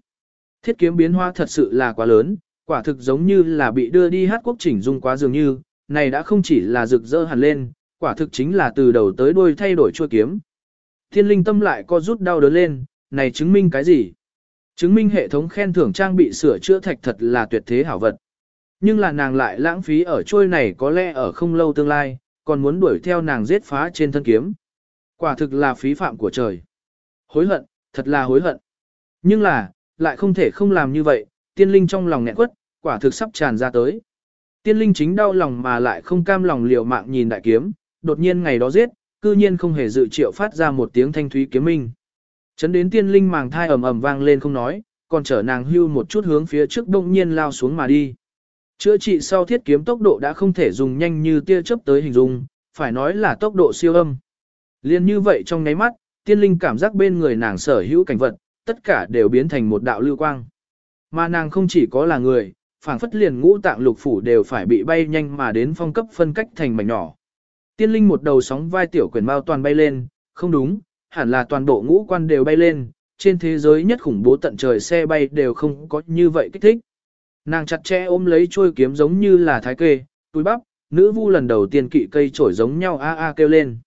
Speaker 1: Thiết kiếm biến hóa thật sự là quá lớn, quả thực giống như là bị đưa đi hát quốc chỉnh dung quá dường như, này đã không chỉ là rực rỡ hẳn lên, quả thực chính là từ đầu tới đuôi thay đổi chua kiếm. Thiên linh tâm lại co rút đau đớn lên, này chứng minh cái gì? Chứng minh hệ thống khen thưởng trang bị sửa chữa thạch thật là tuyệt thế hảo vật. Nhưng là nàng lại lãng phí ở trôi này có lẽ ở không lâu tương lai, còn muốn đuổi theo nàng giết phá trên thân kiếm. Quả thực là phí phạm của trời. Hối hận, thật là hối hận. Nhưng là, lại không thể không làm như vậy, tiên linh trong lòng nghẹn quất, quả thực sắp tràn ra tới. Tiên linh chính đau lòng mà lại không cam lòng liều mạng nhìn đại kiếm, đột nhiên ngày đó giết, cư nhiên không hề dự triệu phát ra một tiếng thanh thúy kiếm minh. Chấn đến tiên linh màng thai ầm ầm vang lên không nói, còn chở nàng hưu một chút hướng phía trước đông nhiên lao xuống mà đi. Chữa trị sau thiết kiếm tốc độ đã không thể dùng nhanh như tia chớp tới hình dung, phải nói là tốc độ siêu âm. Liên như vậy trong nháy mắt, tiên linh cảm giác bên người nàng sở hữu cảnh vật, tất cả đều biến thành một đạo lưu quang. Mà nàng không chỉ có là người, phảng phất liền ngũ tạng lục phủ đều phải bị bay nhanh mà đến phong cấp phân cách thành mảnh nhỏ. Tiên linh một đầu sóng vai tiểu quyền bao toàn bay lên, không đúng, hẳn là toàn bộ ngũ quan đều bay lên, trên thế giới nhất khủng bố tận trời xe bay đều không có như vậy kích thích. Nàng chặt chẽ ôm lấy chuôi kiếm giống như là thái kê, túi bắp, nữ vu lần đầu tiên kỵ cây trổi giống nhau a a kêu lên.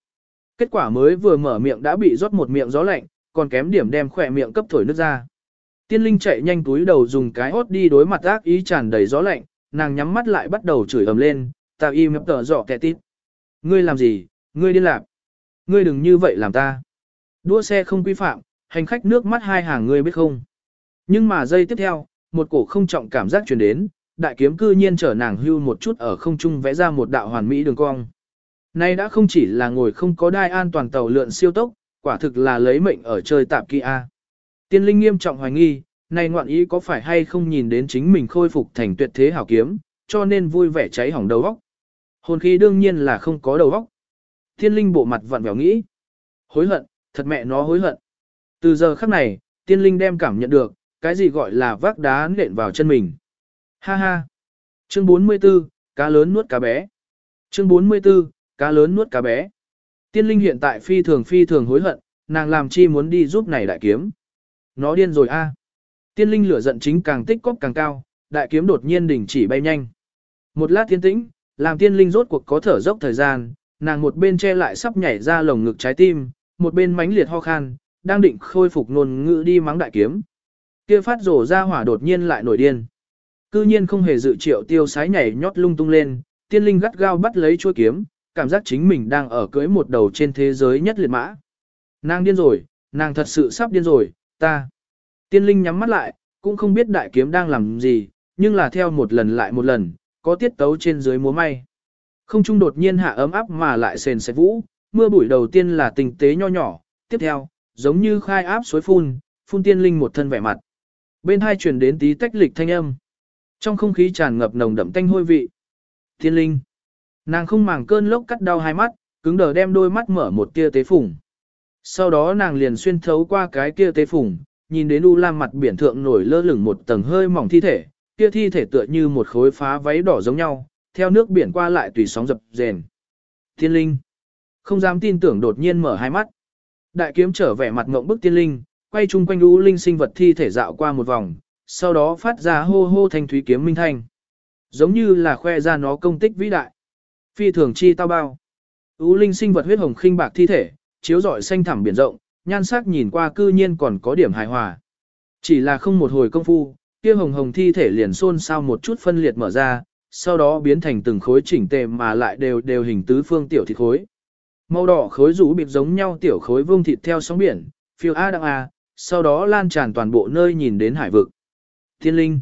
Speaker 1: Kết quả mới vừa mở miệng đã bị rót một miệng gió lạnh, còn kém điểm đem khỏe miệng cấp thổi nước ra. Tiên linh chạy nhanh túi đầu dùng cái hốt đi đối mặt ác ý tràn đầy gió lạnh, nàng nhắm mắt lại bắt đầu chửi ầm lên, ta im ngập tờ dọ kẻ tít. Ngươi làm gì, ngươi điên lạc. Ngươi đừng như vậy làm ta. Đua xe không quy phạm, hành khách nước mắt hai hàng ngươi biết không. Nhưng mà giây tiếp theo, một cổ không trọng cảm giác truyền đến, đại kiếm cư nhiên trở nàng hưu một chút ở không trung vẽ ra một đạo hoàn mỹ đường cong. Nay đã không chỉ là ngồi không có đai an toàn tàu lượn siêu tốc, quả thực là lấy mệnh ở chơi tạp kỳ A. Tiên linh nghiêm trọng hoài nghi, này ngoạn ý có phải hay không nhìn đến chính mình khôi phục thành tuyệt thế hảo kiếm, cho nên vui vẻ cháy hỏng đầu óc. Hồn khí đương nhiên là không có đầu óc. Tiên linh bộ mặt vặn vẹo nghĩ. Hối hận, thật mẹ nó hối hận. Từ giờ khắc này, tiên linh đem cảm nhận được, cái gì gọi là vác đá nện vào chân mình. Ha ha. Chương 44, cá lớn nuốt cá bé. Chương 44, cá lớn nuốt cá bé. Tiên linh hiện tại phi thường phi thường hối hận, nàng làm chi muốn đi giúp này đại kiếm. Nó điên rồi a. Tiên linh lửa giận chính càng tích cóp càng cao, đại kiếm đột nhiên đình chỉ bay nhanh. Một lát tiên tĩnh, làm tiên linh rốt cuộc có thở dốc thời gian, nàng một bên che lại sắp nhảy ra lồng ngực trái tim, một bên mãnh liệt ho khan, đang định khôi phục ngôn ngữ đi mắng đại kiếm. Kia phát rổ ra hỏa đột nhiên lại nổi điên. Cư nhiên không hề dự triệu tiêu sái nhảy nhót lung tung lên, tiên linh gắt gao bắt lấy chuôi kiếm, cảm giác chính mình đang ở cưới một đầu trên thế giới nhất liệt mã. Nàng điên rồi, nàng thật sự sắp điên rồi, ta. Tiên linh nhắm mắt lại, cũng không biết đại kiếm đang làm gì, nhưng là theo một lần lại một lần, có tiết tấu trên dưới múa may. Không trung đột nhiên hạ ấm áp mà lại sền sệt vũ, mưa bụi đầu tiên là tình tế nho nhỏ, tiếp theo, giống như khai áp suối phun, phun tiên linh một thân vẻ mặt. Bên hai truyền đến tí tách lịch thanh âm. Trong không khí tràn ngập nồng đậm tanh hôi vị. Tiên linh. Nàng không màng cơn lốc cắt đau hai mắt, cứng đờ đem đôi mắt mở một tia tế phủng. Sau đó nàng liền xuyên thấu qua cái kia tế phủng, nhìn đến u lam mặt biển thượng nổi lơ lửng một tầng hơi mỏng thi thể, kia thi thể tựa như một khối phá váy đỏ giống nhau, theo nước biển qua lại tùy sóng dập dềnh. Tiên linh. Không dám tin tưởng đột nhiên mở hai mắt. Đại kiếm trở vẻ mặt ngộng bức tiên linh, quay chung quanh u linh sinh vật thi thể dạo qua một vòng, sau đó phát ra hô hô thanh thúy kiếm minh thanh. Giống như là khoe ra nó công tích vĩ đại. Phi thường chi tao bao. U linh sinh vật huyết hồng khinh bạc thi thể, chiếu rọi xanh thẳm biển rộng, nhan sắc nhìn qua cư nhiên còn có điểm hài hòa. Chỉ là không một hồi công phu, kia hồng hồng thi thể liền xôn xao một chút phân liệt mở ra, sau đó biến thành từng khối chỉnh tề mà lại đều đều hình tứ phương tiểu thịt khối. Màu đỏ khối rũ bịp giống nhau tiểu khối vương thịt theo sóng biển, phiêu a đăng a, sau đó lan tràn toàn bộ nơi nhìn đến hải vực. Thiên linh.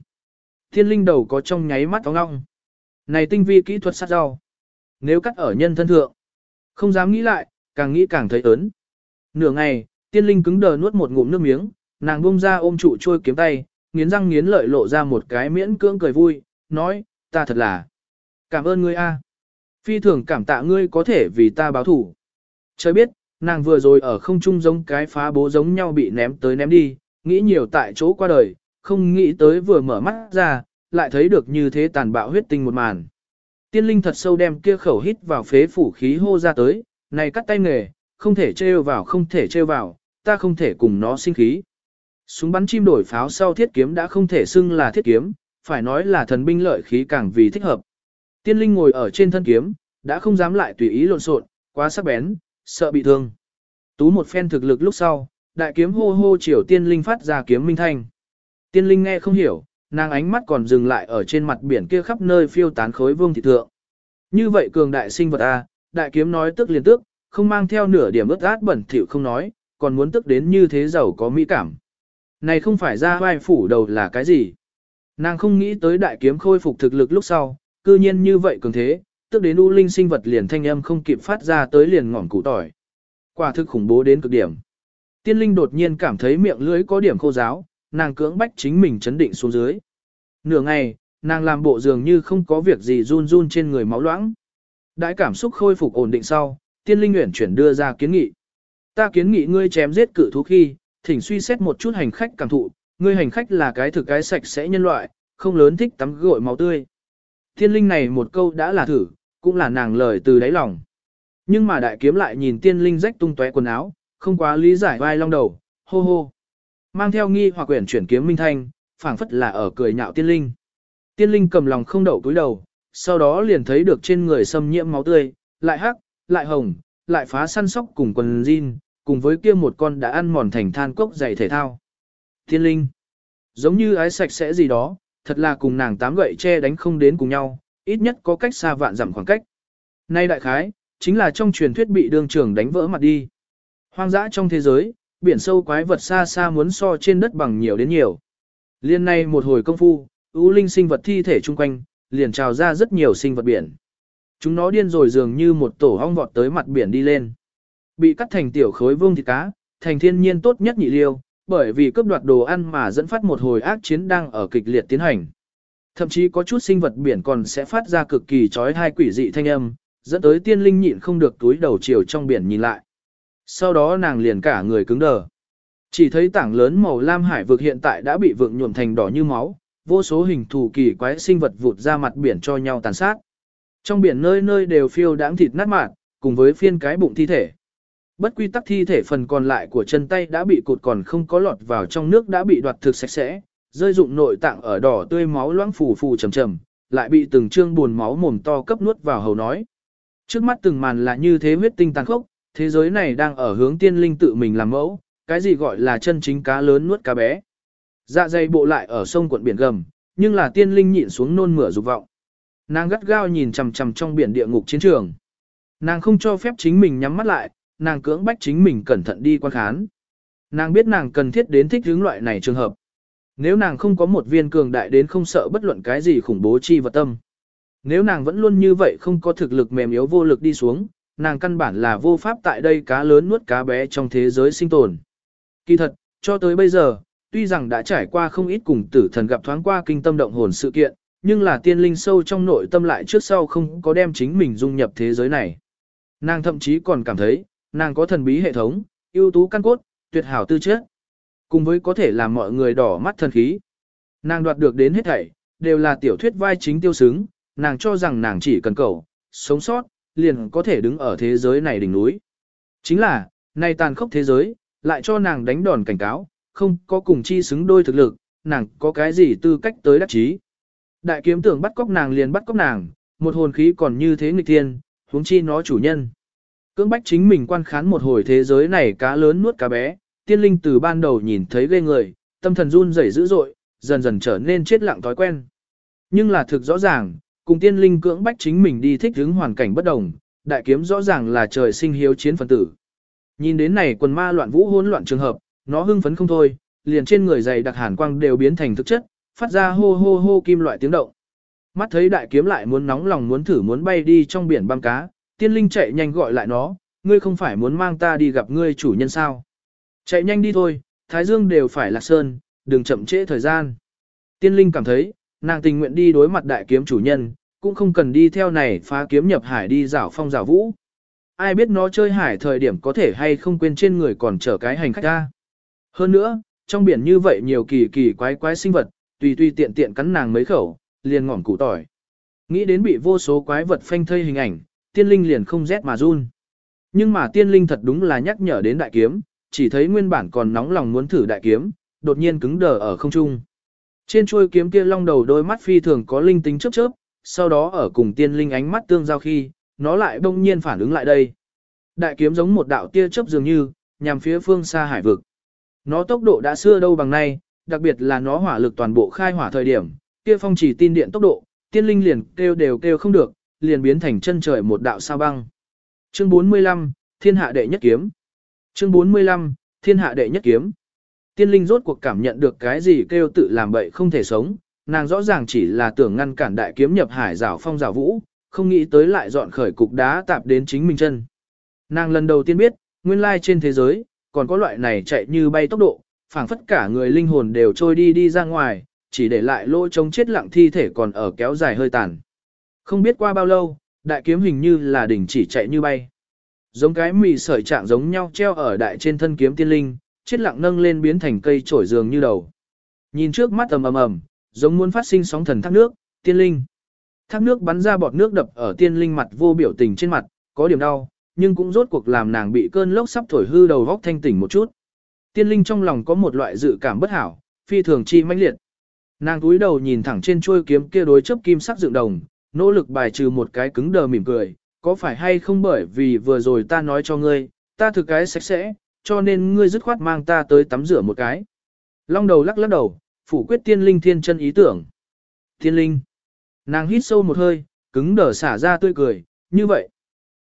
Speaker 1: Thiên linh đầu có trong nháy mắt óng ngong. Này tinh vi kỹ thuật sát rau. Nếu cắt ở nhân thân thượng. Không dám nghĩ lại, càng nghĩ càng thấy ớn. Nửa ngày, tiên linh cứng đờ nuốt một ngụm nước miếng, nàng buông ra ôm trụ trôi kiếm tay, nghiến răng nghiến lợi lộ ra một cái miễn cưỡng cười vui, nói, ta thật là cảm ơn ngươi a. Phi thường cảm tạ ngươi có thể vì ta báo thủ. Trời biết, nàng vừa rồi ở không trung giống cái phá bố giống nhau bị ném tới ném đi, nghĩ nhiều tại chỗ qua đời, không nghĩ tới vừa mở mắt ra, lại thấy được như thế tàn bạo huyết tinh một màn. Tiên linh thật sâu đem kia khẩu hít vào phế phủ khí hô ra tới, này cắt tay nghề, không thể trêu vào không thể trêu vào, ta không thể cùng nó sinh khí. Súng bắn chim đổi pháo sau thiết kiếm đã không thể xưng là thiết kiếm, phải nói là thần binh lợi khí càng vì thích hợp. Tiên linh ngồi ở trên thân kiếm, đã không dám lại tùy ý lộn xộn, quá sắc bén, sợ bị thương. Tú một phen thực lực lúc sau, đại kiếm hô hô chiều tiên linh phát ra kiếm minh thanh. Tiên linh nghe không hiểu, nàng ánh mắt còn dừng lại ở trên mặt biển kia khắp nơi phiêu tán khối vương thị thượng. Như vậy cường đại sinh vật A, đại kiếm nói tức liền tức, không mang theo nửa điểm ướt át bẩn thỉu không nói, còn muốn tức đến như thế giàu có mỹ cảm. Này không phải ra vai phủ đầu là cái gì? Nàng không nghĩ tới đại kiếm khôi phục thực lực lúc sau, cư nhiên như vậy cường thế, tức đến u linh sinh vật liền thanh âm không kịp phát ra tới liền ngọn củ tỏi. Quả thực khủng bố đến cực điểm. Tiên linh đột nhiên cảm thấy miệng lưỡi có điểm khô giáo, nàng cưỡng bách chính mình chấn định xuống dưới. Nửa ngày, nàng làm bộ dường như không có việc gì run run trên người máu loãng. Đại cảm xúc khôi phục ổn định sau, tiên linh nguyện chuyển đưa ra kiến nghị. Ta kiến nghị ngươi chém giết cự thú khi, thỉnh suy xét một chút hành khách cảm thụ, ngươi hành khách là cái thực cái sạch sẽ nhân loại, không lớn thích tắm gội máu tươi. Tiên linh này một câu đã là thử, cũng là nàng lời từ đáy lòng. Nhưng mà đại kiếm lại nhìn tiên linh rách tung tóe quần áo, không quá lý giải vai long đầu, hô hô. Mang theo nghi hoặc quyển chuyển kiếm minh thanh, phảng phất là ở cười nhạo tiên linh. Tiên linh cầm lòng không đậu túi đầu, sau đó liền thấy được trên người xâm nhiễm máu tươi, lại hắc, lại hồng, lại phá săn sóc cùng quần jean, cùng với kia một con đã ăn mòn thành than cốc dày thể thao. thiên linh, giống như ái sạch sẽ gì đó, thật là cùng nàng tám gậy che đánh không đến cùng nhau, ít nhất có cách xa vạn dặm khoảng cách. Nay đại khái, chính là trong truyền thuyết bị đương trưởng đánh vỡ mặt đi. Hoang dã trong thế giới, biển sâu quái vật xa xa muốn so trên đất bằng nhiều đến nhiều. Liên nay một hồi công phu, ưu linh sinh vật thi thể chung quanh, liền trào ra rất nhiều sinh vật biển. Chúng nó điên rồi dường như một tổ hong vọt tới mặt biển đi lên. Bị cắt thành tiểu khối vương thịt cá, thành thiên nhiên tốt nhất nhị liêu, bởi vì cướp đoạt đồ ăn mà dẫn phát một hồi ác chiến đang ở kịch liệt tiến hành. Thậm chí có chút sinh vật biển còn sẽ phát ra cực kỳ chói hai quỷ dị thanh âm, dẫn tới tiên linh nhịn không được túi đầu chiều trong biển nhìn lại. Sau đó nàng liền cả người cứng đờ. Chỉ thấy tảng lớn màu lam hải vực hiện tại đã bị vượng nhuộm thành đỏ như máu, vô số hình thù kỳ quái sinh vật vụt ra mặt biển cho nhau tàn sát. Trong biển nơi nơi đều phiêu đãng thịt nát mạt, cùng với phiên cái bụng thi thể. Bất quy tắc thi thể phần còn lại của chân tay đã bị cột còn không có lọt vào trong nước đã bị đoạt thực sạch sẽ, rơi dụng nội tạng ở đỏ tươi máu loãng phù phù trầm trầm, lại bị từng trương buồn máu mồm to cấp nuốt vào hầu nói. Trước mắt từng màn là như thế huyết tinh tàn khốc, thế giới này đang ở hướng tiên linh tự mình làm mẫu, cái gì gọi là chân chính cá lớn nuốt cá bé. Dạ dày bộ lại ở sông quận biển gầm, nhưng là tiên linh nhịn xuống nôn mửa dục vọng. Nàng gắt gao nhìn chằm chằm trong biển địa ngục chiến trường. Nàng không cho phép chính mình nhắm mắt lại, nàng cưỡng bách chính mình cẩn thận đi quan khán. Nàng biết nàng cần thiết đến thích hướng loại này trường hợp. Nếu nàng không có một viên cường đại đến không sợ bất luận cái gì khủng bố chi vật tâm. Nếu nàng vẫn luôn như vậy không có thực lực mềm yếu vô lực đi xuống, nàng căn bản là vô pháp tại đây cá lớn nuốt cá bé trong thế giới sinh tồn. Kỳ thật, cho tới bây giờ, tuy rằng đã trải qua không ít cùng tử thần gặp thoáng qua kinh tâm động hồn sự kiện, nhưng là tiên linh sâu trong nội tâm lại trước sau không có đem chính mình dung nhập thế giới này. Nàng thậm chí còn cảm thấy, nàng có thần bí hệ thống, ưu tú căn cốt, tuyệt hảo tư chất, cùng với có thể làm mọi người đỏ mắt thần khí. Nàng đoạt được đến hết thảy, đều là tiểu thuyết vai chính tiêu xứng, nàng cho rằng nàng chỉ cần cầu, sống sót, liền có thể đứng ở thế giới này đỉnh núi. Chính là, nay tàn khốc thế giới, lại cho nàng đánh đòn cảnh cáo, không có cùng chi xứng đôi thực lực, nàng có cái gì tư cách tới đắc chí. Đại kiếm tưởng bắt cóc nàng liền bắt cóc nàng, một hồn khí còn như thế nghịch thiên, huống chi nó chủ nhân. Cưỡng bách chính mình quan khán một hồi thế giới này cá lớn nuốt cá bé, tiên linh từ ban đầu nhìn thấy ghê người, tâm thần run rẩy dữ dội, dần dần trở nên chết lặng thói quen. Nhưng là thực rõ ràng, cùng tiên linh cưỡng bách chính mình đi thích ứng hoàn cảnh bất đồng, đại kiếm rõ ràng là trời sinh hiếu chiến phân tử. Nhìn đến này quần ma loạn vũ hỗn loạn trường hợp, nó hưng phấn không thôi, liền trên người dày đặc hàn quang đều biến thành thực chất, phát ra hô hô hô kim loại tiếng động. Mắt thấy đại kiếm lại muốn nóng lòng muốn thử muốn bay đi trong biển băng cá, tiên linh chạy nhanh gọi lại nó, ngươi không phải muốn mang ta đi gặp ngươi chủ nhân sao. Chạy nhanh đi thôi, thái dương đều phải lạc sơn, đừng chậm trễ thời gian. Tiên linh cảm thấy, nàng tình nguyện đi đối mặt đại kiếm chủ nhân, cũng không cần đi theo này phá kiếm nhập hải đi rảo phong rảo vũ. Ai biết nó chơi hải thời điểm có thể hay không quên trên người còn chở cái hành khách ra. Hơn nữa, trong biển như vậy nhiều kỳ kỳ quái quái sinh vật, tùy tùy tiện tiện cắn nàng mấy khẩu, liền ngỏm củ tỏi. Nghĩ đến bị vô số quái vật phanh thây hình ảnh, tiên linh liền không rét mà run. Nhưng mà tiên linh thật đúng là nhắc nhở đến đại kiếm, chỉ thấy nguyên bản còn nóng lòng muốn thử đại kiếm, đột nhiên cứng đờ ở không trung. Trên chuôi kiếm kia long đầu đôi mắt phi thường có linh tính chớp chớp, sau đó ở cùng tiên linh ánh mắt tương giao khi, nó lại bỗng nhiên phản ứng lại đây. Đại kiếm giống một đạo tia chớp dường như, nhằm phía phương xa hải vực. Nó tốc độ đã xưa đâu bằng nay, đặc biệt là nó hỏa lực toàn bộ khai hỏa thời điểm, kia phong chỉ tin điện tốc độ, tiên linh liền kêu đều kêu không được, liền biến thành chân trời một đạo sao băng. Chương 45, Thiên hạ đệ nhất kiếm. Chương 45, Thiên hạ đệ nhất kiếm. Tiên linh rốt cuộc cảm nhận được cái gì kêu tự làm bậy không thể sống, nàng rõ ràng chỉ là tưởng ngăn cản đại kiếm nhập hải rảo phong rảo vũ, không nghĩ tới lại dọn khởi cục đá tạp đến chính mình chân. Nàng lần đầu tiên biết, nguyên lai trên thế giới, còn có loại này chạy như bay tốc độ, phảng phất cả người linh hồn đều trôi đi đi ra ngoài, chỉ để lại lỗ trống chết lặng thi thể còn ở kéo dài hơi tàn. Không biết qua bao lâu, đại kiếm hình như là đỉnh chỉ chạy như bay. Giống cái mì sợi trạng giống nhau treo ở đại trên thân kiếm tiên linh, chết lặng nâng lên biến thành cây trổi giường như đầu. Nhìn trước mắt ầm ầm ầm, giống muốn phát sinh sóng thần thác nước, tiên linh. Thác nước bắn ra bọt nước đập ở tiên linh mặt vô biểu tình trên mặt, có điểm đau, nhưng cũng rốt cuộc làm nàng bị cơn lốc sắp thổi hư đầu góc thanh tỉnh một chút. Tiên linh trong lòng có một loại dự cảm bất hảo, phi thường chi mãnh liệt. Nàng túi đầu nhìn thẳng trên chuôi kiếm kia đối chấp kim sắc dựng đồng, nỗ lực bài trừ một cái cứng đờ mỉm cười, có phải hay không bởi vì vừa rồi ta nói cho ngươi, ta thực cái sạch sẽ, cho nên ngươi dứt khoát mang ta tới tắm rửa một cái. Long đầu lắc lắc đầu, phủ quyết tiên linh thiên chân ý tưởng. Thiên linh. Nàng hít sâu một hơi, cứng đờ xả ra tươi cười, như vậy.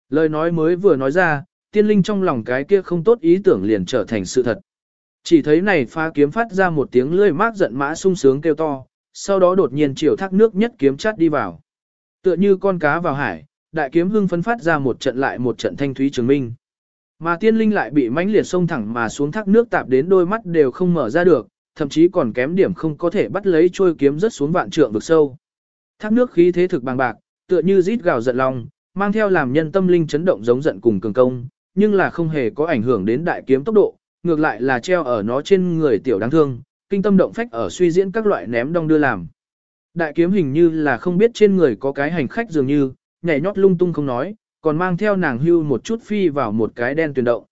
Speaker 1: Lời nói mới vừa nói ra, tiên linh trong lòng cái kia không tốt ý tưởng liền trở thành sự thật. Chỉ thấy này pha kiếm phát ra một tiếng lươi mát giận mã sung sướng kêu to, sau đó đột nhiên chiều thác nước nhất kiếm chát đi vào. Tựa như con cá vào hải, đại kiếm hưng phấn phát ra một trận lại một trận thanh thúy trường minh. Mà tiên linh lại bị mãnh liệt sông thẳng mà xuống thác nước tạp đến đôi mắt đều không mở ra được, thậm chí còn kém điểm không có thể bắt lấy trôi kiếm rất xuống vạn trượng vực sâu. Thác nước khí thế thực bằng bạc, tựa như rít gào giận lòng, mang theo làm nhân tâm linh chấn động giống giận cùng cường công, nhưng là không hề có ảnh hưởng đến đại kiếm tốc độ, ngược lại là treo ở nó trên người tiểu đáng thương, kinh tâm động phách ở suy diễn các loại ném đong đưa làm. Đại kiếm hình như là không biết trên người có cái hành khách dường như, nhảy nhót lung tung không nói, còn mang theo nàng hưu một chút phi vào một cái đen tuyền động.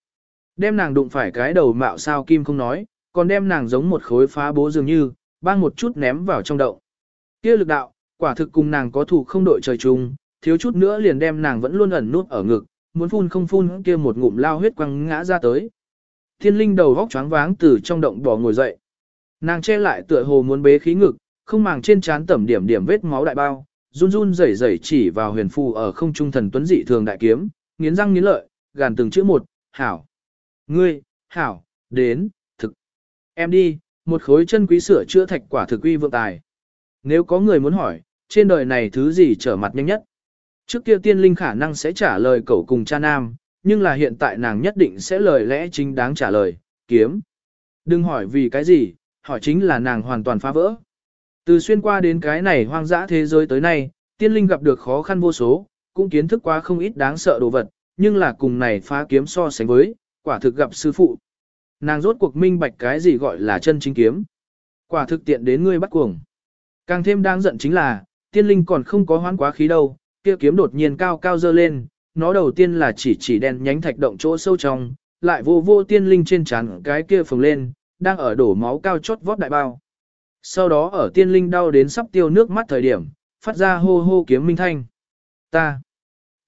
Speaker 1: Đem nàng đụng phải cái đầu mạo sao kim không nói, còn đem nàng giống một khối phá bố dường như, bang một chút ném vào trong động. Kia lực đạo, quả thực cùng nàng có thủ không đội trời chung, thiếu chút nữa liền đem nàng vẫn luôn ẩn nút ở ngực, muốn phun không phun kia một ngụm lao huyết quăng ngã ra tới. Thiên linh đầu vóc choáng váng từ trong động bỏ ngồi dậy. Nàng che lại tựa hồ muốn bế khí ngực, không màng trên trán tẩm điểm điểm vết máu đại bao, run run rẩy rẩy chỉ vào huyền phù ở không trung thần tuấn dị thường đại kiếm, nghiến răng nghiến lợi, gàn từng chữ một, hảo. Ngươi, hảo, đến, thực. Em đi, một khối chân quý sửa chữa thạch quả thực uy vượng tài. Nếu có người muốn hỏi, trên đời này thứ gì trở mặt nhanh nhất? Trước kia tiên linh khả năng sẽ trả lời cậu cùng cha nam, nhưng là hiện tại nàng nhất định sẽ lời lẽ chính đáng trả lời, kiếm. Đừng hỏi vì cái gì, hỏi chính là nàng hoàn toàn phá vỡ. Từ xuyên qua đến cái này hoang dã thế giới tới nay, tiên linh gặp được khó khăn vô số, cũng kiến thức quá không ít đáng sợ đồ vật, nhưng là cùng này phá kiếm so sánh với, quả thực gặp sư phụ. Nàng rốt cuộc minh bạch cái gì gọi là chân chính kiếm. Quả thực tiện đến ngươi bắt cuồng. Càng thêm đáng giận chính là, tiên linh còn không có hoán quá khí đâu, kia kiếm đột nhiên cao cao dơ lên, nó đầu tiên là chỉ chỉ đen nhánh thạch động chỗ sâu trong, lại vô vô tiên linh trên trán cái kia phồng lên, đang ở đổ máu cao chót vót đại bao. Sau đó ở tiên linh đau đến sắp tiêu nước mắt thời điểm, phát ra hô hô kiếm minh thanh. Ta.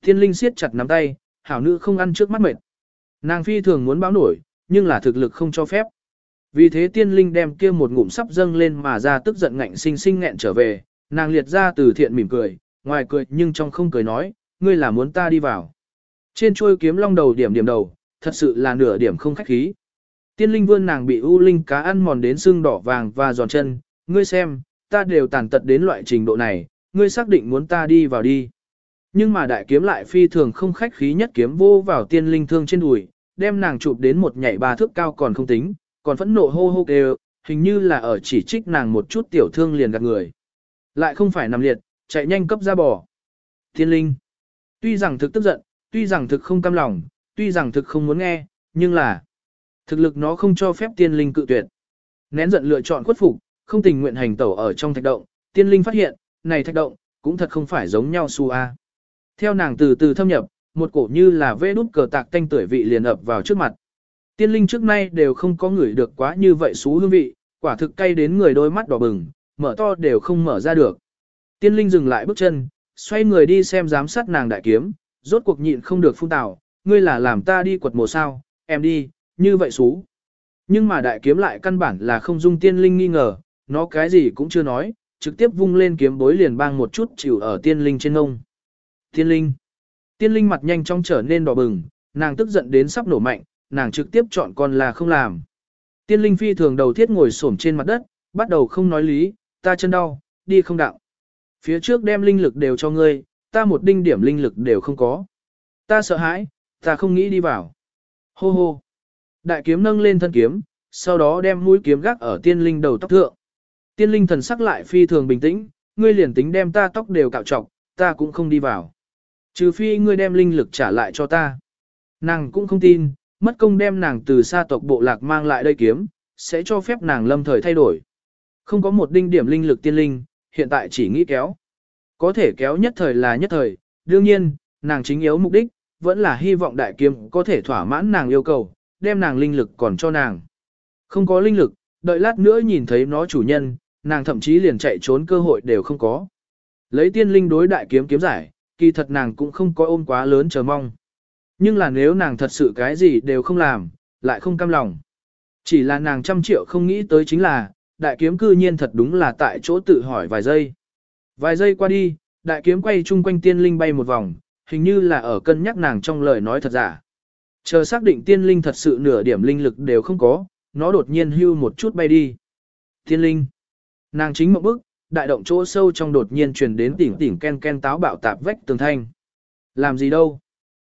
Speaker 1: Tiên linh siết chặt nắm tay, hảo nữ không ăn trước mắt mệt. Nàng phi thường muốn báo nổi, nhưng là thực lực không cho phép. Vì thế tiên linh đem kia một ngụm sắp dâng lên mà ra tức giận ngạnh sinh sinh nghẹn trở về, nàng liệt ra từ thiện mỉm cười, ngoài cười nhưng trong không cười nói, ngươi là muốn ta đi vào. Trên chuôi kiếm long đầu điểm điểm đầu, thật sự là nửa điểm không khách khí. Tiên linh vươn nàng bị u linh cá ăn mòn đến xương đỏ vàng và giòn chân, ngươi xem, ta đều tàn tật đến loại trình độ này, ngươi xác định muốn ta đi vào đi. Nhưng mà đại kiếm lại phi thường không khách khí nhất kiếm vô vào tiên linh thương trên đùi, đem nàng chụp đến một nhảy ba thước cao còn không tính, còn phẫn nộ hô hô kêu, hình như là ở chỉ trích nàng một chút tiểu thương liền gạt người. Lại không phải nằm liệt, chạy nhanh cấp ra bò. Tiên linh. Tuy rằng thực tức giận, tuy rằng thực không cam lòng, tuy rằng thực không muốn nghe, nhưng là thực lực nó không cho phép tiên linh cự tuyệt. Nén giận lựa chọn khuất phục, không tình nguyện hành tẩu ở trong thạch động, tiên linh phát hiện, này thạch động, cũng thật không phải giống nhau su a. Theo nàng từ từ thâm nhập, một cổ như là vê đút cờ tạc tanh tuổi vị liền ập vào trước mặt. Tiên linh trước nay đều không có người được quá như vậy xú hương vị, quả thực cay đến người đôi mắt đỏ bừng, mở to đều không mở ra được. Tiên linh dừng lại bước chân, xoay người đi xem giám sát nàng đại kiếm, rốt cuộc nhịn không được phun tào, ngươi là làm ta đi quật mồ sao, em đi, như vậy xú. Nhưng mà đại kiếm lại căn bản là không dung tiên linh nghi ngờ, nó cái gì cũng chưa nói, trực tiếp vung lên kiếm bối liền bang một chút chịu ở tiên linh trên ngông. Tiên linh. Tiên linh mặt nhanh chóng trở nên đỏ bừng, nàng tức giận đến sắp nổ mạnh, nàng trực tiếp chọn con là không làm. Tiên linh phi thường đầu thiết ngồi xổm trên mặt đất, bắt đầu không nói lý, ta chân đau, đi không đạo. Phía trước đem linh lực đều cho ngươi, ta một đinh điểm linh lực đều không có. Ta sợ hãi, ta không nghĩ đi vào. Hô hô. Đại kiếm nâng lên thân kiếm, sau đó đem mũi kiếm gác ở tiên linh đầu tóc thượng. Tiên linh thần sắc lại phi thường bình tĩnh, ngươi liền tính đem ta tóc đều cạo trọc, ta cũng không đi vào. Trừ phi ngươi đem linh lực trả lại cho ta. Nàng cũng không tin, mất công đem nàng từ xa tộc bộ lạc mang lại đây kiếm, sẽ cho phép nàng lâm thời thay đổi. Không có một đinh điểm linh lực tiên linh, hiện tại chỉ nghĩ kéo. Có thể kéo nhất thời là nhất thời, đương nhiên, nàng chính yếu mục đích, vẫn là hy vọng đại kiếm có thể thỏa mãn nàng yêu cầu, đem nàng linh lực còn cho nàng. Không có linh lực, đợi lát nữa nhìn thấy nó chủ nhân, nàng thậm chí liền chạy trốn cơ hội đều không có. Lấy tiên linh đối đại kiếm kiếm giải, kỳ thật nàng cũng không có ôm quá lớn chờ mong. Nhưng là nếu nàng thật sự cái gì đều không làm, lại không cam lòng. Chỉ là nàng trăm triệu không nghĩ tới chính là, đại kiếm cư nhiên thật đúng là tại chỗ tự hỏi vài giây. Vài giây qua đi, đại kiếm quay chung quanh tiên linh bay một vòng, hình như là ở cân nhắc nàng trong lời nói thật giả. Chờ xác định tiên linh thật sự nửa điểm linh lực đều không có, nó đột nhiên hưu một chút bay đi. Tiên linh. Nàng chính một bước, đại động chỗ sâu trong đột nhiên truyền đến tỉnh tỉnh ken ken táo bạo tạp vách tường thanh. Làm gì đâu?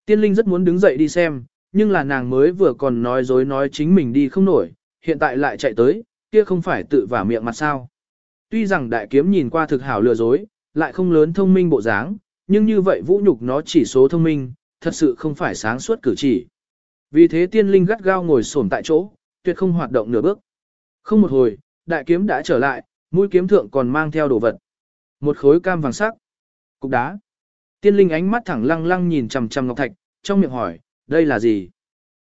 Speaker 1: Tiên linh rất muốn đứng dậy đi xem, nhưng là nàng mới vừa còn nói dối nói chính mình đi không nổi, hiện tại lại chạy tới, kia không phải tự vả miệng mặt sao. Tuy rằng đại kiếm nhìn qua thực hảo lừa dối, lại không lớn thông minh bộ dáng, nhưng như vậy vũ nhục nó chỉ số thông minh, thật sự không phải sáng suốt cử chỉ. Vì thế tiên linh gắt gao ngồi xổm tại chỗ, tuyệt không hoạt động nửa bước. Không một hồi, đại kiếm đã trở lại, mũi kiếm thượng còn mang theo đồ vật. Một khối cam vàng sắc. Cục đá. Tiên linh ánh mắt thẳng lăng lăng nhìn chằm chằm ngọc thạch, trong miệng hỏi, đây là gì?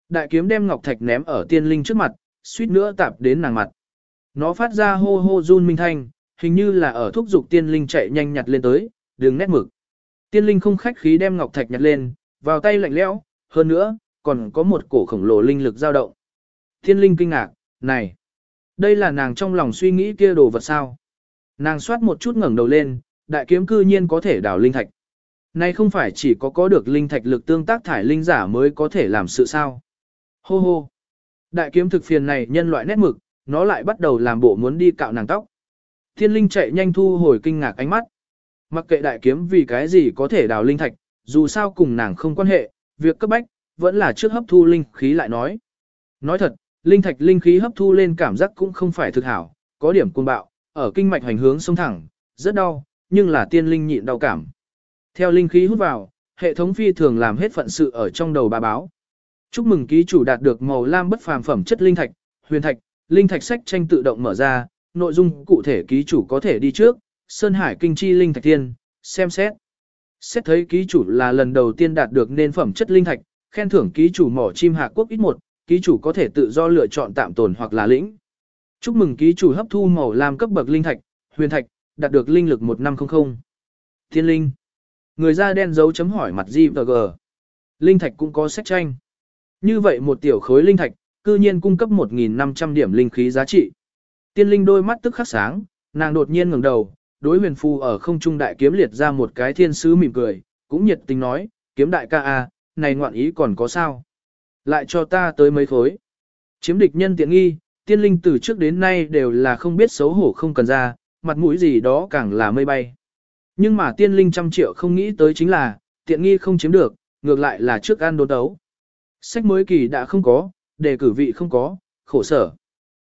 Speaker 1: Đại kiếm đem ngọc thạch ném ở tiên linh trước mặt, suýt nữa tạp đến nàng mặt. Nó phát ra hô hô run minh thanh, hình như là ở thúc giục tiên linh chạy nhanh nhặt lên tới, đường nét mực. Tiên linh không khách khí đem ngọc thạch nhặt lên, vào tay lạnh lẽo, hơn nữa, còn có một cổ khổng lồ linh lực dao động. Tiên linh kinh ngạc, này, đây là nàng trong lòng suy nghĩ kia đồ vật sao. Nàng soát một chút ngẩng đầu lên, đại kiếm cư nhiên có thể đào linh thạch. Này không phải chỉ có có được linh thạch lực tương tác thải linh giả mới có thể làm sự sao. Hô hô. Đại kiếm thực phiền này nhân loại nét mực, nó lại bắt đầu làm bộ muốn đi cạo nàng tóc. Thiên linh chạy nhanh thu hồi kinh ngạc ánh mắt. Mặc kệ đại kiếm vì cái gì có thể đào linh thạch, dù sao cùng nàng không quan hệ, việc cấp bách, vẫn là trước hấp thu linh khí lại nói. Nói thật, linh thạch linh khí hấp thu lên cảm giác cũng không phải thực hảo, có điểm cuồng bạo, ở kinh mạch hành hướng sông thẳng, rất đau, nhưng là tiên linh nhịn đau cảm. Theo linh khí hút vào, hệ thống phi thường làm hết phận sự ở trong đầu bà báo. Chúc mừng ký chủ đạt được màu lam bất phàm phẩm chất linh thạch, huyền thạch, linh thạch sách tranh tự động mở ra, nội dung cụ thể ký chủ có thể đi trước, Sơn Hải Kinh Chi Linh Thạch Tiên, xem xét. Xét thấy ký chủ là lần đầu tiên đạt được nên phẩm chất linh thạch, khen thưởng ký chủ mỏ chim hạ quốc ít một, ký chủ có thể tự do lựa chọn tạm tồn hoặc là lĩnh. Chúc mừng ký chủ hấp thu màu lam cấp bậc linh thạch, huyền thạch, đạt được linh lực 1500. Thiên linh. Người da đen dấu chấm hỏi mặt G. Linh thạch cũng có sách tranh. Như vậy một tiểu khối linh thạch, cư nhiên cung cấp 1.500 điểm linh khí giá trị. Tiên linh đôi mắt tức khắc sáng, nàng đột nhiên ngẩng đầu, đối huyền phu ở không trung đại kiếm liệt ra một cái thiên sứ mỉm cười, cũng nhiệt tình nói, kiếm đại ca a, này ngoạn ý còn có sao? Lại cho ta tới mấy khối. Chiếm địch nhân tiện nghi, tiên linh từ trước đến nay đều là không biết xấu hổ không cần ra, mặt mũi gì đó càng là mây bay. Nhưng mà tiên linh trăm triệu không nghĩ tới chính là, tiện nghi không chiếm được, ngược lại là trước ăn đốn đấu. Sách mới kỳ đã không có, đề cử vị không có, khổ sở.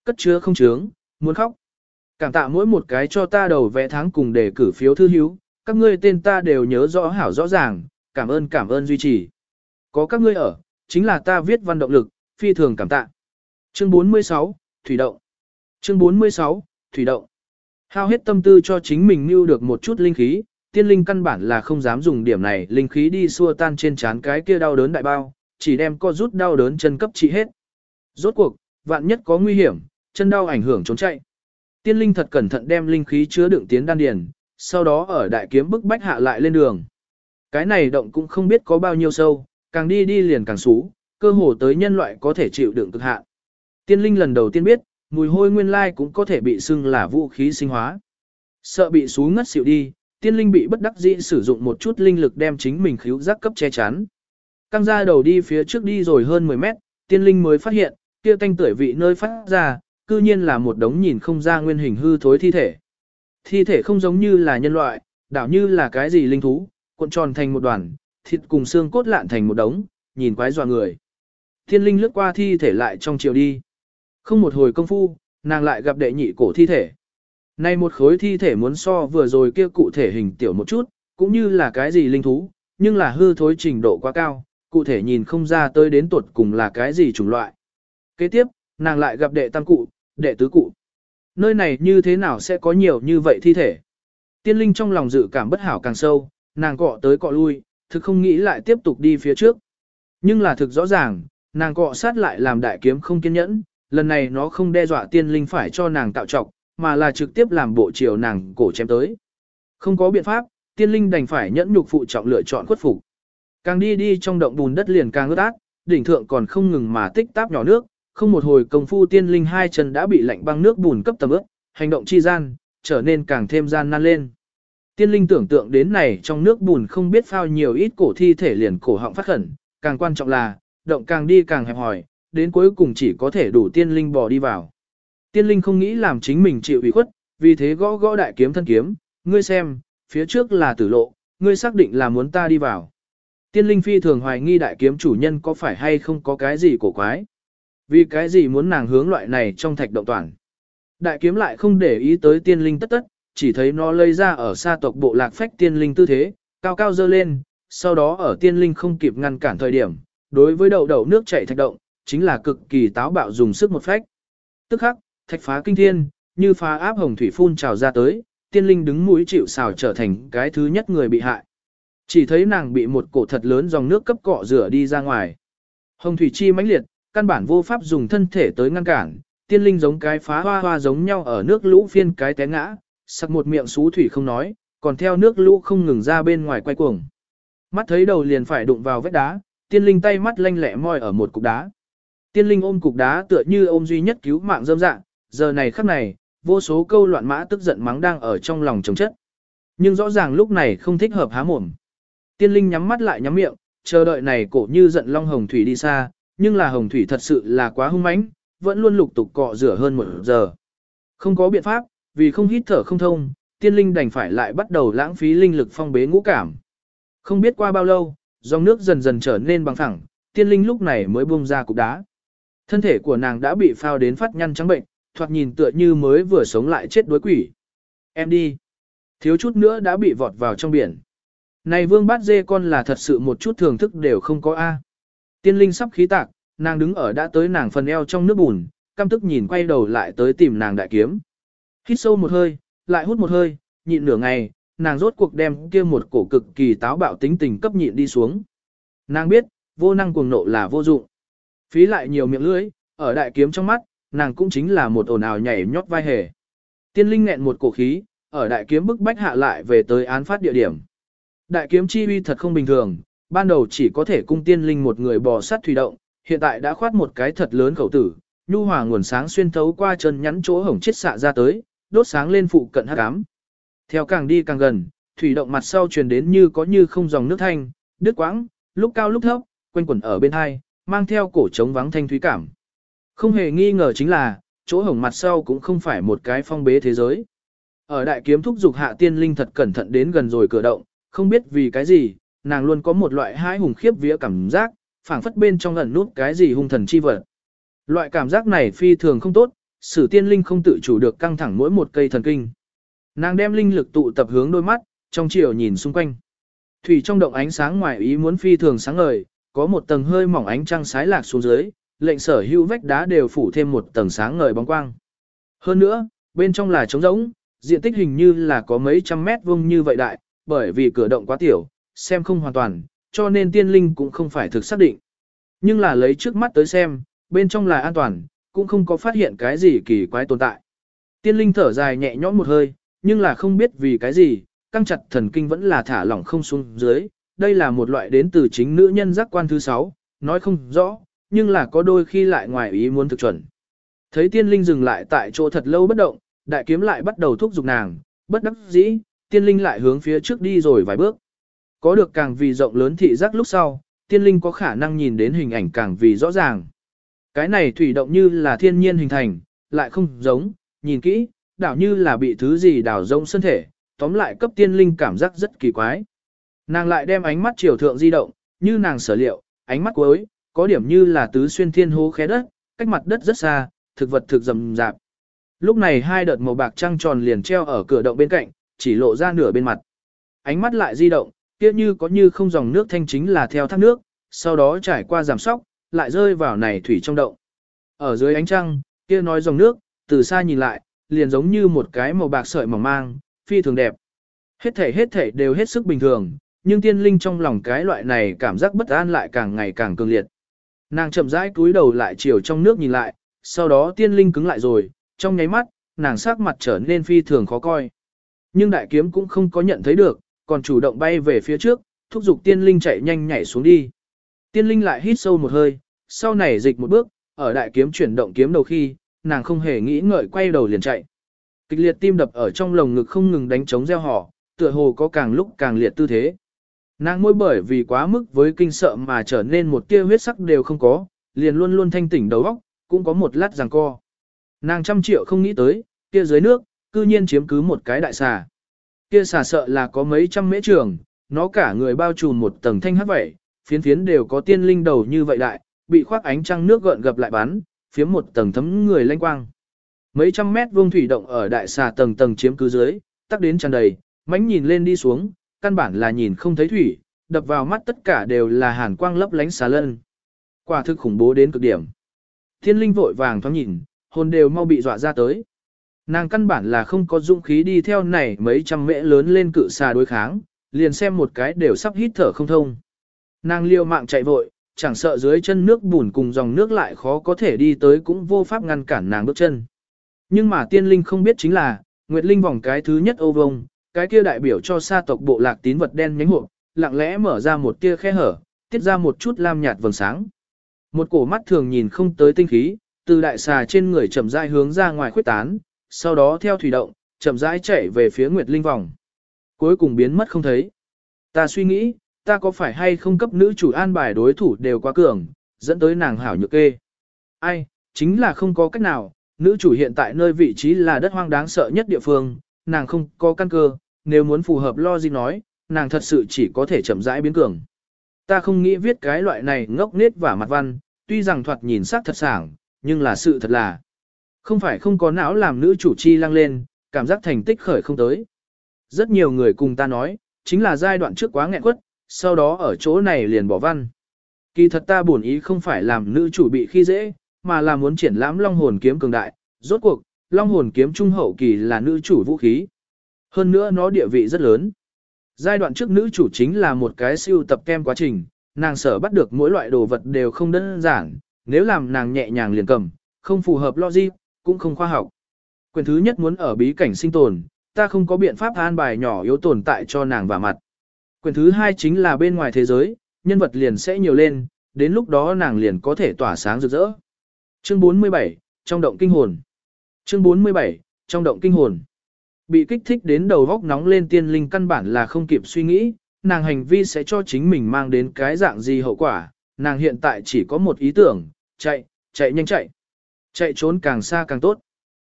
Speaker 1: Cất chứa không chướng, muốn khóc. Cảm tạ mỗi một cái cho ta đầu vẽ tháng cùng đề cử phiếu thư hiếu, các ngươi tên ta đều nhớ rõ hảo rõ ràng, cảm ơn cảm ơn duy trì. Có các ngươi ở, chính là ta viết văn động lực, phi thường cảm tạ. Chương 46, Thủy động. Chương 46, Thủy động. Hao hết tâm tư cho chính mình mưu được một chút linh khí, tiên linh căn bản là không dám dùng điểm này linh khí đi xua tan trên trán cái kia đau đớn đại bao, chỉ đem co rút đau đớn chân cấp trị hết. Rốt cuộc, vạn nhất có nguy hiểm, chân đau ảnh hưởng trốn chạy. Tiên linh thật cẩn thận đem linh khí chứa đựng tiến đan điền, sau đó ở đại kiếm bức bách hạ lại lên đường. Cái này động cũng không biết có bao nhiêu sâu, càng đi đi liền càng xú, cơ hồ tới nhân loại có thể chịu đựng cực hạn. Tiên linh lần đầu tiên biết, mùi hôi nguyên lai cũng có thể bị xưng là vũ khí sinh hóa. Sợ bị xú ngất xỉu đi, tiên linh bị bất đắc dĩ sử dụng một chút linh lực đem chính mình khíu giác cấp che chắn. Căng ra đầu đi phía trước đi rồi hơn 10 mét, tiên linh mới phát hiện, kia tanh tuổi vị nơi phát ra, cư nhiên là một đống nhìn không ra nguyên hình hư thối thi thể. Thi thể không giống như là nhân loại, đảo như là cái gì linh thú, cuộn tròn thành một đoàn, thịt cùng xương cốt lạn thành một đống, nhìn quái dọa người. Thiên linh lướt qua thi thể lại trong chiều đi. Không một hồi công phu, nàng lại gặp đệ nhị cổ thi thể. Nay một khối thi thể muốn so vừa rồi kia cụ thể hình tiểu một chút, cũng như là cái gì linh thú, nhưng là hư thối trình độ quá cao, cụ thể nhìn không ra tới đến tuột cùng là cái gì chủng loại. Kế tiếp, nàng lại gặp đệ tam cụ, đệ tứ cụ. Nơi này như thế nào sẽ có nhiều như vậy thi thể? Tiên linh trong lòng dự cảm bất hảo càng sâu, nàng cọ tới cọ lui, thực không nghĩ lại tiếp tục đi phía trước. Nhưng là thực rõ ràng, nàng cọ sát lại làm đại kiếm không kiên nhẫn, lần này nó không đe dọa tiên linh phải cho nàng tạo trọc, mà là trực tiếp làm bộ chiều nàng cổ chém tới. Không có biện pháp, tiên linh đành phải nhẫn nhục phụ trọng lựa chọn khuất phục. Càng đi đi trong động bùn đất liền càng ướt át, đỉnh thượng còn không ngừng mà tích táp nhỏ nước, không một hồi công phu tiên linh hai chân đã bị lạnh băng nước bùn cấp tầm ướt, hành động chi gian, trở nên càng thêm gian nan lên. Tiên linh tưởng tượng đến này trong nước bùn không biết phao nhiều ít cổ thi thể liền cổ họng phát khẩn, càng quan trọng là, động càng đi càng hẹp hỏi, đến cuối cùng chỉ có thể đủ tiên linh bò đi vào. Tiên linh không nghĩ làm chính mình chịu ủy khuất, vì thế gõ gõ đại kiếm thân kiếm, ngươi xem, phía trước là tử lộ, ngươi xác định là muốn ta đi vào. Tiên linh phi thường hoài nghi đại kiếm chủ nhân có phải hay không có cái gì cổ quái. Vì cái gì muốn nàng hướng loại này trong thạch động toàn. Đại kiếm lại không để ý tới tiên linh tất tất, chỉ thấy nó lây ra ở xa tộc bộ lạc phách tiên linh tư thế, cao cao dơ lên, sau đó ở tiên linh không kịp ngăn cản thời điểm, đối với đầu đầu nước chảy thạch động, chính là cực kỳ táo bạo dùng sức một phách. Tức khắc, thạch phá kinh thiên, như phá áp hồng thủy phun trào ra tới, tiên linh đứng mũi chịu xào trở thành cái thứ nhất người bị hại. Chỉ thấy nàng bị một cổ thật lớn dòng nước cấp cọ rửa đi ra ngoài. Hồng thủy chi mãnh liệt, căn bản vô pháp dùng thân thể tới ngăn cản, tiên linh giống cái phá hoa hoa giống nhau ở nước lũ phiên cái té ngã, sặc một miệng xú thủy không nói, còn theo nước lũ không ngừng ra bên ngoài quay cuồng. Mắt thấy đầu liền phải đụng vào vết đá, tiên linh tay mắt lanh lẹ moi ở một cục đá. Tiên linh ôm cục đá tựa như ôm duy nhất cứu mạng dâm dạng, giờ này khắc này, vô số câu loạn mã tức giận mắng đang ở trong lòng chống chất. Nhưng rõ ràng lúc này không thích hợp há mồm. Tiên linh nhắm mắt lại nhắm miệng, chờ đợi này cổ như giận long hồng thủy đi xa, nhưng là hồng thủy thật sự là quá hung mãnh, vẫn luôn lục tục cọ rửa hơn một giờ. Không có biện pháp, vì không hít thở không thông, tiên linh đành phải lại bắt đầu lãng phí linh lực phong bế ngũ cảm. Không biết qua bao lâu, dòng nước dần dần trở nên bằng phẳng, tiên linh lúc này mới buông ra cục đá. Thân thể của nàng đã bị phao đến phát nhăn trắng bệnh, thoạt nhìn tựa như mới vừa sống lại chết đuối quỷ. Em đi. Thiếu chút nữa đã bị vọt vào trong biển. Này vương bát dê con là thật sự một chút thưởng thức đều không có A. Tiên linh sắp khí tạc, nàng đứng ở đã tới nàng phần eo trong nước bùn, căm tức nhìn quay đầu lại tới tìm nàng đại kiếm. Hít sâu một hơi, lại hút một hơi, nhịn nửa ngày, nàng rốt cuộc đem kia một cổ cực kỳ táo bạo tính tình cấp nhịn đi xuống. Nàng biết, vô năng cuồng nộ là vô dụng. Phí lại nhiều miệng lưỡi, ở đại kiếm trong mắt, nàng cũng chính là một ồn ào nhảy nhót vai hề. Tiên linh nghẹn một cổ khí, ở đại kiếm bức bách hạ lại về tới án phát địa điểm. Đại kiếm chi uy thật không bình thường, ban đầu chỉ có thể cung tiên linh một người bò sát thủy động, hiện tại đã khoát một cái thật lớn khẩu tử, nhu hòa nguồn sáng xuyên thấu qua chân nhắn chỗ hổng chết xạ ra tới, đốt sáng lên phụ cận hắc ám. Theo càng đi càng gần, thủy động mặt sau truyền đến như có như không dòng nước thanh, đứt quãng, lúc cao lúc thấp, quanh quẩn ở bên hai, mang theo cổ trống vắng thanh thúy cảm. Không hề nghi ngờ chính là, chỗ hổng mặt sau cũng không phải một cái phong bế thế giới. Ở đại kiếm thúc dục hạ tiên linh thật cẩn thận đến gần rồi cửa động, không biết vì cái gì, nàng luôn có một loại hãi hùng khiếp vía cảm giác, phảng phất bên trong ẩn nút cái gì hung thần chi vật. Loại cảm giác này phi thường không tốt, sử tiên linh không tự chủ được căng thẳng mỗi một cây thần kinh. Nàng đem linh lực tụ tập hướng đôi mắt, trong chiều nhìn xung quanh. Thủy trong động ánh sáng ngoài ý muốn phi thường sáng ngời, có một tầng hơi mỏng ánh trăng sái lạc xuống dưới, lệnh sở hữu vách đá đều phủ thêm một tầng sáng ngời bóng quang. Hơn nữa, bên trong là trống rỗng, diện tích hình như là có mấy trăm mét vuông như vậy đại, bởi vì cửa động quá tiểu, xem không hoàn toàn, cho nên tiên linh cũng không phải thực xác định. Nhưng là lấy trước mắt tới xem, bên trong là an toàn, cũng không có phát hiện cái gì kỳ quái tồn tại. Tiên linh thở dài nhẹ nhõm một hơi, nhưng là không biết vì cái gì, căng chặt thần kinh vẫn là thả lỏng không xuống dưới. Đây là một loại đến từ chính nữ nhân giác quan thứ sáu, nói không rõ, nhưng là có đôi khi lại ngoài ý muốn thực chuẩn. Thấy tiên linh dừng lại tại chỗ thật lâu bất động, đại kiếm lại bắt đầu thúc giục nàng, bất đắc dĩ, tiên linh lại hướng phía trước đi rồi vài bước. Có được càng vì rộng lớn thị giác lúc sau, tiên linh có khả năng nhìn đến hình ảnh càng vì rõ ràng. Cái này thủy động như là thiên nhiên hình thành, lại không giống, nhìn kỹ, đảo như là bị thứ gì đảo rông 身 thể, tóm lại cấp tiên linh cảm giác rất kỳ quái. Nàng lại đem ánh mắt chiều thượng di động, như nàng sở liệu, ánh mắt cuối, có điểm như là tứ xuyên thiên hố khé đất, cách mặt đất rất xa, thực vật thực rầm rạp. Lúc này hai đợt màu bạc trăng tròn liền treo ở cửa động bên cạnh, chỉ lộ ra nửa bên mặt. Ánh mắt lại di động, kia như có như không dòng nước thanh chính là theo thác nước, sau đó trải qua giảm sóc, lại rơi vào này thủy trong động. Ở dưới ánh trăng, kia nói dòng nước, từ xa nhìn lại, liền giống như một cái màu bạc sợi mỏng mang, phi thường đẹp. Hết thể hết thể đều hết sức bình thường, nhưng tiên linh trong lòng cái loại này cảm giác bất an lại càng ngày càng cường liệt. Nàng chậm rãi cúi đầu lại chiều trong nước nhìn lại, sau đó tiên linh cứng lại rồi, trong nháy mắt, nàng sắc mặt trở nên phi thường khó coi. Nhưng đại kiếm cũng không có nhận thấy được, còn chủ động bay về phía trước, thúc giục tiên linh chạy nhanh nhảy xuống đi. Tiên linh lại hít sâu một hơi, sau này dịch một bước, ở đại kiếm chuyển động kiếm đầu khi, nàng không hề nghĩ ngợi quay đầu liền chạy. Kịch liệt tim đập ở trong lồng ngực không ngừng đánh trống reo hò, tựa hồ có càng lúc càng liệt tư thế. Nàng môi bởi vì quá mức với kinh sợ mà trở nên một tia huyết sắc đều không có, liền luôn luôn thanh tỉnh đầu óc, cũng có một lát giằng co. Nàng trăm triệu không nghĩ tới, kia dưới nước, cư nhiên chiếm cứ một cái đại xà. Kia xà sợ là có mấy trăm mễ trường, nó cả người bao trùm một tầng thanh hắc vậy, phiến phiến đều có tiên linh đầu như vậy đại, bị khoác ánh trăng nước gợn gập lại bắn, phiếm một tầng thấm người lanh quang. Mấy trăm mét vuông thủy động ở đại xà tầng tầng chiếm cứ dưới, tắc đến tràn đầy, mánh nhìn lên đi xuống, căn bản là nhìn không thấy thủy, đập vào mắt tất cả đều là hàn quang lấp lánh xà lân. Quả thực khủng bố đến cực điểm. Thiên linh vội vàng thoáng nhìn, hồn đều mau bị dọa ra tới. Nàng căn bản là không có dũng khí đi theo này mấy trăm mễ lớn lên cự xà đối kháng, liền xem một cái đều sắp hít thở không thông. Nàng liều mạng chạy vội, chẳng sợ dưới chân nước bùn cùng dòng nước lại khó có thể đi tới cũng vô pháp ngăn cản nàng bước chân. Nhưng mà tiên linh không biết chính là, Nguyệt Linh vòng cái thứ nhất ô vông, cái kia đại biểu cho sa tộc bộ lạc tín vật đen nhánh hộp, lặng lẽ mở ra một tia khe hở, tiết ra một chút lam nhạt vầng sáng. Một cổ mắt thường nhìn không tới tinh khí, từ đại xà trên người chậm rãi hướng ra ngoài khuyết tán, sau đó theo thủy động, chậm rãi chạy về phía Nguyệt Linh vòng. Cuối cùng biến mất không thấy. Ta suy nghĩ, ta có phải hay không cấp nữ chủ an bài đối thủ đều quá cường, dẫn tới nàng hảo nhược kê. Ai, chính là không có cách nào, nữ chủ hiện tại nơi vị trí là đất hoang đáng sợ nhất địa phương, nàng không có căn cơ, nếu muốn phù hợp lo gì nói, nàng thật sự chỉ có thể chậm rãi biến cường. Ta không nghĩ viết cái loại này ngốc nết và mặt văn, tuy rằng thoạt nhìn sắc thật sảng, nhưng là sự thật là. Không phải không có não làm nữ chủ chi lăng lên, cảm giác thành tích khởi không tới. Rất nhiều người cùng ta nói, chính là giai đoạn trước quá nghẹn quất, sau đó ở chỗ này liền bỏ văn. Kỳ thật ta buồn ý không phải làm nữ chủ bị khi dễ, mà là muốn triển lãm long hồn kiếm cường đại. Rốt cuộc, long hồn kiếm trung hậu kỳ là nữ chủ vũ khí. Hơn nữa nó địa vị rất lớn. Giai đoạn trước nữ chủ chính là một cái siêu tập kem quá trình, nàng sở bắt được mỗi loại đồ vật đều không đơn giản, nếu làm nàng nhẹ nhàng liền cầm, không phù hợp logic, cũng không khoa học. Quyền thứ nhất muốn ở bí cảnh sinh tồn, ta không có biện pháp an bài nhỏ yếu tồn tại cho nàng và mặt. Quyền thứ hai chính là bên ngoài thế giới, nhân vật liền sẽ nhiều lên, đến lúc đó nàng liền có thể tỏa sáng rực rỡ. Chương 47, trong động kinh hồn. Chương 47, trong động kinh hồn. Bị kích thích đến đầu góc nóng lên tiên linh căn bản là không kịp suy nghĩ, nàng hành vi sẽ cho chính mình mang đến cái dạng gì hậu quả, nàng hiện tại chỉ có một ý tưởng, chạy, chạy nhanh chạy. Chạy trốn càng xa càng tốt.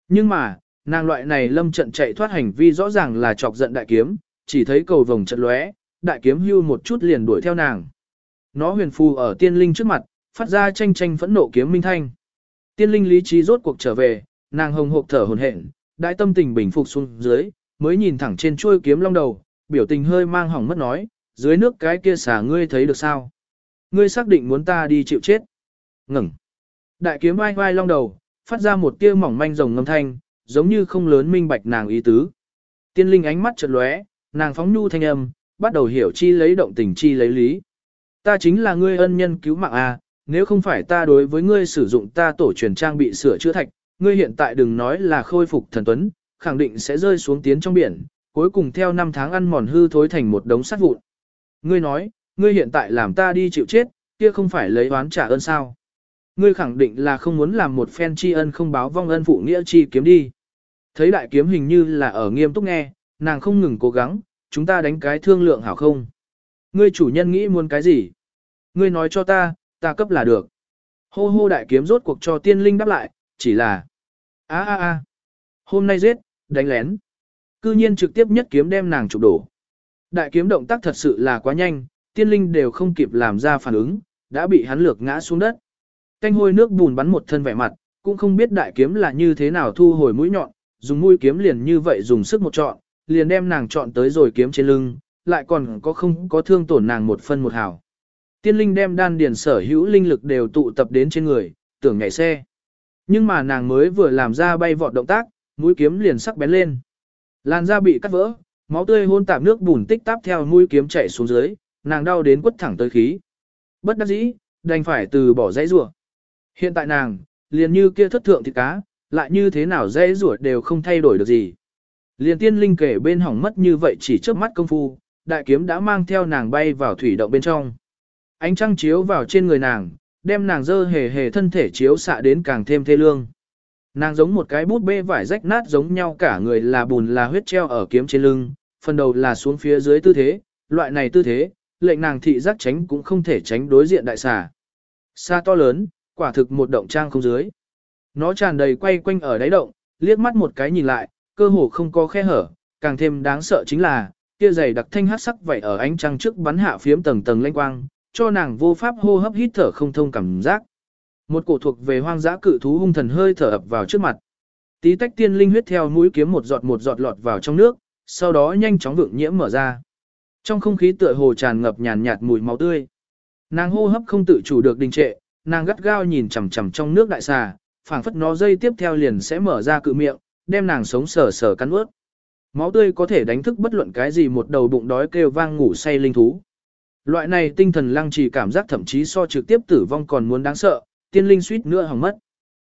Speaker 1: Nhưng mà, nàng loại này lâm trận chạy thoát hành vi rõ ràng là chọc giận đại kiếm, chỉ thấy cầu vồng trận lóe, đại kiếm hưu một chút liền đuổi theo nàng. Nó huyền phù ở tiên linh trước mặt, phát ra tranh tranh phẫn nộ kiếm minh thanh. Tiên linh lý trí rốt cuộc trở về, nàng hồng hộc thở hồn hển, đại tâm tình bình phục xuống dưới, mới nhìn thẳng trên chuôi kiếm long đầu, biểu tình hơi mang hỏng mất nói, dưới nước cái kia xả ngươi thấy được sao? Ngươi xác định muốn ta đi chịu chết. Ngừng. Đại kiếm vai vai long đầu, phát ra một tia mỏng manh rồng ngâm thanh, giống như không lớn minh bạch nàng ý tứ. Tiên linh ánh mắt chợt lóe, nàng phóng nhu thanh âm, bắt đầu hiểu chi lấy động tình chi lấy lý. Ta chính là ngươi ân nhân cứu mạng a, nếu không phải ta đối với ngươi sử dụng ta tổ truyền trang bị sửa chữa thạch, ngươi hiện tại đừng nói là khôi phục thần tuấn, khẳng định sẽ rơi xuống tiến trong biển, cuối cùng theo năm tháng ăn mòn hư thối thành một đống sắt vụn. Ngươi nói, ngươi hiện tại làm ta đi chịu chết, kia không phải lấy oán trả ơn sao. Ngươi khẳng định là không muốn làm một phen tri ân không báo vong ân phụ nghĩa chi kiếm đi. Thấy đại kiếm hình như là ở nghiêm túc nghe, nàng không ngừng cố gắng, chúng ta đánh cái thương lượng hảo không. Ngươi chủ nhân nghĩ muốn cái gì? Ngươi nói cho ta, ta cấp là được. Hô hô đại kiếm rốt cuộc cho tiên linh đáp lại, chỉ là a a a hôm nay giết, đánh lén. Cư nhiên trực tiếp nhất kiếm đem nàng chụp đổ. Đại kiếm động tác thật sự là quá nhanh, tiên linh đều không kịp làm ra phản ứng, đã bị hắn lược ngã xuống đất. Canh hôi nước bùn bắn một thân vẻ mặt, cũng không biết đại kiếm là như thế nào thu hồi mũi nhọn, dùng mũi kiếm liền như vậy dùng sức một trọn, liền đem nàng chọn tới rồi kiếm trên lưng, lại còn có không có thương tổn nàng một phân một hào. Tiên linh đem đan điền sở hữu linh lực đều tụ tập đến trên người, tưởng nhảy xe. Nhưng mà nàng mới vừa làm ra bay vọt động tác, mũi kiếm liền sắc bén lên. Làn da bị cắt vỡ, máu tươi hôn tạp nước bùn tích táp theo mũi kiếm chạy xuống dưới, nàng đau đến quất thẳng tới khí. Bất đắc dĩ, đành phải từ bỏ dãy rủa. Hiện tại nàng, liền như kia thất thượng thịt cá, lại như thế nào dãy rủa đều không thay đổi được gì. Liền tiên linh kể bên hỏng mất như vậy chỉ trước mắt công phu, đại kiếm đã mang theo nàng bay vào thủy động bên trong. Ánh trăng chiếu vào trên người nàng, đem nàng dơ hề hề thân thể chiếu xạ đến càng thêm thê lương. Nàng giống một cái bút bê vải rách nát giống nhau cả người là bùn là huyết treo ở kiếm trên lưng, phần đầu là xuống phía dưới tư thế, loại này tư thế, lệnh nàng thị giác tránh cũng không thể tránh đối diện đại xà. Xa to lớn, quả thực một động trang không dưới. Nó tràn đầy quay quanh ở đáy động, liếc mắt một cái nhìn lại, cơ hồ không có khe hở, càng thêm đáng sợ chính là, kia dày đặc thanh hát sắc vậy ở ánh trăng trước bắn hạ phiếm tầng tầng lanh quang, cho nàng vô pháp hô hấp hít thở không thông cảm giác. Một cổ thuộc về hoang dã cự thú hung thần hơi thở ập vào trước mặt. Tí tách tiên linh huyết theo mũi kiếm một giọt một giọt lọt vào trong nước, sau đó nhanh chóng vượng nhiễm mở ra. Trong không khí tựa hồ tràn ngập nhàn nhạt mùi máu tươi. Nàng hô hấp không tự chủ được đình trệ, nàng gắt gao nhìn chằm chằm trong nước đại xà, phảng phất nó dây tiếp theo liền sẽ mở ra cự miệng, đem nàng sống sờ sờ cắn ướt. Máu tươi có thể đánh thức bất luận cái gì một đầu bụng đói kêu vang ngủ say linh thú. Loại này tinh thần lăng trì cảm giác thậm chí so trực tiếp tử vong còn muốn đáng sợ, tiên linh suýt nữa hỏng mất.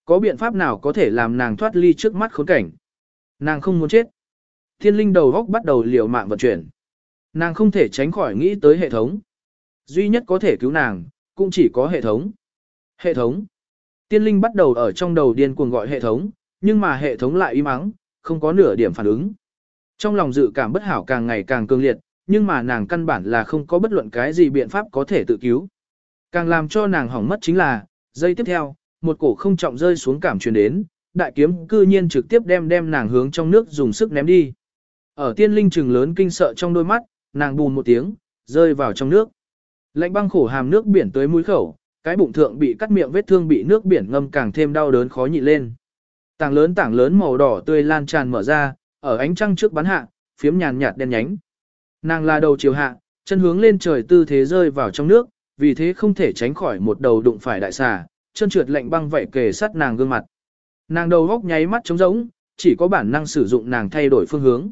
Speaker 1: Có biện pháp nào có thể làm nàng thoát ly trước mắt khốn cảnh? Nàng không muốn chết. Tiên linh đầu góc bắt đầu liều mạng vận chuyển. Nàng không thể tránh khỏi nghĩ tới hệ thống. Duy nhất có thể cứu nàng, cũng chỉ có hệ thống. Hệ thống. Tiên linh bắt đầu ở trong đầu điên cuồng gọi hệ thống, nhưng mà hệ thống lại im ắng, không có nửa điểm phản ứng. Trong lòng dự cảm bất hảo càng ngày càng cương liệt, nhưng mà nàng căn bản là không có bất luận cái gì biện pháp có thể tự cứu. Càng làm cho nàng hỏng mất chính là, giây tiếp theo, một cổ không trọng rơi xuống cảm truyền đến, đại kiếm cư nhiên trực tiếp đem đem nàng hướng trong nước dùng sức ném đi. Ở tiên linh trừng lớn kinh sợ trong đôi mắt, nàng bùn một tiếng, rơi vào trong nước. Lạnh băng khổ hàm nước biển tới mũi khẩu, cái bụng thượng bị cắt miệng vết thương bị nước biển ngâm càng thêm đau đớn khó nhịn lên. Tảng lớn tảng lớn màu đỏ tươi lan tràn mở ra, ở ánh trăng trước bắn hạ, phiếm nhàn nhạt đen nhánh. Nàng là đầu chiều hạ, chân hướng lên trời tư thế rơi vào trong nước, vì thế không thể tránh khỏi một đầu đụng phải đại xà, chân trượt lạnh băng vậy kề sát nàng gương mặt. Nàng đầu góc nháy mắt trống rỗng, chỉ có bản năng sử dụng nàng thay đổi phương hướng.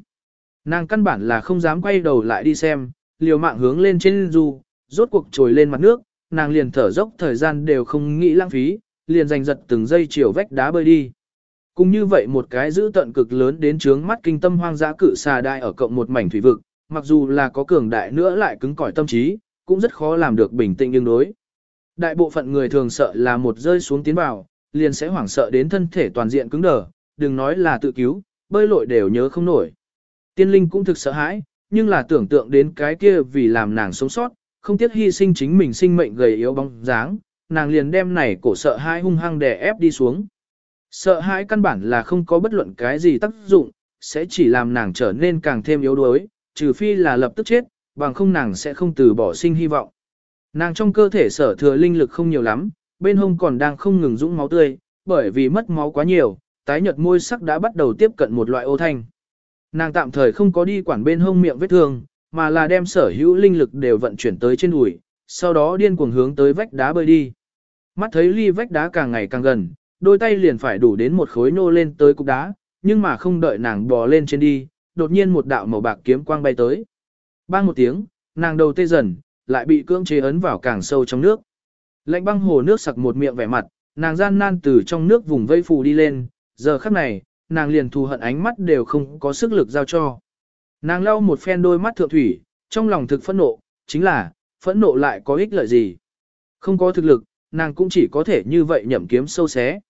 Speaker 1: Nàng căn bản là không dám quay đầu lại đi xem, liều mạng hướng lên trên du, rốt cuộc trồi lên mặt nước, nàng liền thở dốc thời gian đều không nghĩ lãng phí, liền giành giật từng giây chiều vách đá bơi đi. Cũng như vậy một cái giữ tận cực lớn đến trướng mắt kinh tâm hoang dã cự xà đại ở cộng một mảnh thủy vực, mặc dù là có cường đại nữa lại cứng cỏi tâm trí, cũng rất khó làm được bình tĩnh nhưng đối. Đại bộ phận người thường sợ là một rơi xuống tiến vào, liền sẽ hoảng sợ đến thân thể toàn diện cứng đờ, đừng nói là tự cứu, bơi lội đều nhớ không nổi. Tiên linh cũng thực sợ hãi, nhưng là tưởng tượng đến cái kia vì làm nàng sống sót, không tiếc hy sinh chính mình sinh mệnh gầy yếu bóng dáng, nàng liền đem này cổ sợ hãi hung hăng đè ép đi xuống. Sợ hãi căn bản là không có bất luận cái gì tác dụng, sẽ chỉ làm nàng trở nên càng thêm yếu đuối, trừ phi là lập tức chết, bằng không nàng sẽ không từ bỏ sinh hy vọng. Nàng trong cơ thể sở thừa linh lực không nhiều lắm, bên hông còn đang không ngừng dũng máu tươi, bởi vì mất máu quá nhiều, tái nhợt môi sắc đã bắt đầu tiếp cận một loại ô thanh. Nàng tạm thời không có đi quản bên hông miệng vết thương, mà là đem sở hữu linh lực đều vận chuyển tới trên đùi, sau đó điên cuồng hướng tới vách đá bơi đi. Mắt thấy ly vách đá càng ngày càng gần, đôi tay liền phải đủ đến một khối nô lên tới cục đá, nhưng mà không đợi nàng bò lên trên đi, đột nhiên một đạo màu bạc kiếm quang bay tới. Bang một tiếng, nàng đầu tê dần, lại bị cưỡng chế ấn vào càng sâu trong nước. Lạnh băng hồ nước sặc một miệng vẻ mặt, nàng gian nan từ trong nước vùng vây phù đi lên, giờ khắc này, nàng liền thù hận ánh mắt đều không có sức lực giao cho. Nàng lau một phen đôi mắt thượng thủy, trong lòng thực phẫn nộ, chính là, phẫn nộ lại có ích lợi gì. Không có thực lực, nàng cũng chỉ có thể như vậy nhậm kiếm sâu xé.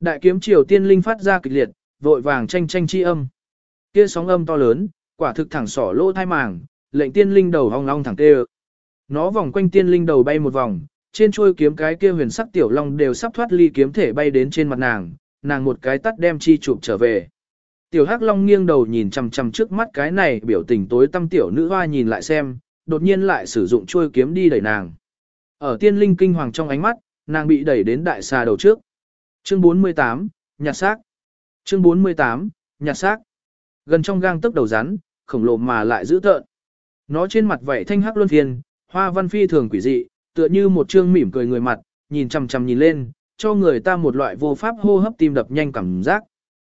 Speaker 1: Đại kiếm triều tiên linh phát ra kịch liệt, vội vàng tranh tranh chi âm. Kia sóng âm to lớn, quả thực thẳng sỏ lỗ thai màng, lệnh tiên linh đầu hong long thẳng tê Nó vòng quanh tiên linh đầu bay một vòng, trên chuôi kiếm cái kia huyền sắc tiểu long đều sắp thoát ly kiếm thể bay đến trên mặt nàng, nàng một cái tắt đem chi chụp trở về. Tiểu Hắc Long nghiêng đầu nhìn chằm chằm trước mắt cái này biểu tình tối tâm tiểu nữ hoa nhìn lại xem, đột nhiên lại sử dụng chuôi kiếm đi đẩy nàng. Ở tiên linh kinh hoàng trong ánh mắt, nàng bị đẩy đến đại xà đầu trước. Chương 48, nhặt xác. Chương 48, nhặt xác. Gần trong gang tức đầu rắn, khổng lồ mà lại dữ tợn. Nó trên mặt vảy thanh hắc luân phiền, hoa văn phi thường quỷ dị, tựa như một trương mỉm cười người mặt, nhìn chằm chằm nhìn lên, cho người ta một loại vô pháp hô hấp tim đập nhanh cảm giác.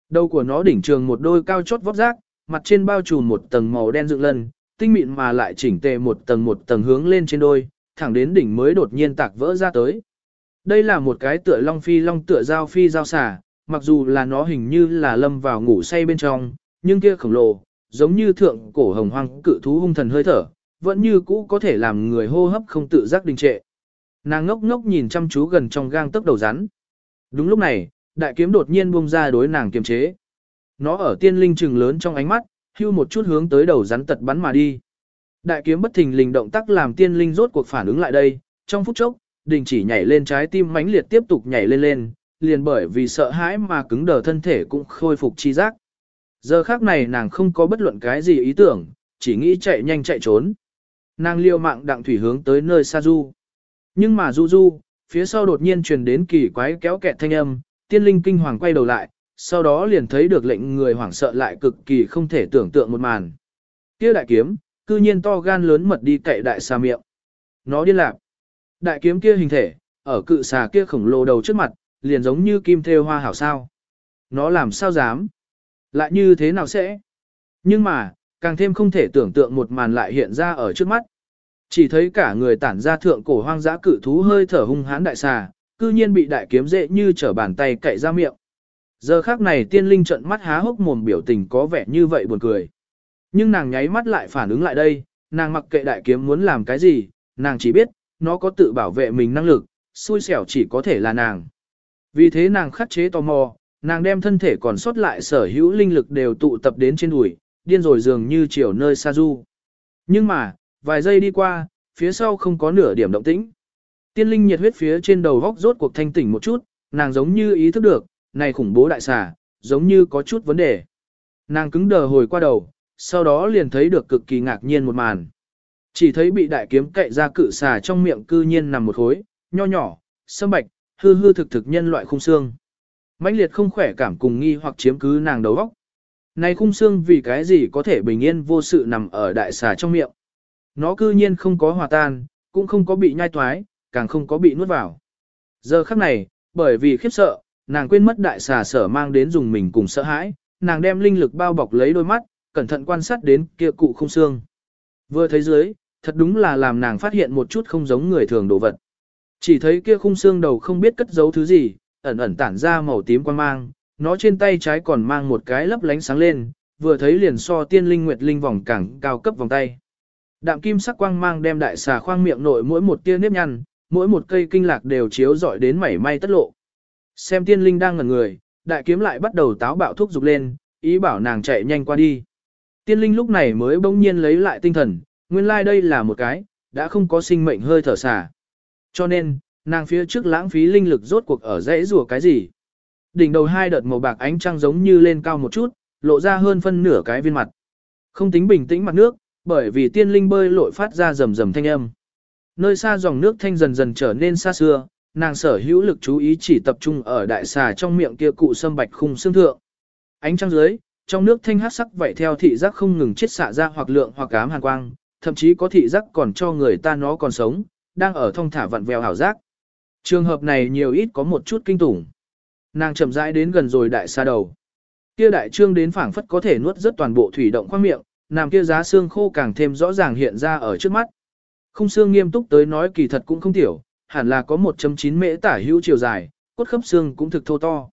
Speaker 1: Đầu của nó đỉnh trường một đôi cao chót vóc rác, mặt trên bao trùm một tầng màu đen dựng lân, tinh mịn mà lại chỉnh tề một tầng một tầng hướng lên trên đôi, thẳng đến đỉnh mới đột nhiên tạc vỡ ra tới. Đây là một cái tựa long phi long tựa giao phi giao xả, mặc dù là nó hình như là lâm vào ngủ say bên trong, nhưng kia khổng lồ, giống như thượng cổ hồng hoang cự thú hung thần hơi thở, vẫn như cũ có thể làm người hô hấp không tự giác đình trệ. Nàng ngốc ngốc nhìn chăm chú gần trong gang tấc đầu rắn. Đúng lúc này, đại kiếm đột nhiên buông ra đối nàng kiềm chế. Nó ở tiên linh trừng lớn trong ánh mắt, hưu một chút hướng tới đầu rắn tật bắn mà đi. Đại kiếm bất thình lình động tác làm tiên linh rốt cuộc phản ứng lại đây, trong phút chốc, đình chỉ nhảy lên trái tim mãnh liệt tiếp tục nhảy lên lên, liền bởi vì sợ hãi mà cứng đờ thân thể cũng khôi phục chi giác. Giờ khác này nàng không có bất luận cái gì ý tưởng, chỉ nghĩ chạy nhanh chạy trốn. Nàng liều mạng đặng thủy hướng tới nơi xa du. Nhưng mà du du, phía sau đột nhiên truyền đến kỳ quái kéo kẹt thanh âm, tiên linh kinh hoàng quay đầu lại, sau đó liền thấy được lệnh người hoảng sợ lại cực kỳ không thể tưởng tượng một màn. Kia đại kiếm, cư nhiên to gan lớn mật đi cậy đại xà miệng. Nó điên lạc. Đại kiếm kia hình thể, ở cự xà kia khổng lồ đầu trước mặt, liền giống như kim thêu hoa hảo sao. Nó làm sao dám? Lại như thế nào sẽ? Nhưng mà, càng thêm không thể tưởng tượng một màn lại hiện ra ở trước mắt. Chỉ thấy cả người tản ra thượng cổ hoang dã cự thú hơi thở hung hãn đại xà, cư nhiên bị đại kiếm dễ như trở bàn tay cậy ra miệng. Giờ khác này tiên linh trận mắt há hốc mồm biểu tình có vẻ như vậy buồn cười. Nhưng nàng nháy mắt lại phản ứng lại đây, nàng mặc kệ đại kiếm muốn làm cái gì, nàng chỉ biết, nó có tự bảo vệ mình năng lực, xui xẻo chỉ có thể là nàng. Vì thế nàng khắc chế tò mò, nàng đem thân thể còn sót lại sở hữu linh lực đều tụ tập đến trên đùi, điên rồi dường như chiều nơi xa du. Nhưng mà, vài giây đi qua, phía sau không có nửa điểm động tĩnh. Tiên linh nhiệt huyết phía trên đầu góc rốt cuộc thanh tỉnh một chút, nàng giống như ý thức được, này khủng bố đại xà, giống như có chút vấn đề. Nàng cứng đờ hồi qua đầu, sau đó liền thấy được cực kỳ ngạc nhiên một màn. Chỉ thấy bị đại kiếm cậy ra cự xà trong miệng cư nhiên nằm một khối, nho nhỏ, sâm bạch, hư hư thực thực nhân loại khung xương. mãnh liệt không khỏe cảm cùng nghi hoặc chiếm cứ nàng đầu óc. Này khung xương vì cái gì có thể bình yên vô sự nằm ở đại xà trong miệng. Nó cư nhiên không có hòa tan, cũng không có bị nhai toái, càng không có bị nuốt vào. Giờ khắc này, bởi vì khiếp sợ, nàng quên mất đại xà sở mang đến dùng mình cùng sợ hãi, nàng đem linh lực bao bọc lấy đôi mắt, cẩn thận quan sát đến kia cụ không xương. Vừa thấy dưới, thật đúng là làm nàng phát hiện một chút không giống người thường đồ vật. Chỉ thấy kia khung xương đầu không biết cất giấu thứ gì, ẩn ẩn tản ra màu tím quan mang, nó trên tay trái còn mang một cái lấp lánh sáng lên, vừa thấy liền so tiên linh nguyệt linh vòng càng cao cấp vòng tay. Đạm kim sắc quang mang đem đại xà khoang miệng nội mỗi một tia nếp nhăn, mỗi một cây kinh lạc đều chiếu rọi đến mảy may tất lộ. Xem tiên linh đang ngẩn người, đại kiếm lại bắt đầu táo bạo thúc dục lên, ý bảo nàng chạy nhanh qua đi. Tiên linh lúc này mới bỗng nhiên lấy lại tinh thần, nguyên lai like đây là một cái, đã không có sinh mệnh hơi thở xả. Cho nên, nàng phía trước lãng phí linh lực rốt cuộc ở dãy rùa cái gì. Đỉnh đầu hai đợt màu bạc ánh trăng giống như lên cao một chút, lộ ra hơn phân nửa cái viên mặt. Không tính bình tĩnh mặt nước, bởi vì tiên linh bơi lội phát ra rầm rầm thanh âm. Nơi xa dòng nước thanh dần dần trở nên xa xưa, nàng sở hữu lực chú ý chỉ tập trung ở đại xà trong miệng kia cụ sâm bạch khung xương thượng. Ánh trăng dưới, trong nước thanh hát sắc vậy theo thị giác không ngừng chết xạ ra hoặc lượng hoặc ám hàn quang, thậm chí có thị giác còn cho người ta nó còn sống, đang ở thông thả vặn vẹo hảo giác. Trường hợp này nhiều ít có một chút kinh tủng. Nàng chậm rãi đến gần rồi đại xa đầu. Kia đại trương đến phảng phất có thể nuốt rất toàn bộ thủy động khoang miệng, nàng kia giá xương khô càng thêm rõ ràng hiện ra ở trước mắt. Không xương nghiêm túc tới nói kỳ thật cũng không tiểu, hẳn là có 1.9 mễ tả hữu chiều dài, cốt khớp xương cũng thực thô to.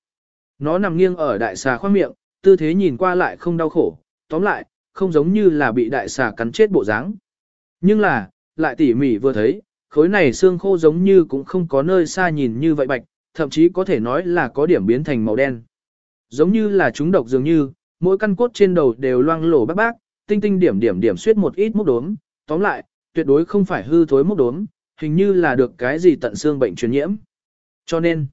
Speaker 1: Nó nằm nghiêng ở đại xà khoang miệng, tư thế nhìn qua lại không đau khổ, tóm lại, không giống như là bị đại xà cắn chết bộ dáng. Nhưng là, lại tỉ mỉ vừa thấy, khối này xương khô giống như cũng không có nơi xa nhìn như vậy bạch, thậm chí có thể nói là có điểm biến thành màu đen. Giống như là chúng độc dường như, mỗi căn cốt trên đầu đều loang lổ bác bác, tinh tinh điểm điểm điểm suyết một ít mốc đốm, tóm lại, tuyệt đối không phải hư thối mốc đốm, hình như là được cái gì tận xương bệnh truyền nhiễm. Cho nên,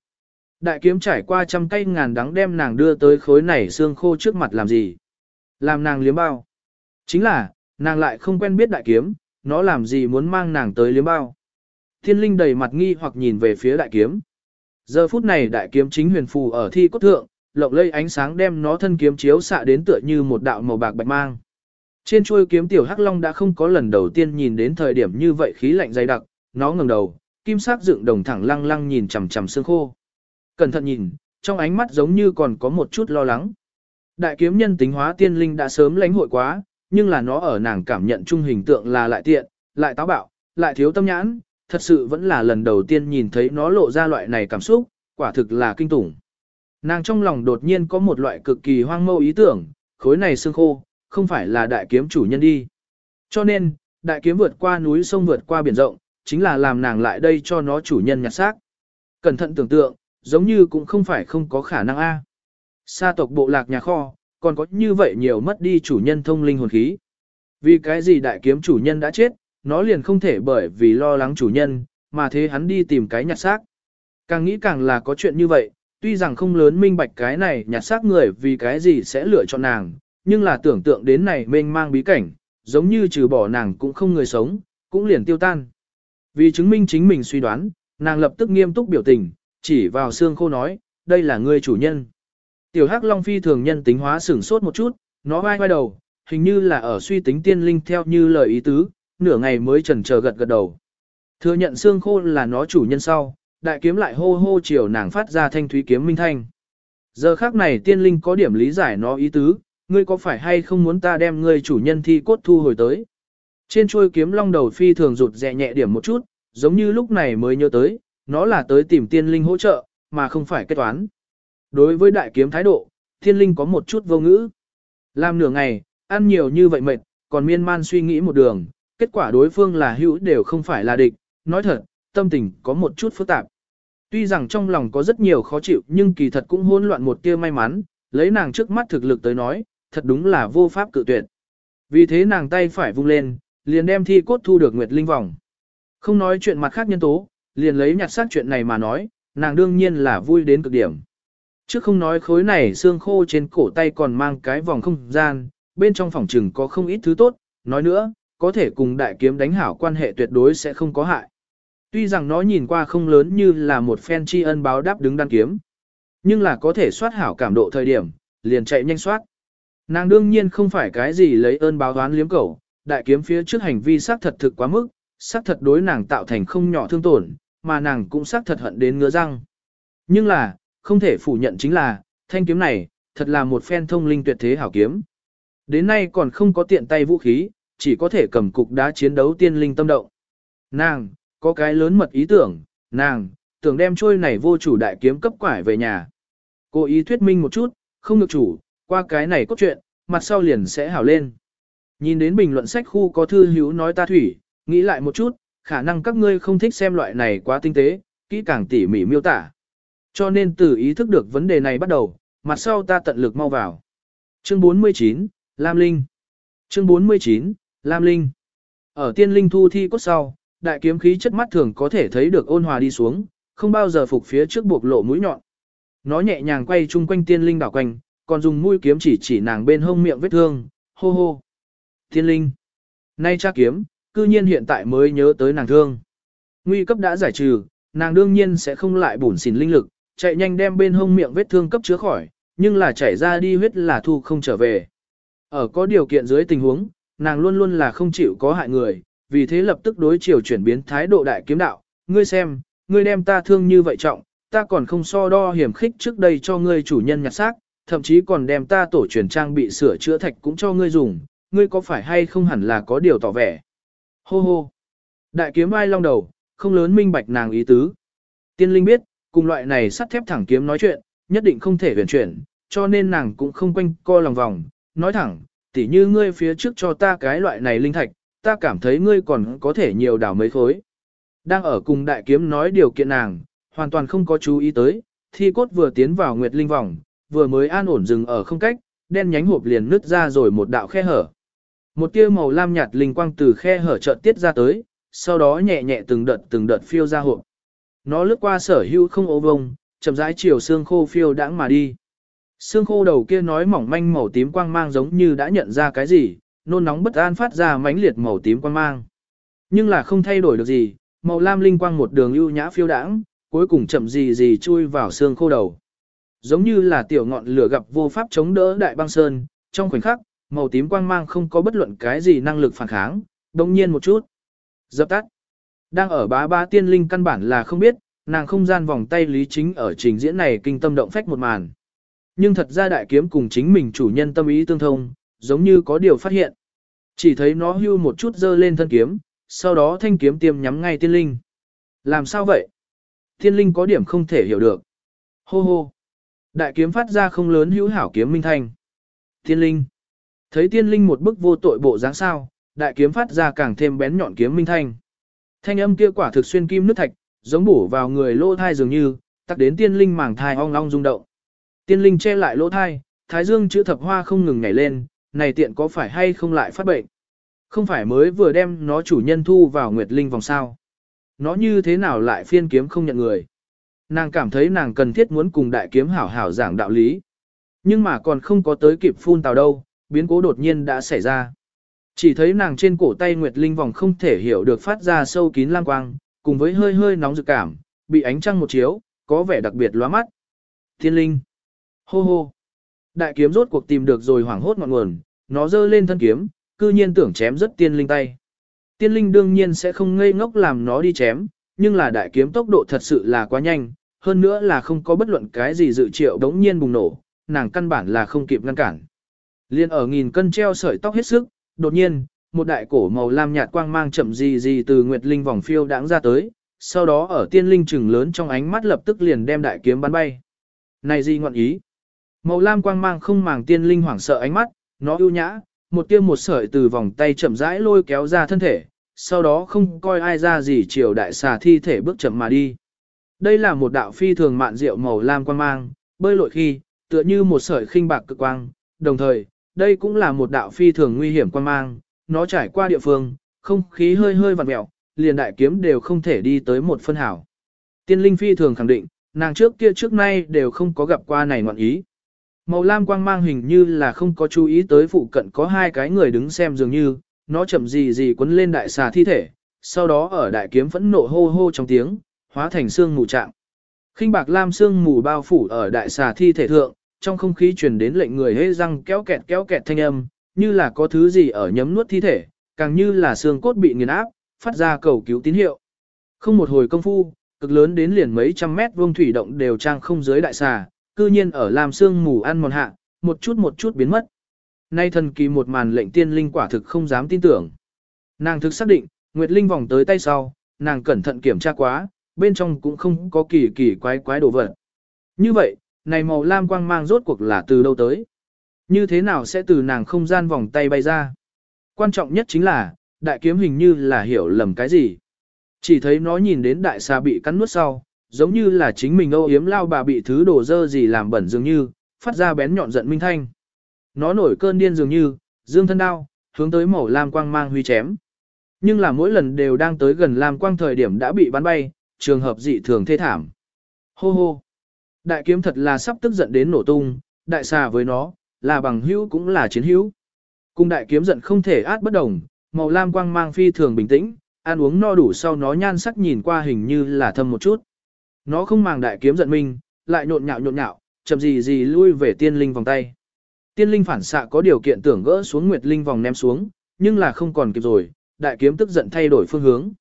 Speaker 1: đại kiếm trải qua trăm cây ngàn đắng đem nàng đưa tới khối này xương khô trước mặt làm gì? Làm nàng liếm bao. Chính là, nàng lại không quen biết đại kiếm, nó làm gì muốn mang nàng tới liếm bao. Thiên linh đầy mặt nghi hoặc nhìn về phía đại kiếm. Giờ phút này đại kiếm chính huyền phù ở thi cốt thượng, lộng lây ánh sáng đem nó thân kiếm chiếu xạ đến tựa như một đạo màu bạc bạch mang. Trên chuôi kiếm tiểu hắc long đã không có lần đầu tiên nhìn đến thời điểm như vậy khí lạnh dày đặc, nó ngẩng đầu, kim sắc dựng đồng thẳng lăng lăng nhìn chằm chằm xương khô. Cẩn thận nhìn, trong ánh mắt giống như còn có một chút lo lắng. Đại kiếm nhân tính hóa tiên linh đã sớm lãnh hội quá, nhưng là nó ở nàng cảm nhận chung hình tượng là lại tiện, lại táo bạo, lại thiếu tâm nhãn, thật sự vẫn là lần đầu tiên nhìn thấy nó lộ ra loại này cảm xúc, quả thực là kinh tủng. Nàng trong lòng đột nhiên có một loại cực kỳ hoang mâu ý tưởng, khối này xương khô, không phải là đại kiếm chủ nhân đi. Cho nên, đại kiếm vượt qua núi sông vượt qua biển rộng, chính là làm nàng lại đây cho nó chủ nhân nhặt xác. Cẩn thận tưởng tượng, giống như cũng không phải không có khả năng a. Sa tộc bộ lạc nhà kho, còn có như vậy nhiều mất đi chủ nhân thông linh hồn khí. Vì cái gì đại kiếm chủ nhân đã chết, nó liền không thể bởi vì lo lắng chủ nhân, mà thế hắn đi tìm cái nhặt xác. Càng nghĩ càng là có chuyện như vậy, tuy rằng không lớn minh bạch cái này nhặt xác người vì cái gì sẽ lựa chọn nàng, nhưng là tưởng tượng đến này mênh mang bí cảnh, giống như trừ bỏ nàng cũng không người sống, cũng liền tiêu tan. Vì chứng minh chính mình suy đoán, nàng lập tức nghiêm túc biểu tình, chỉ vào xương khô nói, đây là người chủ nhân. Tiểu Hắc Long phi thường nhân tính hóa sửng sốt một chút, nó vai vai đầu, hình như là ở suy tính tiên linh theo như lời ý tứ, nửa ngày mới chần chờ gật gật đầu. Thừa nhận xương khô là nó chủ nhân sau, đại kiếm lại hô hô chiều nàng phát ra thanh thúy kiếm minh thanh. Giờ khác này tiên linh có điểm lý giải nó ý tứ, ngươi có phải hay không muốn ta đem ngươi chủ nhân thi cốt thu hồi tới. Trên chuôi kiếm long đầu phi thường rụt rẹ nhẹ điểm một chút, giống như lúc này mới nhớ tới, nó là tới tìm tiên linh hỗ trợ, mà không phải kết toán. Đối với đại kiếm thái độ, thiên linh có một chút vô ngữ. Làm nửa ngày, ăn nhiều như vậy mệt, còn miên man suy nghĩ một đường, kết quả đối phương là hữu đều không phải là địch, nói thật, tâm tình có một chút phức tạp. Tuy rằng trong lòng có rất nhiều khó chịu nhưng kỳ thật cũng hỗn loạn một tia may mắn, lấy nàng trước mắt thực lực tới nói, thật đúng là vô pháp cự tuyệt. Vì thế nàng tay phải vung lên, liền đem thi cốt thu được Nguyệt Linh vòng. Không nói chuyện mặt khác nhân tố, liền lấy nhặt xác chuyện này mà nói, nàng đương nhiên là vui đến cực điểm. Trước không nói khối này xương khô trên cổ tay còn mang cái vòng không gian, bên trong phòng trừng có không ít thứ tốt, nói nữa, có thể cùng đại kiếm đánh hảo quan hệ tuyệt đối sẽ không có hại. Tuy rằng nó nhìn qua không lớn như là một phen tri ân báo đáp đứng đan kiếm, nhưng là có thể soát hảo cảm độ thời điểm, liền chạy nhanh soát. Nàng đương nhiên không phải cái gì lấy ơn báo đoán liếm cẩu đại kiếm phía trước hành vi xác thật thực quá mức, xác thật đối nàng tạo thành không nhỏ thương tổn, mà nàng cũng xác thật hận đến ngứa răng. Nhưng là, không thể phủ nhận chính là, thanh kiếm này, thật là một phen thông linh tuyệt thế hảo kiếm. Đến nay còn không có tiện tay vũ khí, chỉ có thể cầm cục đá chiến đấu tiên linh tâm động. Nàng, có cái lớn mật ý tưởng, nàng, tưởng đem trôi này vô chủ đại kiếm cấp quải về nhà. Cô ý thuyết minh một chút, không được chủ, qua cái này cốt truyện, mặt sau liền sẽ hảo lên. Nhìn đến bình luận sách khu có thư hữu nói ta thủy, nghĩ lại một chút, khả năng các ngươi không thích xem loại này quá tinh tế, kỹ càng tỉ mỉ miêu tả. Cho nên từ ý thức được vấn đề này bắt đầu, mặt sau ta tận lực mau vào. Chương 49, Lam Linh Chương 49, Lam Linh Ở tiên linh thu thi cốt sau, đại kiếm khí chất mắt thường có thể thấy được ôn hòa đi xuống, không bao giờ phục phía trước buộc lộ mũi nhọn. Nó nhẹ nhàng quay chung quanh tiên linh đảo quanh, còn dùng mũi kiếm chỉ chỉ nàng bên hông miệng vết thương, hô hô. Tiên linh. Nay cha kiếm, cư nhiên hiện tại mới nhớ tới nàng thương. Nguy cấp đã giải trừ, nàng đương nhiên sẽ không lại bủn xỉn linh lực, chạy nhanh đem bên hông miệng vết thương cấp chứa khỏi, nhưng là chảy ra đi huyết là thu không trở về. Ở có điều kiện dưới tình huống, nàng luôn luôn là không chịu có hại người, vì thế lập tức đối chiều chuyển biến thái độ đại kiếm đạo, ngươi xem, ngươi đem ta thương như vậy trọng, ta còn không so đo hiểm khích trước đây cho ngươi chủ nhân nhặt xác, thậm chí còn đem ta tổ truyền trang bị sửa chữa thạch cũng cho ngươi dùng, ngươi có phải hay không hẳn là có điều tỏ vẻ. Hô hô. Đại kiếm ai long đầu, không lớn minh bạch nàng ý tứ. Tiên linh biết, cùng loại này sắt thép thẳng kiếm nói chuyện, nhất định không thể huyền chuyển, cho nên nàng cũng không quanh co lòng vòng, nói thẳng, tỉ như ngươi phía trước cho ta cái loại này linh thạch, ta cảm thấy ngươi còn có thể nhiều đảo mấy khối. Đang ở cùng đại kiếm nói điều kiện nàng, hoàn toàn không có chú ý tới, thi cốt vừa tiến vào nguyệt linh vòng, vừa mới an ổn dừng ở không cách, đen nhánh hộp liền nứt ra rồi một đạo khe hở. Một tia màu lam nhạt linh quang từ khe hở chợt tiết ra tới, sau đó nhẹ nhẹ từng đợt từng đợt phiêu ra hộp. Nó lướt qua sở hữu không ố vông, chậm rãi chiều xương khô phiêu đãng mà đi. Xương khô đầu kia nói mỏng manh màu tím quang mang giống như đã nhận ra cái gì, nôn nóng bất an phát ra mãnh liệt màu tím quang mang. Nhưng là không thay đổi được gì, màu lam linh quang một đường ưu nhã phiêu đãng, cuối cùng chậm gì gì chui vào xương khô đầu. Giống như là tiểu ngọn lửa gặp vô pháp chống đỡ đại băng sơn, trong khoảnh khắc, màu tím quang mang không có bất luận cái gì năng lực phản kháng, đồng nhiên một chút. Dập tắt. Đang ở bá bá tiên linh căn bản là không biết, nàng không gian vòng tay lý chính ở trình diễn này kinh tâm động phách một màn. Nhưng thật ra đại kiếm cùng chính mình chủ nhân tâm ý tương thông, giống như có điều phát hiện. Chỉ thấy nó hưu một chút dơ lên thân kiếm, sau đó thanh kiếm tiêm nhắm ngay tiên linh. Làm sao vậy? Tiên linh có điểm không thể hiểu được. Hô hô. Đại kiếm phát ra không lớn hữu hảo kiếm minh thanh. Tiên linh. Thấy tiên linh một bức vô tội bộ dáng sao, đại kiếm phát ra càng thêm bén nhọn kiếm minh thanh. Thanh âm kia quả thực xuyên kim nước thạch, giống bổ vào người lỗ thai dường như, tắc đến tiên linh màng thai ong ong rung động. Tiên linh che lại lỗ thai, thái dương chữ thập hoa không ngừng nhảy lên, này tiện có phải hay không lại phát bệnh. Không phải mới vừa đem nó chủ nhân thu vào Nguyệt Linh vòng sao. Nó như thế nào lại phiên kiếm không nhận người. Nàng cảm thấy nàng cần thiết muốn cùng đại kiếm hảo hảo giảng đạo lý. Nhưng mà còn không có tới kịp phun tào đâu, biến cố đột nhiên đã xảy ra. Chỉ thấy nàng trên cổ tay Nguyệt Linh vòng không thể hiểu được phát ra sâu kín lang quang, cùng với hơi hơi nóng dự cảm, bị ánh trăng một chiếu, có vẻ đặc biệt lóa mắt. Thiên linh. Hô hô. Đại kiếm rốt cuộc tìm được rồi hoảng hốt ngọn nguồn, nó giơ lên thân kiếm, cư nhiên tưởng chém rất tiên linh tay. Tiên linh đương nhiên sẽ không ngây ngốc làm nó đi chém, nhưng là đại kiếm tốc độ thật sự là quá nhanh, hơn nữa là không có bất luận cái gì dự triệu đống nhiên bùng nổ, nàng căn bản là không kịp ngăn cản. Liên ở nghìn cân treo sợi tóc hết sức, đột nhiên, một đại cổ màu lam nhạt quang mang chậm gì gì từ Nguyệt Linh vòng phiêu đãng ra tới, sau đó ở tiên linh trừng lớn trong ánh mắt lập tức liền đem đại kiếm bắn bay. Này gì ngọn ý? Màu lam quang mang không màng tiên linh hoảng sợ ánh mắt, nó ưu nhã, một tia một sợi từ vòng tay chậm rãi lôi kéo ra thân thể, sau đó không coi ai ra gì chiều đại xà thi thể bước chậm mà đi. Đây là một đạo phi thường mạn diệu màu lam quang mang, bơi lội khi, tựa như một sợi khinh bạc cực quang, đồng thời, đây cũng là một đạo phi thường nguy hiểm quang mang, nó trải qua địa phương, không khí hơi hơi vặn mẹo, liền đại kiếm đều không thể đi tới một phân hảo. Tiên linh phi thường khẳng định, nàng trước kia trước nay đều không có gặp qua này ngoạn ý. Màu lam quang mang hình như là không có chú ý tới phụ cận có hai cái người đứng xem dường như, nó chậm gì gì quấn lên đại xà thi thể, sau đó ở đại kiếm phẫn nộ hô hô trong tiếng, hóa thành xương mù trạng. Khinh bạc lam xương mù bao phủ ở đại xà thi thể thượng, trong không khí truyền đến lệnh người hê răng kéo kẹt kéo kẹt thanh âm, như là có thứ gì ở nhấm nuốt thi thể, càng như là xương cốt bị nghiền áp, phát ra cầu cứu tín hiệu. Không một hồi công phu, cực lớn đến liền mấy trăm mét vuông thủy động đều trang không dưới đại xà, cư nhiên ở làm xương mù ăn mòn hạ, một chút một chút biến mất. Nay thần kỳ một màn lệnh tiên linh quả thực không dám tin tưởng. Nàng thực xác định, Nguyệt Linh vòng tới tay sau, nàng cẩn thận kiểm tra quá, bên trong cũng không có kỳ kỳ quái quái đồ vật. Như vậy, này màu lam quang mang rốt cuộc là từ đâu tới? Như thế nào sẽ từ nàng không gian vòng tay bay ra? Quan trọng nhất chính là, đại kiếm hình như là hiểu lầm cái gì. Chỉ thấy nó nhìn đến đại xà bị cắn nuốt sau, giống như là chính mình âu yếm lao bà bị thứ đồ dơ gì làm bẩn dường như, phát ra bén nhọn giận minh thanh. Nó nổi cơn điên dường như, dương thân đao, hướng tới màu lam quang mang huy chém. Nhưng là mỗi lần đều đang tới gần lam quang thời điểm đã bị bắn bay, trường hợp dị thường thê thảm. Hô hô! Đại kiếm thật là sắp tức giận đến nổ tung, đại xà với nó, là bằng hữu cũng là chiến hữu. Cùng đại kiếm giận không thể át bất đồng, màu lam quang mang phi thường bình tĩnh, ăn uống no đủ sau nó nhan sắc nhìn qua hình như là thâm một chút. Nó không màng đại kiếm giận mình, lại nhộn nhạo nhộn nhạo, chậm gì gì lui về tiên linh vòng tay. Tiên linh phản xạ có điều kiện tưởng gỡ xuống nguyệt linh vòng ném xuống, nhưng là không còn kịp rồi, đại kiếm tức giận thay đổi phương hướng.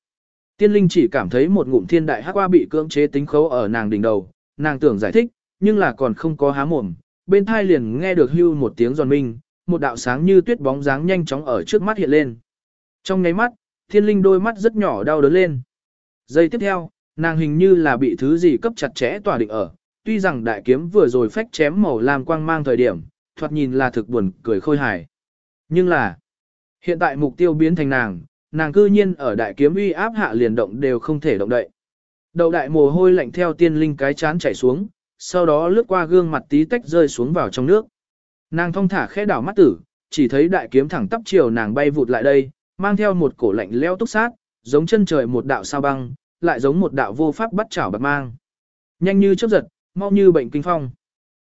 Speaker 1: Tiên linh chỉ cảm thấy một ngụm thiên đại hắc qua bị cưỡng chế tính khấu ở nàng đỉnh đầu, nàng tưởng giải thích, nhưng là còn không có há mồm, bên thai liền nghe được hưu một tiếng giòn minh, một đạo sáng như tuyết bóng dáng nhanh chóng ở trước mắt hiện lên. Trong nháy mắt, thiên linh đôi mắt rất nhỏ đau đớn lên. Giây tiếp theo, nàng hình như là bị thứ gì cấp chặt chẽ tỏa định ở, tuy rằng đại kiếm vừa rồi phách chém màu lam quang mang thời điểm, thoạt nhìn là thực buồn cười khôi hài. Nhưng là, hiện tại mục tiêu biến thành nàng, nàng cư nhiên ở đại kiếm uy áp hạ liền động đều không thể động đậy. Đầu đại mồ hôi lạnh theo tiên linh cái chán chảy xuống, sau đó lướt qua gương mặt tí tách rơi xuống vào trong nước. Nàng thong thả khẽ đảo mắt tử, chỉ thấy đại kiếm thẳng tắp chiều nàng bay vụt lại đây, mang theo một cổ lạnh leo túc sát, giống chân trời một đạo sao băng, lại giống một đạo vô pháp bắt chảo bạc mang. Nhanh như chớp giật, mau như bệnh kinh phong.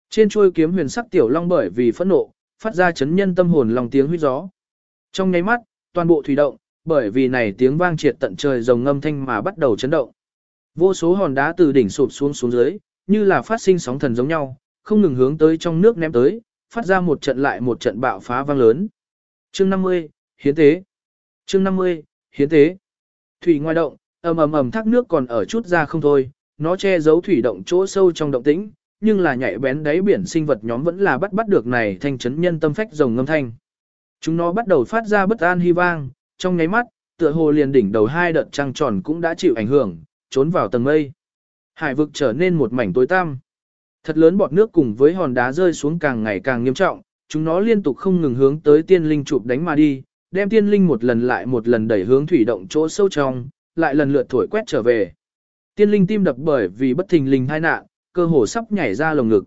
Speaker 1: Trên chuôi kiếm huyền sắc tiểu long bởi vì phẫn nộ, phát ra chấn nhân tâm hồn lòng tiếng huyết gió. Trong nháy mắt, toàn bộ thủy động, bởi vì này tiếng vang triệt tận trời rồng ngâm thanh mà bắt đầu chấn động. Vô số hòn đá từ đỉnh sụp xuống xuống dưới, như là phát sinh sóng thần giống nhau, không ngừng hướng tới trong nước ném tới, phát ra một trận lại một trận bạo phá vang lớn. Chương 50, Hiến tế. Chương 50, Hiến tế. Thủy ngoài động, ầm ầm ầm thác nước còn ở chút ra không thôi, nó che giấu thủy động chỗ sâu trong động tĩnh, nhưng là nhạy bén đáy biển sinh vật nhóm vẫn là bắt bắt được này thanh chấn nhân tâm phách rồng ngâm thanh. Chúng nó bắt đầu phát ra bất an hy vang, trong nháy mắt, tựa hồ liền đỉnh đầu hai đợt trăng tròn cũng đã chịu ảnh hưởng, trốn vào tầng mây. Hải vực trở nên một mảnh tối tăm. Thật lớn bọt nước cùng với hòn đá rơi xuống càng ngày càng nghiêm trọng, chúng nó liên tục không ngừng hướng tới tiên linh chụp đánh mà đi, đem tiên linh một lần lại một lần đẩy hướng thủy động chỗ sâu trong, lại lần lượt thổi quét trở về. Tiên linh tim đập bởi vì bất thình lình hai nạn, cơ hồ sắp nhảy ra lồng ngực.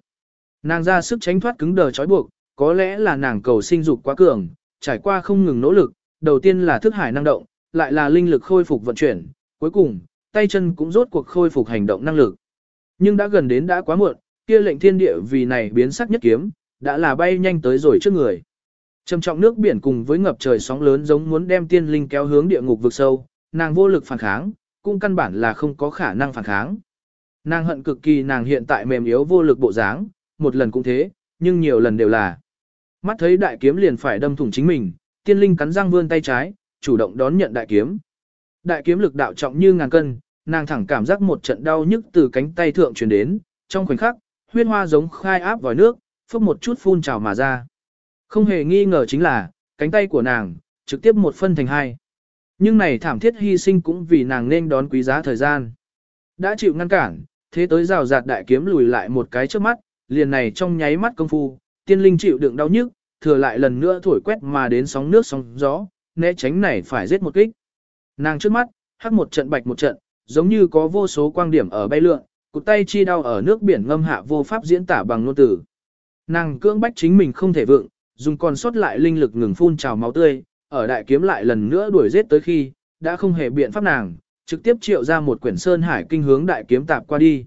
Speaker 1: Nàng ra sức tránh thoát cứng đờ trói buộc, có lẽ là nàng cầu sinh dục quá cường, trải qua không ngừng nỗ lực, đầu tiên là thức hải năng động, lại là linh lực khôi phục vận chuyển, cuối cùng, tay chân cũng rốt cuộc khôi phục hành động năng lực. Nhưng đã gần đến đã quá muộn, kia lệnh thiên địa vì này biến sắc nhất kiếm, đã là bay nhanh tới rồi trước người. Trầm trọng nước biển cùng với ngập trời sóng lớn giống muốn đem tiên linh kéo hướng địa ngục vực sâu, nàng vô lực phản kháng, cũng căn bản là không có khả năng phản kháng. Nàng hận cực kỳ nàng hiện tại mềm yếu vô lực bộ dáng, một lần cũng thế, nhưng nhiều lần đều là. Mắt thấy đại kiếm liền phải đâm thủng chính mình, tiên linh cắn răng vươn tay trái, chủ động đón nhận đại kiếm. Đại kiếm lực đạo trọng như ngàn cân, nàng thẳng cảm giác một trận đau nhức từ cánh tay thượng truyền đến, trong khoảnh khắc, huyết hoa giống khai áp vòi nước, phốc một chút phun trào mà ra. Không hề nghi ngờ chính là, cánh tay của nàng, trực tiếp một phân thành hai. Nhưng này thảm thiết hy sinh cũng vì nàng nên đón quý giá thời gian. Đã chịu ngăn cản, thế tới rào rạt đại kiếm lùi lại một cái trước mắt, liền này trong nháy mắt công phu, tiên linh chịu đựng đau nhức, thừa lại lần nữa thổi quét mà đến sóng nước sóng gió, né tránh này phải giết một kích. Nàng trước mắt, hắc một trận bạch một trận, giống như có vô số quang điểm ở bay lượn, cụt tay chi đau ở nước biển ngâm hạ vô pháp diễn tả bằng ngôn từ. Nàng cưỡng bách chính mình không thể vượng, dùng còn sót lại linh lực ngừng phun trào máu tươi, ở đại kiếm lại lần nữa đuổi giết tới khi, đã không hề biện pháp nàng, trực tiếp triệu ra một quyển sơn hải kinh hướng đại kiếm tạp qua đi.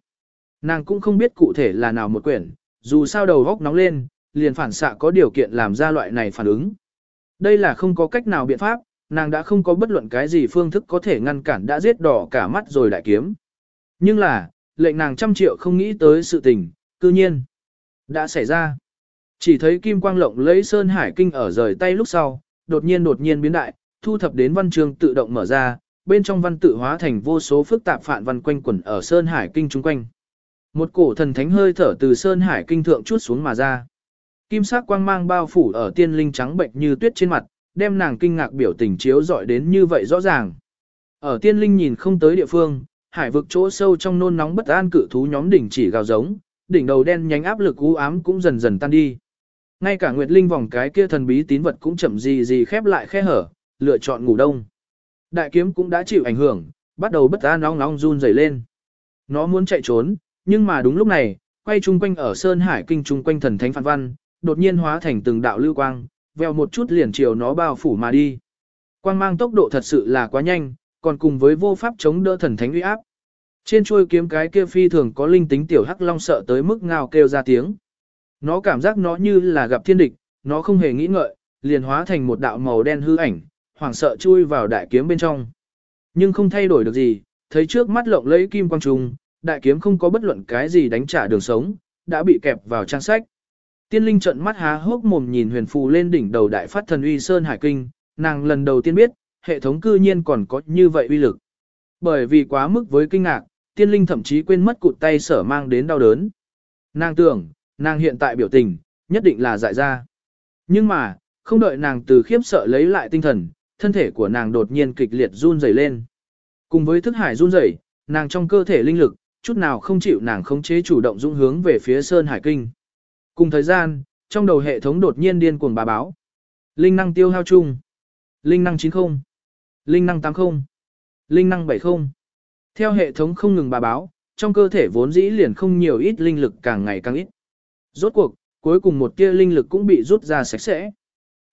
Speaker 1: Nàng cũng không biết cụ thể là nào một quyển, dù sao đầu góc nóng lên, liền phản xạ có điều kiện làm ra loại này phản ứng. Đây là không có cách nào biện pháp, nàng đã không có bất luận cái gì phương thức có thể ngăn cản đã giết đỏ cả mắt rồi đại kiếm. Nhưng là, lệnh nàng trăm triệu không nghĩ tới sự tình, cư nhiên, đã xảy ra. Chỉ thấy kim quang lộng lấy sơn hải kinh ở rời tay lúc sau, đột nhiên đột nhiên biến đại, thu thập đến văn chương tự động mở ra, bên trong văn tự hóa thành vô số phức tạp phản văn quanh quẩn ở sơn hải kinh chung quanh. Một cổ thần thánh hơi thở từ sơn hải kinh thượng chút xuống mà ra. Kim sắc quang mang bao phủ ở tiên linh trắng bệnh như tuyết trên mặt, đem nàng kinh ngạc biểu tình chiếu dọi đến như vậy rõ ràng. Ở tiên linh nhìn không tới địa phương, hải vực chỗ sâu trong nôn nóng bất an cự thú nhóm đỉnh chỉ gào giống, đỉnh đầu đen nhánh áp lực u ám cũng dần dần tan đi. Ngay cả Nguyệt Linh vòng cái kia thần bí tín vật cũng chậm gì gì khép lại khe hở, lựa chọn ngủ đông. Đại kiếm cũng đã chịu ảnh hưởng, bắt đầu bất an nóng nóng run rẩy lên. Nó muốn chạy trốn, nhưng mà đúng lúc này, quay chung quanh ở Sơn Hải kinh chung quanh thần thánh phản văn, đột nhiên hóa thành từng đạo lưu quang, veo một chút liền chiều nó bao phủ mà đi. Quang mang tốc độ thật sự là quá nhanh, còn cùng với vô pháp chống đỡ thần thánh uy áp. Trên chuôi kiếm cái kia phi thường có linh tính tiểu hắc long sợ tới mức ngào kêu ra tiếng. Nó cảm giác nó như là gặp thiên địch, nó không hề nghĩ ngợi, liền hóa thành một đạo màu đen hư ảnh, hoảng sợ chui vào đại kiếm bên trong. Nhưng không thay đổi được gì, thấy trước mắt lộng lấy kim quang trùng, đại kiếm không có bất luận cái gì đánh trả đường sống, đã bị kẹp vào trang sách. Tiên linh trận mắt há hốc mồm nhìn huyền phù lên đỉnh đầu đại phát thần uy sơn hải kinh, nàng lần đầu tiên biết, hệ thống cư nhiên còn có như vậy uy lực. Bởi vì quá mức với kinh ngạc, tiên linh thậm chí quên mất cụt tay sở mang đến đau đớn. Nàng tưởng, nàng hiện tại biểu tình, nhất định là dại ra. Nhưng mà, không đợi nàng từ khiếp sợ lấy lại tinh thần, thân thể của nàng đột nhiên kịch liệt run rẩy lên. Cùng với thức hải run rẩy, nàng trong cơ thể linh lực, chút nào không chịu nàng khống chế chủ động dũng hướng về phía Sơn Hải Kinh. Cùng thời gian, trong đầu hệ thống đột nhiên điên cuồng bà báo. Linh năng tiêu hao chung. Linh năng 90. Linh năng 80. Linh năng 70. Theo hệ thống không ngừng bà báo, trong cơ thể vốn dĩ liền không nhiều ít linh lực càng ngày càng ít. Rốt cuộc, cuối cùng một tia linh lực cũng bị rút ra sạch sẽ.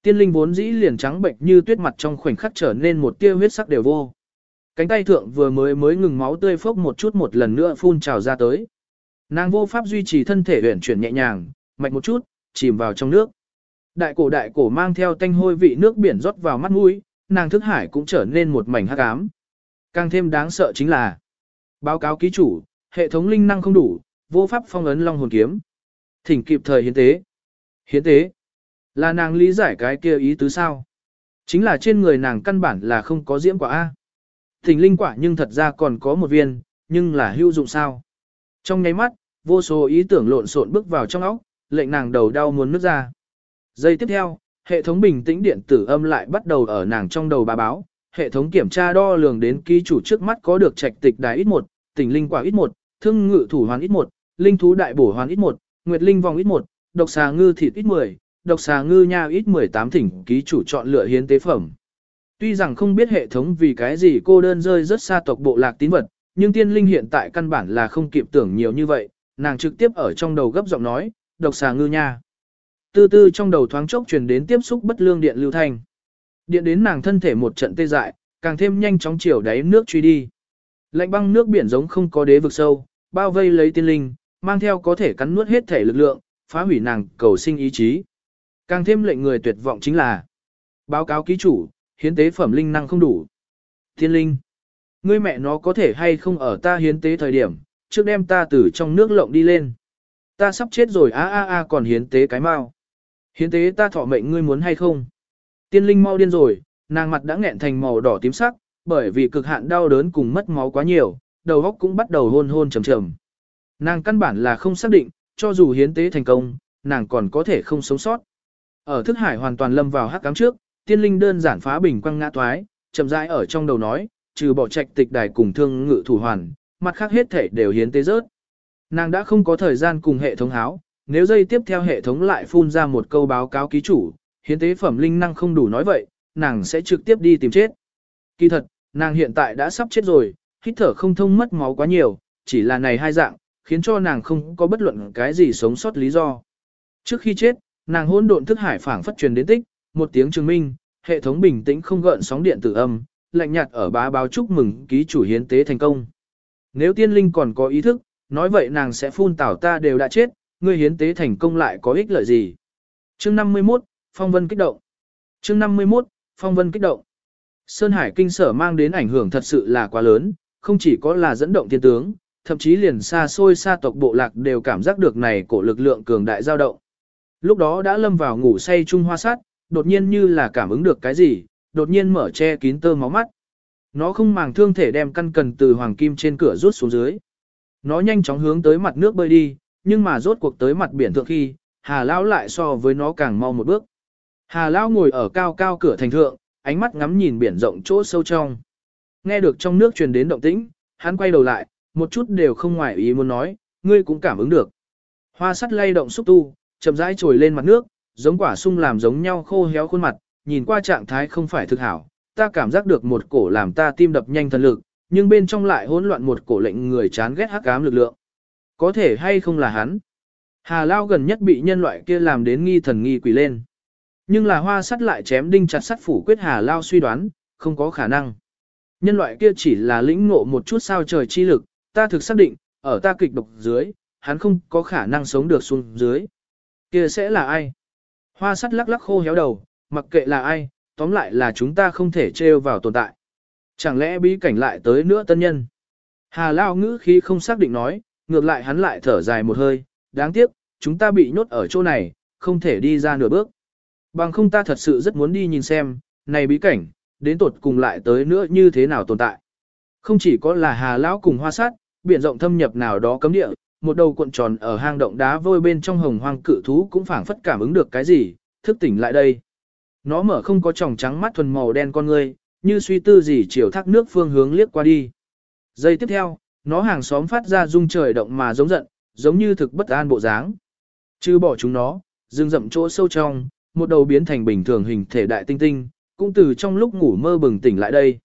Speaker 1: Tiên linh vốn dĩ liền trắng bệnh như tuyết mặt trong khoảnh khắc trở nên một tia huyết sắc đều vô. Cánh tay thượng vừa mới mới ngừng máu tươi phốc một chút một lần nữa phun trào ra tới. Nàng vô pháp duy trì thân thể uyển chuyển nhẹ nhàng, mạch một chút, chìm vào trong nước. Đại cổ đại cổ mang theo tanh hôi vị nước biển rót vào mắt mũi, nàng thức hải cũng trở nên một mảnh hắc ám. Càng thêm đáng sợ chính là báo cáo ký chủ, hệ thống linh năng không đủ, vô pháp phong ấn long hồn kiếm. Thỉnh kịp thời hiến tế. Hiến tế. Là nàng lý giải cái kia ý tứ sao? Chính là trên người nàng căn bản là không có diễm quả A. Thỉnh linh quả nhưng thật ra còn có một viên, nhưng là hữu dụng sao? Trong nháy mắt, vô số ý tưởng lộn xộn bước vào trong óc, lệnh nàng đầu đau muốn nứt ra. Giây tiếp theo, hệ thống bình tĩnh điện tử âm lại bắt đầu ở nàng trong đầu bà báo, hệ thống kiểm tra đo lường đến ký chủ trước mắt có được trạch tịch đài ít một, tỉnh linh quả ít một, thương ngự thủ hoàn ít một, linh thú đại bổ hoàn ít một, nguyệt linh vòng ít một, độc xà ngư thịt ít 10, độc xà ngư nha ít 18 thỉnh ký chủ chọn lựa hiến tế phẩm. Tuy rằng không biết hệ thống vì cái gì cô đơn rơi rất xa tộc bộ lạc tín vật, nhưng tiên linh hiện tại căn bản là không kịp tưởng nhiều như vậy, nàng trực tiếp ở trong đầu gấp giọng nói, độc xà ngư nha. Tư tư trong đầu thoáng chốc truyền đến tiếp xúc bất lương điện lưu thanh. Điện đến nàng thân thể một trận tê dại, càng thêm nhanh chóng chiều đáy nước truy đi. Lạnh băng nước biển giống không có đế vực sâu, bao vây lấy tiên linh, mang theo có thể cắn nuốt hết thể lực lượng, phá hủy nàng cầu sinh ý chí. Càng thêm lệnh người tuyệt vọng chính là báo cáo ký chủ, hiến tế phẩm linh năng không đủ. Tiên linh, ngươi mẹ nó có thể hay không ở ta hiến tế thời điểm, trước đem ta từ trong nước lộng đi lên. Ta sắp chết rồi a a a còn hiến tế cái mau. Hiến tế ta thọ mệnh ngươi muốn hay không? Tiên linh mau điên rồi, nàng mặt đã nghẹn thành màu đỏ tím sắc, bởi vì cực hạn đau đớn cùng mất máu quá nhiều, đầu óc cũng bắt đầu hôn hôn trầm trầm. Nàng căn bản là không xác định, cho dù hiến tế thành công, nàng còn có thể không sống sót. Ở thức hải hoàn toàn lâm vào hắc cám trước, tiên linh đơn giản phá bình quăng ngã toái, chậm rãi ở trong đầu nói, trừ bỏ trạch tịch đài cùng thương ngự thủ hoàn, mặt khác hết thể đều hiến tế rớt. Nàng đã không có thời gian cùng hệ thống háo, nếu dây tiếp theo hệ thống lại phun ra một câu báo cáo ký chủ, hiến tế phẩm linh năng không đủ nói vậy, nàng sẽ trực tiếp đi tìm chết. Kỳ thật, nàng hiện tại đã sắp chết rồi, hít thở không thông mất máu quá nhiều, chỉ là này hai dạng, khiến cho nàng không có bất luận cái gì sống sót lý do. Trước khi chết, nàng hỗn độn thức hải phảng phất truyền đến tích, một tiếng chứng minh, hệ thống bình tĩnh không gợn sóng điện tử âm, lạnh nhạt ở bá báo chúc mừng ký chủ hiến tế thành công. Nếu tiên linh còn có ý thức, nói vậy nàng sẽ phun tảo ta đều đã chết, ngươi hiến tế thành công lại có ích lợi gì. Chương 51, Phong Vân kích động. Chương 51, Phong Vân kích động. Sơn Hải kinh sở mang đến ảnh hưởng thật sự là quá lớn, không chỉ có là dẫn động thiên tướng, thậm chí liền xa xôi xa tộc bộ lạc đều cảm giác được này cổ lực lượng cường đại dao động. Lúc đó đã lâm vào ngủ say trung hoa sát, đột nhiên như là cảm ứng được cái gì, đột nhiên mở che kín tơ máu mắt. Nó không màng thương thể đem căn cần từ hoàng kim trên cửa rút xuống dưới. Nó nhanh chóng hướng tới mặt nước bơi đi, nhưng mà rốt cuộc tới mặt biển thượng khi, Hà Lão lại so với nó càng mau một bước. Hà Lão ngồi ở cao cao cửa thành thượng, ánh mắt ngắm nhìn biển rộng chỗ sâu trong. Nghe được trong nước truyền đến động tĩnh, hắn quay đầu lại, một chút đều không ngoài ý muốn nói, ngươi cũng cảm ứng được. Hoa sắt lay động xúc tu, chậm rãi trồi lên mặt nước, giống quả sung làm giống nhau khô héo khuôn mặt, nhìn qua trạng thái không phải thực hảo, ta cảm giác được một cổ làm ta tim đập nhanh thần lực, nhưng bên trong lại hỗn loạn một cổ lệnh người chán ghét hắc ám lực lượng. Có thể hay không là hắn? Hà Lao gần nhất bị nhân loại kia làm đến nghi thần nghi quỷ lên. Nhưng là hoa sắt lại chém đinh chặt sắt phủ quyết Hà Lao suy đoán, không có khả năng. Nhân loại kia chỉ là lĩnh ngộ một chút sao trời chi lực, ta thực xác định, ở ta kịch độc dưới, hắn không có khả năng sống được xuống dưới. Kia sẽ là ai? Hoa sắt lắc lắc khô héo đầu, mặc kệ là ai, tóm lại là chúng ta không thể trêu vào tồn tại. Chẳng lẽ bí cảnh lại tới nữa tân nhân? Hà Lao ngữ khí không xác định nói, ngược lại hắn lại thở dài một hơi, đáng tiếc, chúng ta bị nhốt ở chỗ này, không thể đi ra nửa bước. Bằng không ta thật sự rất muốn đi nhìn xem, này bí cảnh, đến tột cùng lại tới nữa như thế nào tồn tại. Không chỉ có là Hà Lão cùng hoa sát, biển rộng thâm nhập nào đó cấm địa, một đầu cuộn tròn ở hang động đá vôi bên trong hồng hoang cự thú cũng phảng phất cảm ứng được cái gì, thức tỉnh lại đây. Nó mở không có tròng trắng mắt thuần màu đen con ngươi, như suy tư gì chiều thác nước phương hướng liếc qua đi. Giây tiếp theo, nó hàng xóm phát ra rung trời động mà giống giận, giống như thực bất an bộ dáng. Chứ bỏ chúng nó, rừng rậm chỗ sâu trong, một đầu biến thành bình thường hình thể đại tinh tinh, cũng từ trong lúc ngủ mơ bừng tỉnh lại đây.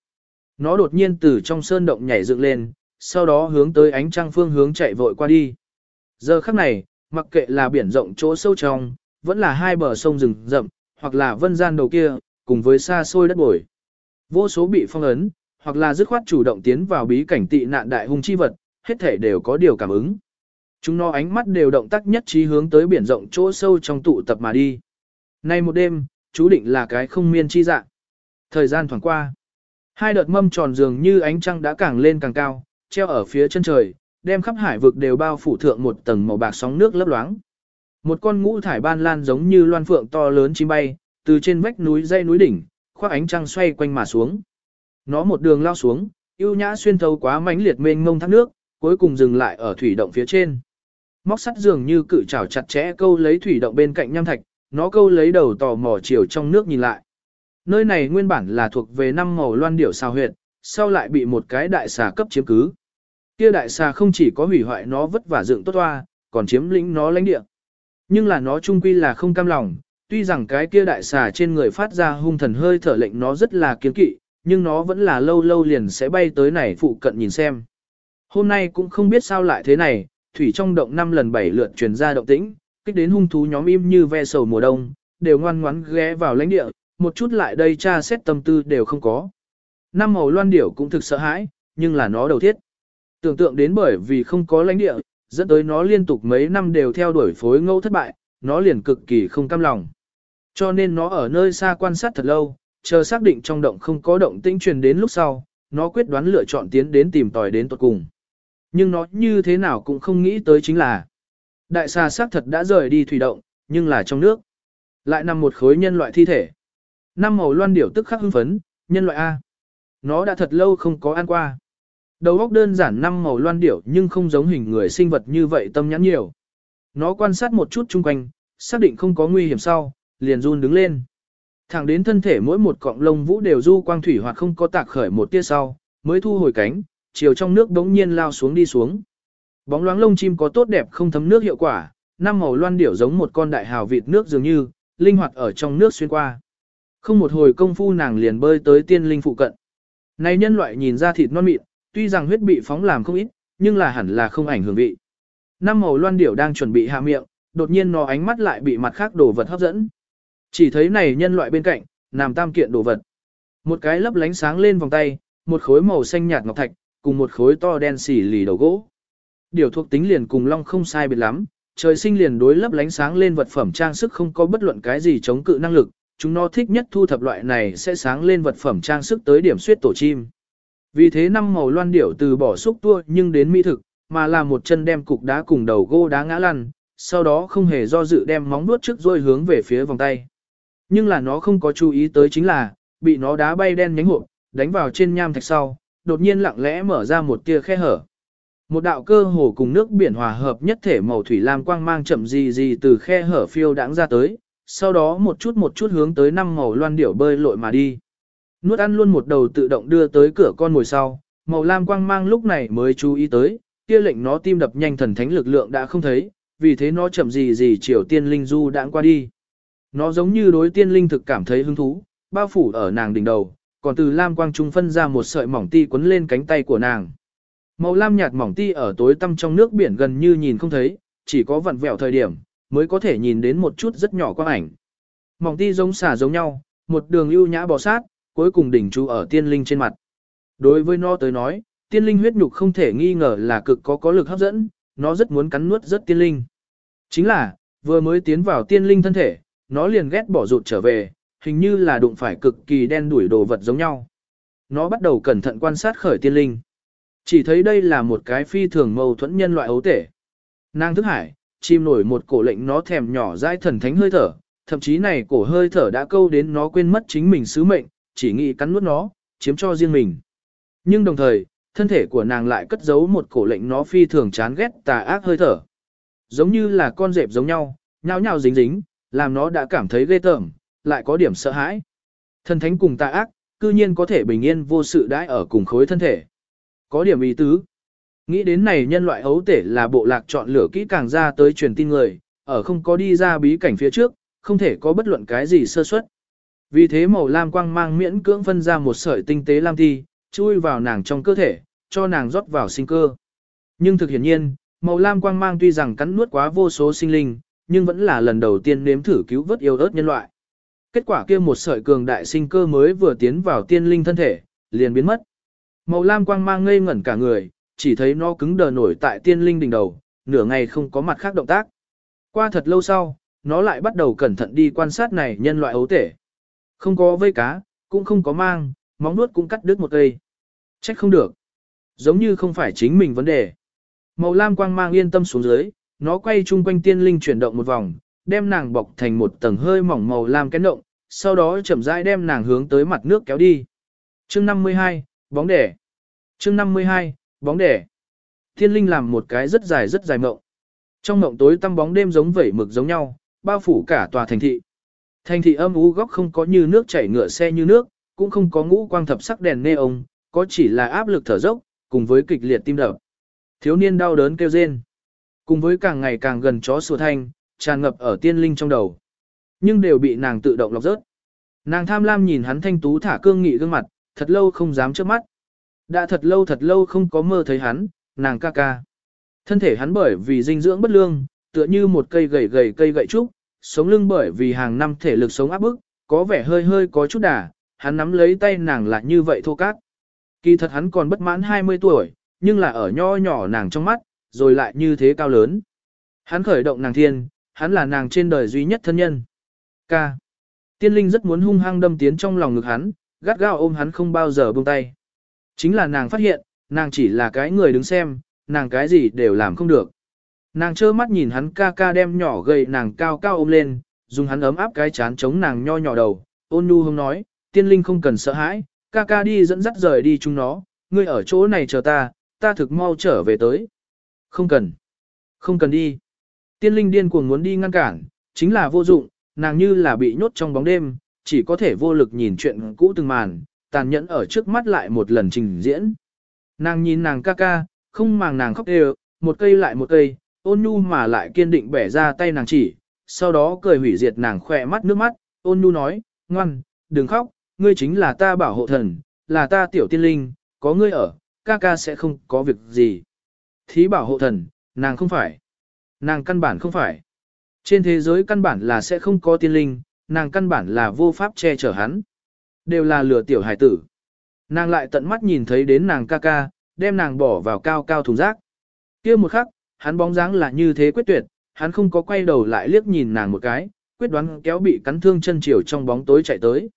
Speaker 1: Nó đột nhiên từ trong sơn động nhảy dựng lên, sau đó hướng tới ánh trăng phương hướng chạy vội qua đi. Giờ khắc này, mặc kệ là biển rộng chỗ sâu trong, vẫn là hai bờ sông rừng rậm, hoặc là vân gian đầu kia, cùng với xa xôi đất bồi. Vô số bị phong ấn, hoặc là dứt khoát chủ động tiến vào bí cảnh tị nạn đại hung chi vật, hết thể đều có điều cảm ứng. Chúng nó ánh mắt đều động tác nhất trí hướng tới biển rộng chỗ sâu trong tụ tập mà đi. Nay một đêm, chú định là cái không miên chi dạng. Thời gian thoảng qua. Hai đợt mâm tròn dường như ánh trăng đã càng lên càng cao, treo ở phía chân trời, đem khắp hải vực đều bao phủ thượng một tầng màu bạc sóng nước lấp loáng. Một con ngũ thải ban lan giống như loan phượng to lớn chim bay, từ trên vách núi dây núi đỉnh, khoác ánh trăng xoay quanh mà xuống. Nó một đường lao xuống, yêu nhã xuyên thấu quá mãnh liệt mênh mông thác nước, cuối cùng dừng lại ở thủy động phía trên. Móc sắt dường như cự chảo chặt chẽ câu lấy thủy động bên cạnh nham thạch, nó câu lấy đầu tò mò chiều trong nước nhìn lại. Nơi này nguyên bản là thuộc về năm màu loan điểu sao huyệt, sau lại bị một cái đại xà cấp chiếm cứ. Kia đại xà không chỉ có hủy hoại nó vất vả dựng tốt toa, còn chiếm lĩnh nó lãnh địa. Nhưng là nó trung quy là không cam lòng, tuy rằng cái kia đại xà trên người phát ra hung thần hơi thở lệnh nó rất là kiên kỵ, nhưng nó vẫn là lâu lâu liền sẽ bay tới này phụ cận nhìn xem. Hôm nay cũng không biết sao lại thế này, thủy trong động năm lần bảy lượt truyền ra động tĩnh, kích đến hung thú nhóm im như ve sầu mùa đông, đều ngoan ngoãn ghé vào lãnh địa, một chút lại đây tra xét tâm tư đều không có. Năm màu loan điểu cũng thực sợ hãi, nhưng là nó đầu thiết. Tưởng tượng đến bởi vì không có lãnh địa, dẫn tới nó liên tục mấy năm đều theo đuổi phối ngẫu thất bại, nó liền cực kỳ không cam lòng. Cho nên nó ở nơi xa quan sát thật lâu, chờ xác định trong động không có động tĩnh truyền đến lúc sau, nó quyết đoán lựa chọn tiến đến tìm tòi đến tận cùng. Nhưng nó như thế nào cũng không nghĩ tới chính là đại xà xác thật đã rời đi thủy động, nhưng là trong nước. Lại nằm một khối nhân loại thi thể. Năm màu loan điểu tức khắc hưng phấn, nhân loại A. Nó đã thật lâu không có ăn qua. Đầu óc đơn giản năm màu loan điểu nhưng không giống hình người sinh vật như vậy tâm nhãn nhiều. Nó quan sát một chút chung quanh, xác định không có nguy hiểm sau, liền run đứng lên. Thẳng đến thân thể mỗi một cọng lông vũ đều du quang thủy hoặc không có tạc khởi một tia sau, mới thu hồi cánh, chiều trong nước đống nhiên lao xuống đi xuống. Bóng loáng lông chim có tốt đẹp không thấm nước hiệu quả, năm màu loan điểu giống một con đại hào vịt nước dường như, linh hoạt ở trong nước xuyên qua. Không một hồi công phu nàng liền bơi tới tiên linh phụ cận. Này nhân loại nhìn ra thịt non mịn, tuy rằng huyết bị phóng làm không ít, nhưng là hẳn là không ảnh hưởng vị. Năm màu loan điểu đang chuẩn bị hạ miệng, đột nhiên nó ánh mắt lại bị mặt khác đồ vật hấp dẫn. Chỉ thấy này nhân loại bên cạnh, nằm tam kiện đồ vật. Một cái lấp lánh sáng lên vòng tay, một khối màu xanh nhạt ngọc thạch, cùng một khối to đen xỉ lì đầu gỗ. Điều thuộc tính liền cùng long không sai biệt lắm, trời sinh liền đối lấp lánh sáng lên vật phẩm trang sức không có bất luận cái gì chống cự năng lực, chúng nó thích nhất thu thập loại này sẽ sáng lên vật phẩm trang sức tới điểm suyết tổ chim. Vì thế năm màu loan điểu từ bỏ xúc tua nhưng đến mỹ thực, mà là một chân đem cục đá cùng đầu gỗ đá ngã lăn, sau đó không hề do dự đem móng nuốt trước rồi hướng về phía vòng tay. Nhưng là nó không có chú ý tới chính là, bị nó đá bay đen nhánh hộp, đánh vào trên nham thạch sau, đột nhiên lặng lẽ mở ra một tia khe hở. Một đạo cơ hồ cùng nước biển hòa hợp nhất thể màu thủy lam quang mang chậm gì gì từ khe hở phiêu đãng ra tới, sau đó một chút một chút hướng tới năm màu loan điểu bơi lội mà đi. Nuốt ăn luôn một đầu tự động đưa tới cửa con ngồi sau, màu lam quang mang lúc này mới chú ý tới, kia lệnh nó tim đập nhanh thần thánh lực lượng đã không thấy, vì thế nó chậm gì gì chiều tiên linh du đãng qua đi. Nó giống như đối tiên linh thực cảm thấy hứng thú, bao phủ ở nàng đỉnh đầu, còn từ lam quang trung phân ra một sợi mỏng ti quấn lên cánh tay của nàng. Màu lam nhạt mỏng ti ở tối tăm trong nước biển gần như nhìn không thấy, chỉ có vặn vẹo thời điểm, mới có thể nhìn đến một chút rất nhỏ quang ảnh. Mỏng ti giống xả giống nhau, một đường ưu nhã bò sát, cuối cùng đỉnh chú ở tiên linh trên mặt. Đối với nó tới nói, tiên linh huyết nhục không thể nghi ngờ là cực có có lực hấp dẫn, nó rất muốn cắn nuốt rất tiên linh. Chính là, vừa mới tiến vào tiên linh thân thể, nó liền ghét bỏ rụt trở về, hình như là đụng phải cực kỳ đen đuổi đồ vật giống nhau. Nó bắt đầu cẩn thận quan sát khởi tiên linh. Chỉ thấy đây là một cái phi thường mâu thuẫn nhân loại ấu tể. Nàng thức hải, chim nổi một cổ lệnh nó thèm nhỏ dãi thần thánh hơi thở, thậm chí này cổ hơi thở đã câu đến nó quên mất chính mình sứ mệnh, chỉ nghĩ cắn nuốt nó, chiếm cho riêng mình. Nhưng đồng thời, thân thể của nàng lại cất giấu một cổ lệnh nó phi thường chán ghét tà ác hơi thở. Giống như là con dẹp giống nhau, nhao nhao dính dính, làm nó đã cảm thấy ghê tởm, lại có điểm sợ hãi. Thần thánh cùng tà ác, cư nhiên có thể bình yên vô sự đãi ở cùng khối thân thể. Có điểm ý tứ. Nghĩ đến này nhân loại ấu tể là bộ lạc chọn lựa kỹ càng ra tới truyền tin người, ở không có đi ra bí cảnh phía trước, không thể có bất luận cái gì sơ suất. Vì thế màu lam quang mang miễn cưỡng phân ra một sợi tinh tế lam thi, chui vào nàng trong cơ thể, cho nàng rót vào sinh cơ. Nhưng thực hiển nhiên, màu lam quang mang tuy rằng cắn nuốt quá vô số sinh linh, nhưng vẫn là lần đầu tiên nếm thử cứu vớt yêu ớt nhân loại. Kết quả kia một sợi cường đại sinh cơ mới vừa tiến vào tiên linh thân thể, liền biến mất. Màu lam quang mang ngây ngẩn cả người, chỉ thấy nó cứng đờ nổi tại tiên linh đỉnh đầu, nửa ngày không có mặt khác động tác. Qua thật lâu sau, nó lại bắt đầu cẩn thận đi quan sát này nhân loại ấu tể. Không có vây cá, cũng không có mang, móng nuốt cũng cắt đứt một cây. Trách không được. Giống như không phải chính mình vấn đề. Màu lam quang mang yên tâm xuống dưới, nó quay chung quanh tiên linh chuyển động một vòng, đem nàng bọc thành một tầng hơi mỏng màu lam kén động, sau đó chậm rãi đem nàng hướng tới mặt nước kéo đi. Chương 52, bóng đẻ. Chương 52, bóng đẻ. Tiên linh làm một cái rất dài rất dài mộng. Trong mộng tối tăm bóng đêm giống vẩy mực giống nhau, bao phủ cả tòa thành thị. Thành thị âm u góc không có như nước chảy ngựa xe như nước, cũng không có ngũ quang thập sắc đèn neon, có chỉ là áp lực thở dốc, cùng với kịch liệt tim đập. Thiếu niên đau đớn kêu rên. Cùng với càng ngày càng gần chó sủa thanh, tràn ngập ở tiên linh trong đầu. Nhưng đều bị nàng tự động lọc rớt. Nàng tham lam nhìn hắn thanh tú thả cương nghị gương mặt, thật lâu không dám chớp mắt. Đã thật lâu thật lâu không có mơ thấy hắn, nàng ca ca. Thân thể hắn bởi vì dinh dưỡng bất lương, tựa như một cây gầy gầy cây gậy trúc, sống lưng bởi vì hàng năm thể lực sống áp bức, có vẻ hơi hơi có chút đà, hắn nắm lấy tay nàng lại như vậy thô cát. Kỳ thật hắn còn bất mãn 20 tuổi, nhưng là ở nho nhỏ nàng trong mắt, rồi lại như thế cao lớn. Hắn khởi động nàng thiên, hắn là nàng trên đời duy nhất thân nhân. Ca. Tiên linh rất muốn hung hăng đâm tiến trong lòng ngực hắn, gắt gao ôm hắn không bao giờ buông tay. Chính là nàng phát hiện, nàng chỉ là cái người đứng xem, nàng cái gì đều làm không được. Nàng trơ mắt nhìn hắn ca ca đem nhỏ gầy nàng cao cao ôm lên, dùng hắn ấm áp cái chán chống nàng nho nhỏ đầu, ôn nhu hông nói, tiên linh không cần sợ hãi, ca ca đi dẫn dắt rời đi chúng nó, ngươi ở chỗ này chờ ta, ta thực mau trở về tới. Không cần, không cần đi. Tiên linh điên cuồng muốn đi ngăn cản, chính là vô dụng, nàng như là bị nhốt trong bóng đêm, chỉ có thể vô lực nhìn chuyện cũ từng màn, tàn nhẫn ở trước mắt lại một lần trình diễn. Nàng nhìn nàng ca ca, không màng nàng khóc đều, một cây lại một cây, ôn nhu mà lại kiên định bẻ ra tay nàng chỉ, sau đó cười hủy diệt nàng khỏe mắt nước mắt, ôn nhu nói, ngoan, đừng khóc, ngươi chính là ta bảo hộ thần, là ta tiểu tiên linh, có ngươi ở, ca ca sẽ không có việc gì. Thí bảo hộ thần, nàng không phải. Nàng căn bản không phải. Trên thế giới căn bản là sẽ không có tiên linh, nàng căn bản là vô pháp che chở hắn. Đều là lừa tiểu hải tử. Nàng lại tận mắt nhìn thấy đến nàng ca ca, đem nàng bỏ vào cao cao thùng rác. kia một khắc, hắn bóng dáng là như thế quyết tuyệt, hắn không có quay đầu lại liếc nhìn nàng một cái, quyết đoán kéo bị cắn thương chân chiều trong bóng tối chạy tới.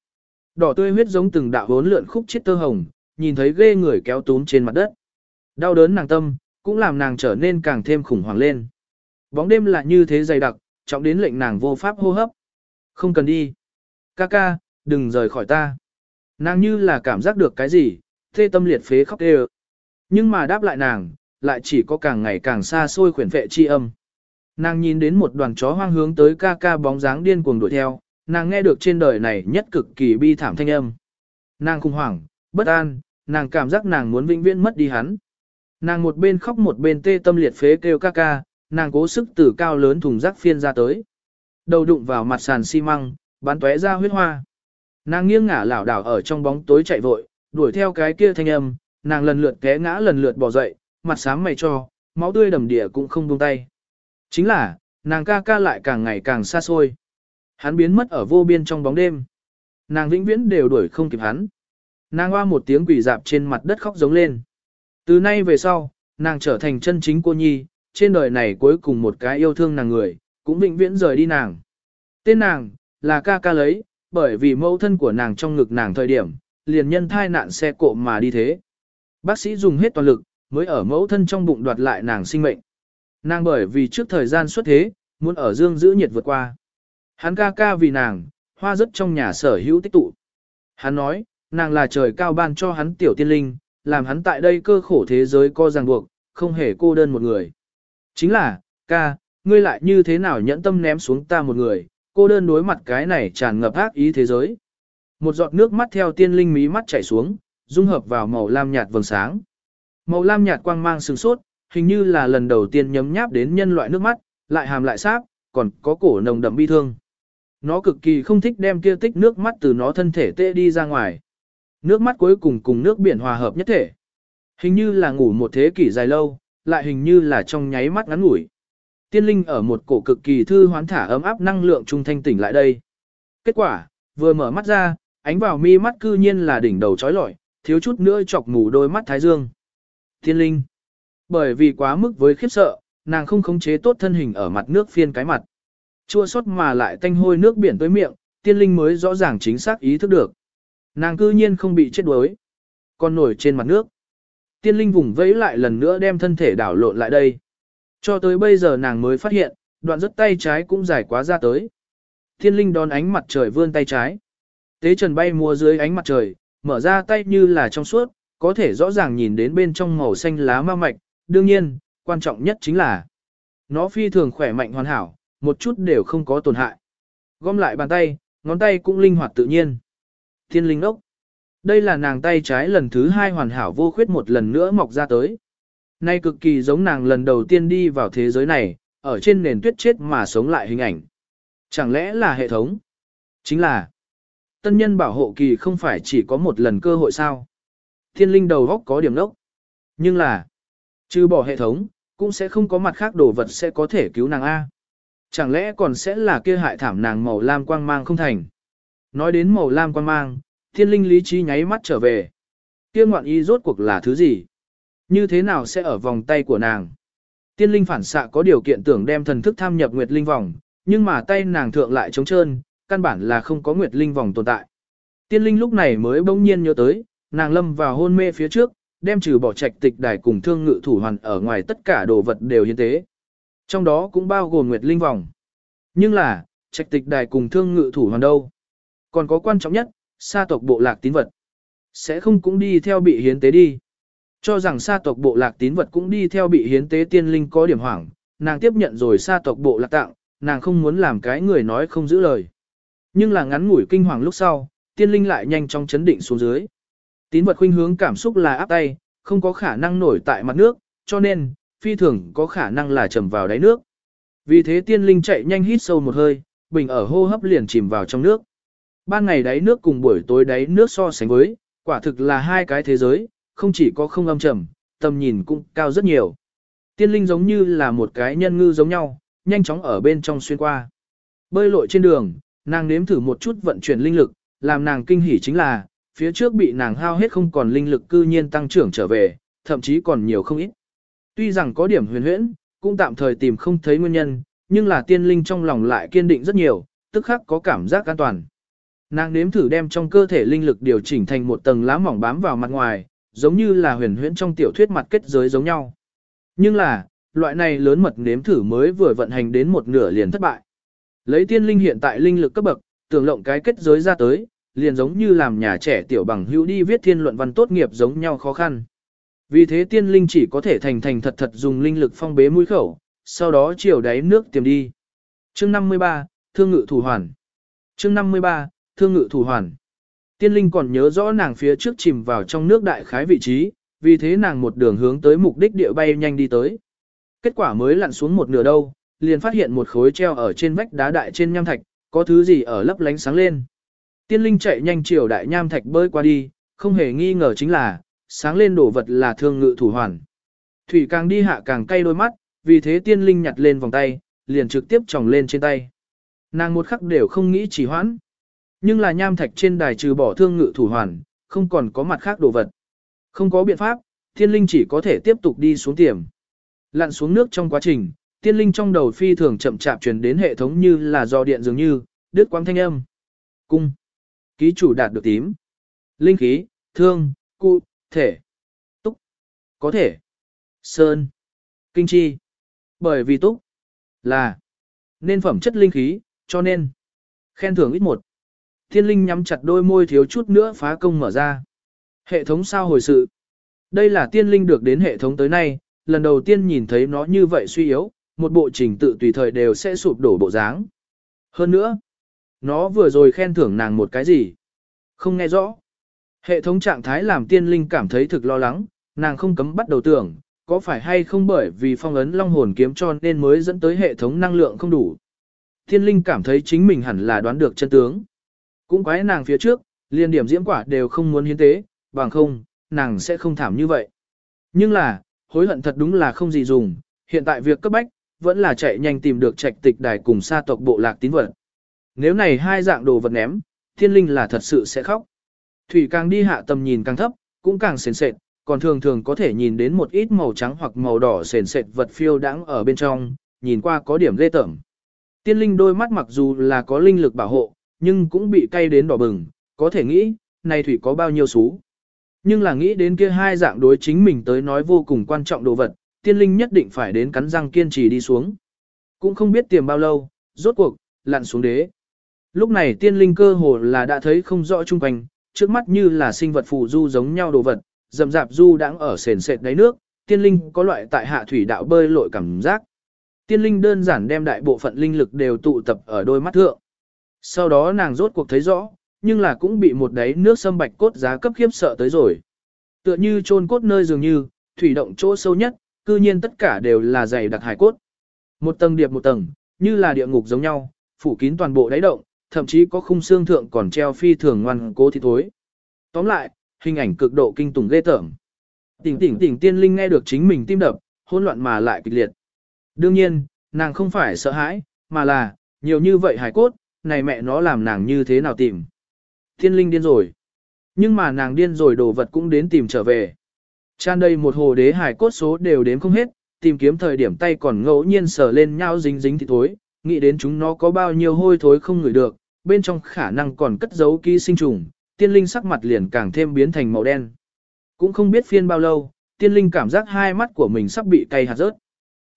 Speaker 1: Đỏ tươi huyết giống từng đạo hốn lượn khúc chết tơ hồng, nhìn thấy ghê người kéo túm trên mặt đất. Đau đớn nàng tâm, cũng làm nàng trở nên càng thêm khủng hoảng lên. Bóng đêm là như thế dày đặc, trọng đến lệnh nàng vô pháp hô hấp. Không cần đi. Ca ca, đừng rời khỏi ta. Nàng như là cảm giác được cái gì, thê tâm liệt phế khóc đê Nhưng mà đáp lại nàng, lại chỉ có càng ngày càng xa xôi khuyển vệ chi âm. Nàng nhìn đến một đoàn chó hoang hướng tới ca ca bóng dáng điên cuồng đuổi theo, nàng nghe được trên đời này nhất cực kỳ bi thảm thanh âm. Nàng khủng hoảng, bất an, nàng cảm giác nàng muốn vĩnh viễn mất đi hắn. Nàng một bên khóc một bên tê tâm liệt phế kêu ca ca, nàng cố sức từ cao lớn thùng rác phiên ra tới. Đầu đụng vào mặt sàn xi măng, bắn tóe ra huyết hoa. Nàng nghiêng ngả lảo đảo ở trong bóng tối chạy vội, đuổi theo cái kia thanh âm, nàng lần lượt té ngã lần lượt bỏ dậy, mặt sáng mày cho, máu tươi đầm địa cũng không buông tay. Chính là, nàng ca ca lại càng ngày càng xa xôi. Hắn biến mất ở vô biên trong bóng đêm. Nàng vĩnh viễn đều đuổi không kịp hắn. Nàng hoa một tiếng quỷ dạp trên mặt đất khóc giống lên. Từ nay về sau, nàng trở thành chân chính cô nhi, trên đời này cuối cùng một cái yêu thương nàng người, cũng vĩnh viễn rời đi nàng. Tên nàng, là ca ca lấy, bởi vì mẫu thân của nàng trong ngực nàng thời điểm, liền nhân thai nạn xe cộ mà đi thế. Bác sĩ dùng hết toàn lực, mới ở mẫu thân trong bụng đoạt lại nàng sinh mệnh. Nàng bởi vì trước thời gian xuất thế, muốn ở dương giữ nhiệt vượt qua. Hắn ca ca vì nàng, hoa rất trong nhà sở hữu tích tụ. Hắn nói, nàng là trời cao ban cho hắn tiểu tiên linh, làm hắn tại đây cơ khổ thế giới co ràng buộc, không hề cô đơn một người. Chính là, ca, ngươi lại như thế nào nhẫn tâm ném xuống ta một người, cô đơn đối mặt cái này tràn ngập ác ý thế giới. Một giọt nước mắt theo tiên linh mí mắt chảy xuống, dung hợp vào màu lam nhạt vầng sáng. Màu lam nhạt quang mang sừng sốt, hình như là lần đầu tiên nhấm nháp đến nhân loại nước mắt, lại hàm lại sáp, còn có cổ nồng đậm bi thương. Nó cực kỳ không thích đem kia tích nước mắt từ nó thân thể tê đi ra ngoài. Nước mắt cuối cùng cùng nước biển hòa hợp nhất thể. Hình như là ngủ một thế kỷ dài lâu, lại hình như là trong nháy mắt ngắn ngủi. Tiên linh ở một cổ cực kỳ thư hoán thả ấm áp năng lượng trung thanh tỉnh lại đây. Kết quả, vừa mở mắt ra, ánh vào mi mắt cư nhiên là đỉnh đầu trói lọi, thiếu chút nữa chọc ngủ đôi mắt thái dương. Tiên linh. Bởi vì quá mức với khiếp sợ, nàng không khống chế tốt thân hình ở mặt nước phiên cái mặt. Chua xót mà lại tanh hôi nước biển tới miệng, tiên linh mới rõ ràng chính xác ý thức được. Nàng cư nhiên không bị chết đuối, còn nổi trên mặt nước. Tiên linh vùng vẫy lại lần nữa đem thân thể đảo lộn lại đây. Cho tới bây giờ nàng mới phát hiện, đoạn rất tay trái cũng dài quá ra tới. Tiên linh đón ánh mặt trời vươn tay trái. Tế trần bay mua dưới ánh mặt trời, mở ra tay như là trong suốt, có thể rõ ràng nhìn đến bên trong màu xanh lá ma mạch. Đương nhiên, quan trọng nhất chính là nó phi thường khỏe mạnh hoàn hảo, một chút đều không có tổn hại. Gom lại bàn tay, ngón tay cũng linh hoạt tự nhiên. Thiên linh ốc. Đây là nàng tay trái lần thứ hai hoàn hảo vô khuyết một lần nữa mọc ra tới. Nay cực kỳ giống nàng lần đầu tiên đi vào thế giới này, ở trên nền tuyết chết mà sống lại hình ảnh. Chẳng lẽ là hệ thống? Chính là, tân nhân bảo hộ kỳ không phải chỉ có một lần cơ hội sao? Thiên linh đầu góc có điểm lốc. Nhưng là, trừ bỏ hệ thống, cũng sẽ không có mặt khác đồ vật sẽ có thể cứu nàng A. Chẳng lẽ còn sẽ là kia hại thảm nàng màu lam quang mang không thành. Nói đến màu lam quan mang, thiên linh lý trí nháy mắt trở về. Kia ngoạn ý rốt cuộc là thứ gì? Như thế nào sẽ ở vòng tay của nàng? Tiên linh phản xạ có điều kiện tưởng đem thần thức tham nhập nguyệt linh vòng, nhưng mà tay nàng thượng lại trống trơn, căn bản là không có nguyệt linh vòng tồn tại. Tiên linh lúc này mới bỗng nhiên nhớ tới, nàng lâm vào hôn mê phía trước, đem trừ bỏ trạch tịch đài cùng thương ngự thủ hoàn ở ngoài tất cả đồ vật đều hiến tế. Trong đó cũng bao gồm nguyệt linh vòng. Nhưng là, trạch tịch đài cùng thương ngự thủ hoàn đâu? Còn có quan trọng nhất, sa tộc bộ lạc tín vật. Sẽ không cũng đi theo bị hiến tế đi. Cho rằng sa tộc bộ lạc tín vật cũng đi theo bị hiến tế tiên linh có điểm hoảng, nàng tiếp nhận rồi sa tộc bộ lạc tặng, nàng không muốn làm cái người nói không giữ lời. Nhưng là ngắn ngủi kinh hoàng lúc sau, tiên linh lại nhanh chóng chấn định xuống dưới. Tín vật khuynh hướng cảm xúc là áp tay, không có khả năng nổi tại mặt nước, cho nên, phi thường có khả năng là chầm vào đáy nước. Vì thế tiên linh chạy nhanh hít sâu một hơi, bình ở hô hấp liền chìm vào trong nước. Ban ngày đáy nước cùng buổi tối đáy nước so sánh với, quả thực là hai cái thế giới, không chỉ có không âm trầm, tầm nhìn cũng cao rất nhiều. Tiên linh giống như là một cái nhân ngư giống nhau, nhanh chóng ở bên trong xuyên qua. Bơi lội trên đường, nàng nếm thử một chút vận chuyển linh lực, làm nàng kinh hỉ chính là, phía trước bị nàng hao hết không còn linh lực cư nhiên tăng trưởng trở về, thậm chí còn nhiều không ít. Tuy rằng có điểm huyền huyễn, cũng tạm thời tìm không thấy nguyên nhân, nhưng là tiên linh trong lòng lại kiên định rất nhiều, tức khắc có cảm giác an toàn. Nàng nếm thử đem trong cơ thể linh lực điều chỉnh thành một tầng lá mỏng bám vào mặt ngoài, giống như là huyền huyễn trong tiểu thuyết mặt kết giới giống nhau. Nhưng là, loại này lớn mật nếm thử mới vừa vận hành đến một nửa liền thất bại. Lấy tiên linh hiện tại linh lực cấp bậc, tưởng lộng cái kết giới ra tới, liền giống như làm nhà trẻ tiểu bằng hữu đi viết thiên luận văn tốt nghiệp giống nhau khó khăn. Vì thế tiên linh chỉ có thể thành thành thật thật dùng linh lực phong bế mũi khẩu, sau đó chiều đáy nước tiềm đi. Chương 53, Thương ngự thủ hoàn. Chương 53, Thương ngự thủ hoàn. Tiên linh còn nhớ rõ nàng phía trước chìm vào trong nước đại khái vị trí, vì thế nàng một đường hướng tới mục đích địa bay nhanh đi tới. Kết quả mới lặn xuống một nửa đâu, liền phát hiện một khối treo ở trên vách đá đại trên nham thạch, có thứ gì ở lấp lánh sáng lên. Tiên linh chạy nhanh chiều đại nham thạch bơi qua đi, không hề nghi ngờ chính là, sáng lên đổ vật là thương ngự thủ hoàn. Thủy càng đi hạ càng cay đôi mắt, vì thế tiên linh nhặt lên vòng tay, liền trực tiếp tròng lên trên tay. Nàng một khắc đều không nghĩ chỉ hoãn. Nhưng là nham thạch trên đài trừ bỏ thương ngự thủ hoàn, không còn có mặt khác đồ vật. Không có biện pháp, thiên linh chỉ có thể tiếp tục đi xuống tiềm. Lặn xuống nước trong quá trình, tiên linh trong đầu phi thường chậm chạp truyền đến hệ thống như là do điện dường như, đứt quang thanh âm. Cung. Ký chủ đạt được tím. Linh khí, thương, cụ, thể, túc, có thể, sơn, kinh chi. Bởi vì túc là nên phẩm chất linh khí, cho nên khen thưởng ít một. Thiên linh nhắm chặt đôi môi thiếu chút nữa phá công mở ra. Hệ thống sao hồi sự. Đây là tiên linh được đến hệ thống tới nay, lần đầu tiên nhìn thấy nó như vậy suy yếu, một bộ trình tự tùy thời đều sẽ sụp đổ bộ dáng. Hơn nữa, nó vừa rồi khen thưởng nàng một cái gì? Không nghe rõ. Hệ thống trạng thái làm tiên linh cảm thấy thực lo lắng, nàng không cấm bắt đầu tưởng, có phải hay không bởi vì phong ấn long hồn kiếm cho nên mới dẫn tới hệ thống năng lượng không đủ. Tiên linh cảm thấy chính mình hẳn là đoán được chân tướng. Cũng quái nàng phía trước, liên điểm diễm quả đều không muốn hiến tế, bằng không, nàng sẽ không thảm như vậy. Nhưng là, hối hận thật đúng là không gì dùng, hiện tại việc cấp bách, vẫn là chạy nhanh tìm được trạch tịch đài cùng sa tộc bộ lạc tín vật. Nếu này hai dạng đồ vật ném, thiên linh là thật sự sẽ khóc. Thủy càng đi hạ tầm nhìn càng thấp, cũng càng sền sệt, còn thường thường có thể nhìn đến một ít màu trắng hoặc màu đỏ sền sệt vật phiêu đáng ở bên trong, nhìn qua có điểm ghê tởm. Tiên linh đôi mắt mặc dù là có linh lực bảo hộ, nhưng cũng bị cay đến đỏ bừng, có thể nghĩ, này thủy có bao nhiêu xú. Nhưng là nghĩ đến kia hai dạng đối chính mình tới nói vô cùng quan trọng đồ vật, tiên linh nhất định phải đến cắn răng kiên trì đi xuống. Cũng không biết tiềm bao lâu, rốt cuộc, lặn xuống đế. Lúc này tiên linh cơ hồ là đã thấy không rõ chung quanh, trước mắt như là sinh vật phù du giống nhau đồ vật, dầm dạp du đang ở sền sệt đáy nước, tiên linh có loại tại hạ thủy đạo bơi lội cảm giác. Tiên linh đơn giản đem đại bộ phận linh lực đều tụ tập ở đôi mắt thượng. Sau đó nàng rốt cuộc thấy rõ, nhưng là cũng bị một đáy nước sâm bạch cốt giá cấp khiếp sợ tới rồi. Tựa như chôn cốt nơi dường như, thủy động chỗ sâu nhất, cư nhiên tất cả đều là dày đặc hải cốt. Một tầng điệp một tầng, như là địa ngục giống nhau, phủ kín toàn bộ đáy động, thậm chí có khung xương thượng còn treo phi thường ngoan cố thì thối. Tóm lại, hình ảnh cực độ kinh tủng ghê tởm. Tỉnh tỉnh tỉnh tiên linh nghe được chính mình tim đập, hỗn loạn mà lại kịch liệt. Đương nhiên, nàng không phải sợ hãi, mà là, nhiều như vậy hải cốt, này mẹ nó làm nàng như thế nào tìm. Thiên linh điên rồi. Nhưng mà nàng điên rồi đồ vật cũng đến tìm trở về. Tràn đầy một hồ đế hải cốt số đều đếm không hết, tìm kiếm thời điểm tay còn ngẫu nhiên sờ lên nhau dính dính thì thối, nghĩ đến chúng nó có bao nhiêu hôi thối không ngửi được, bên trong khả năng còn cất giấu ký sinh trùng, tiên linh sắc mặt liền càng thêm biến thành màu đen. Cũng không biết phiên bao lâu, tiên linh cảm giác hai mắt của mình sắp bị cay hạt rớt.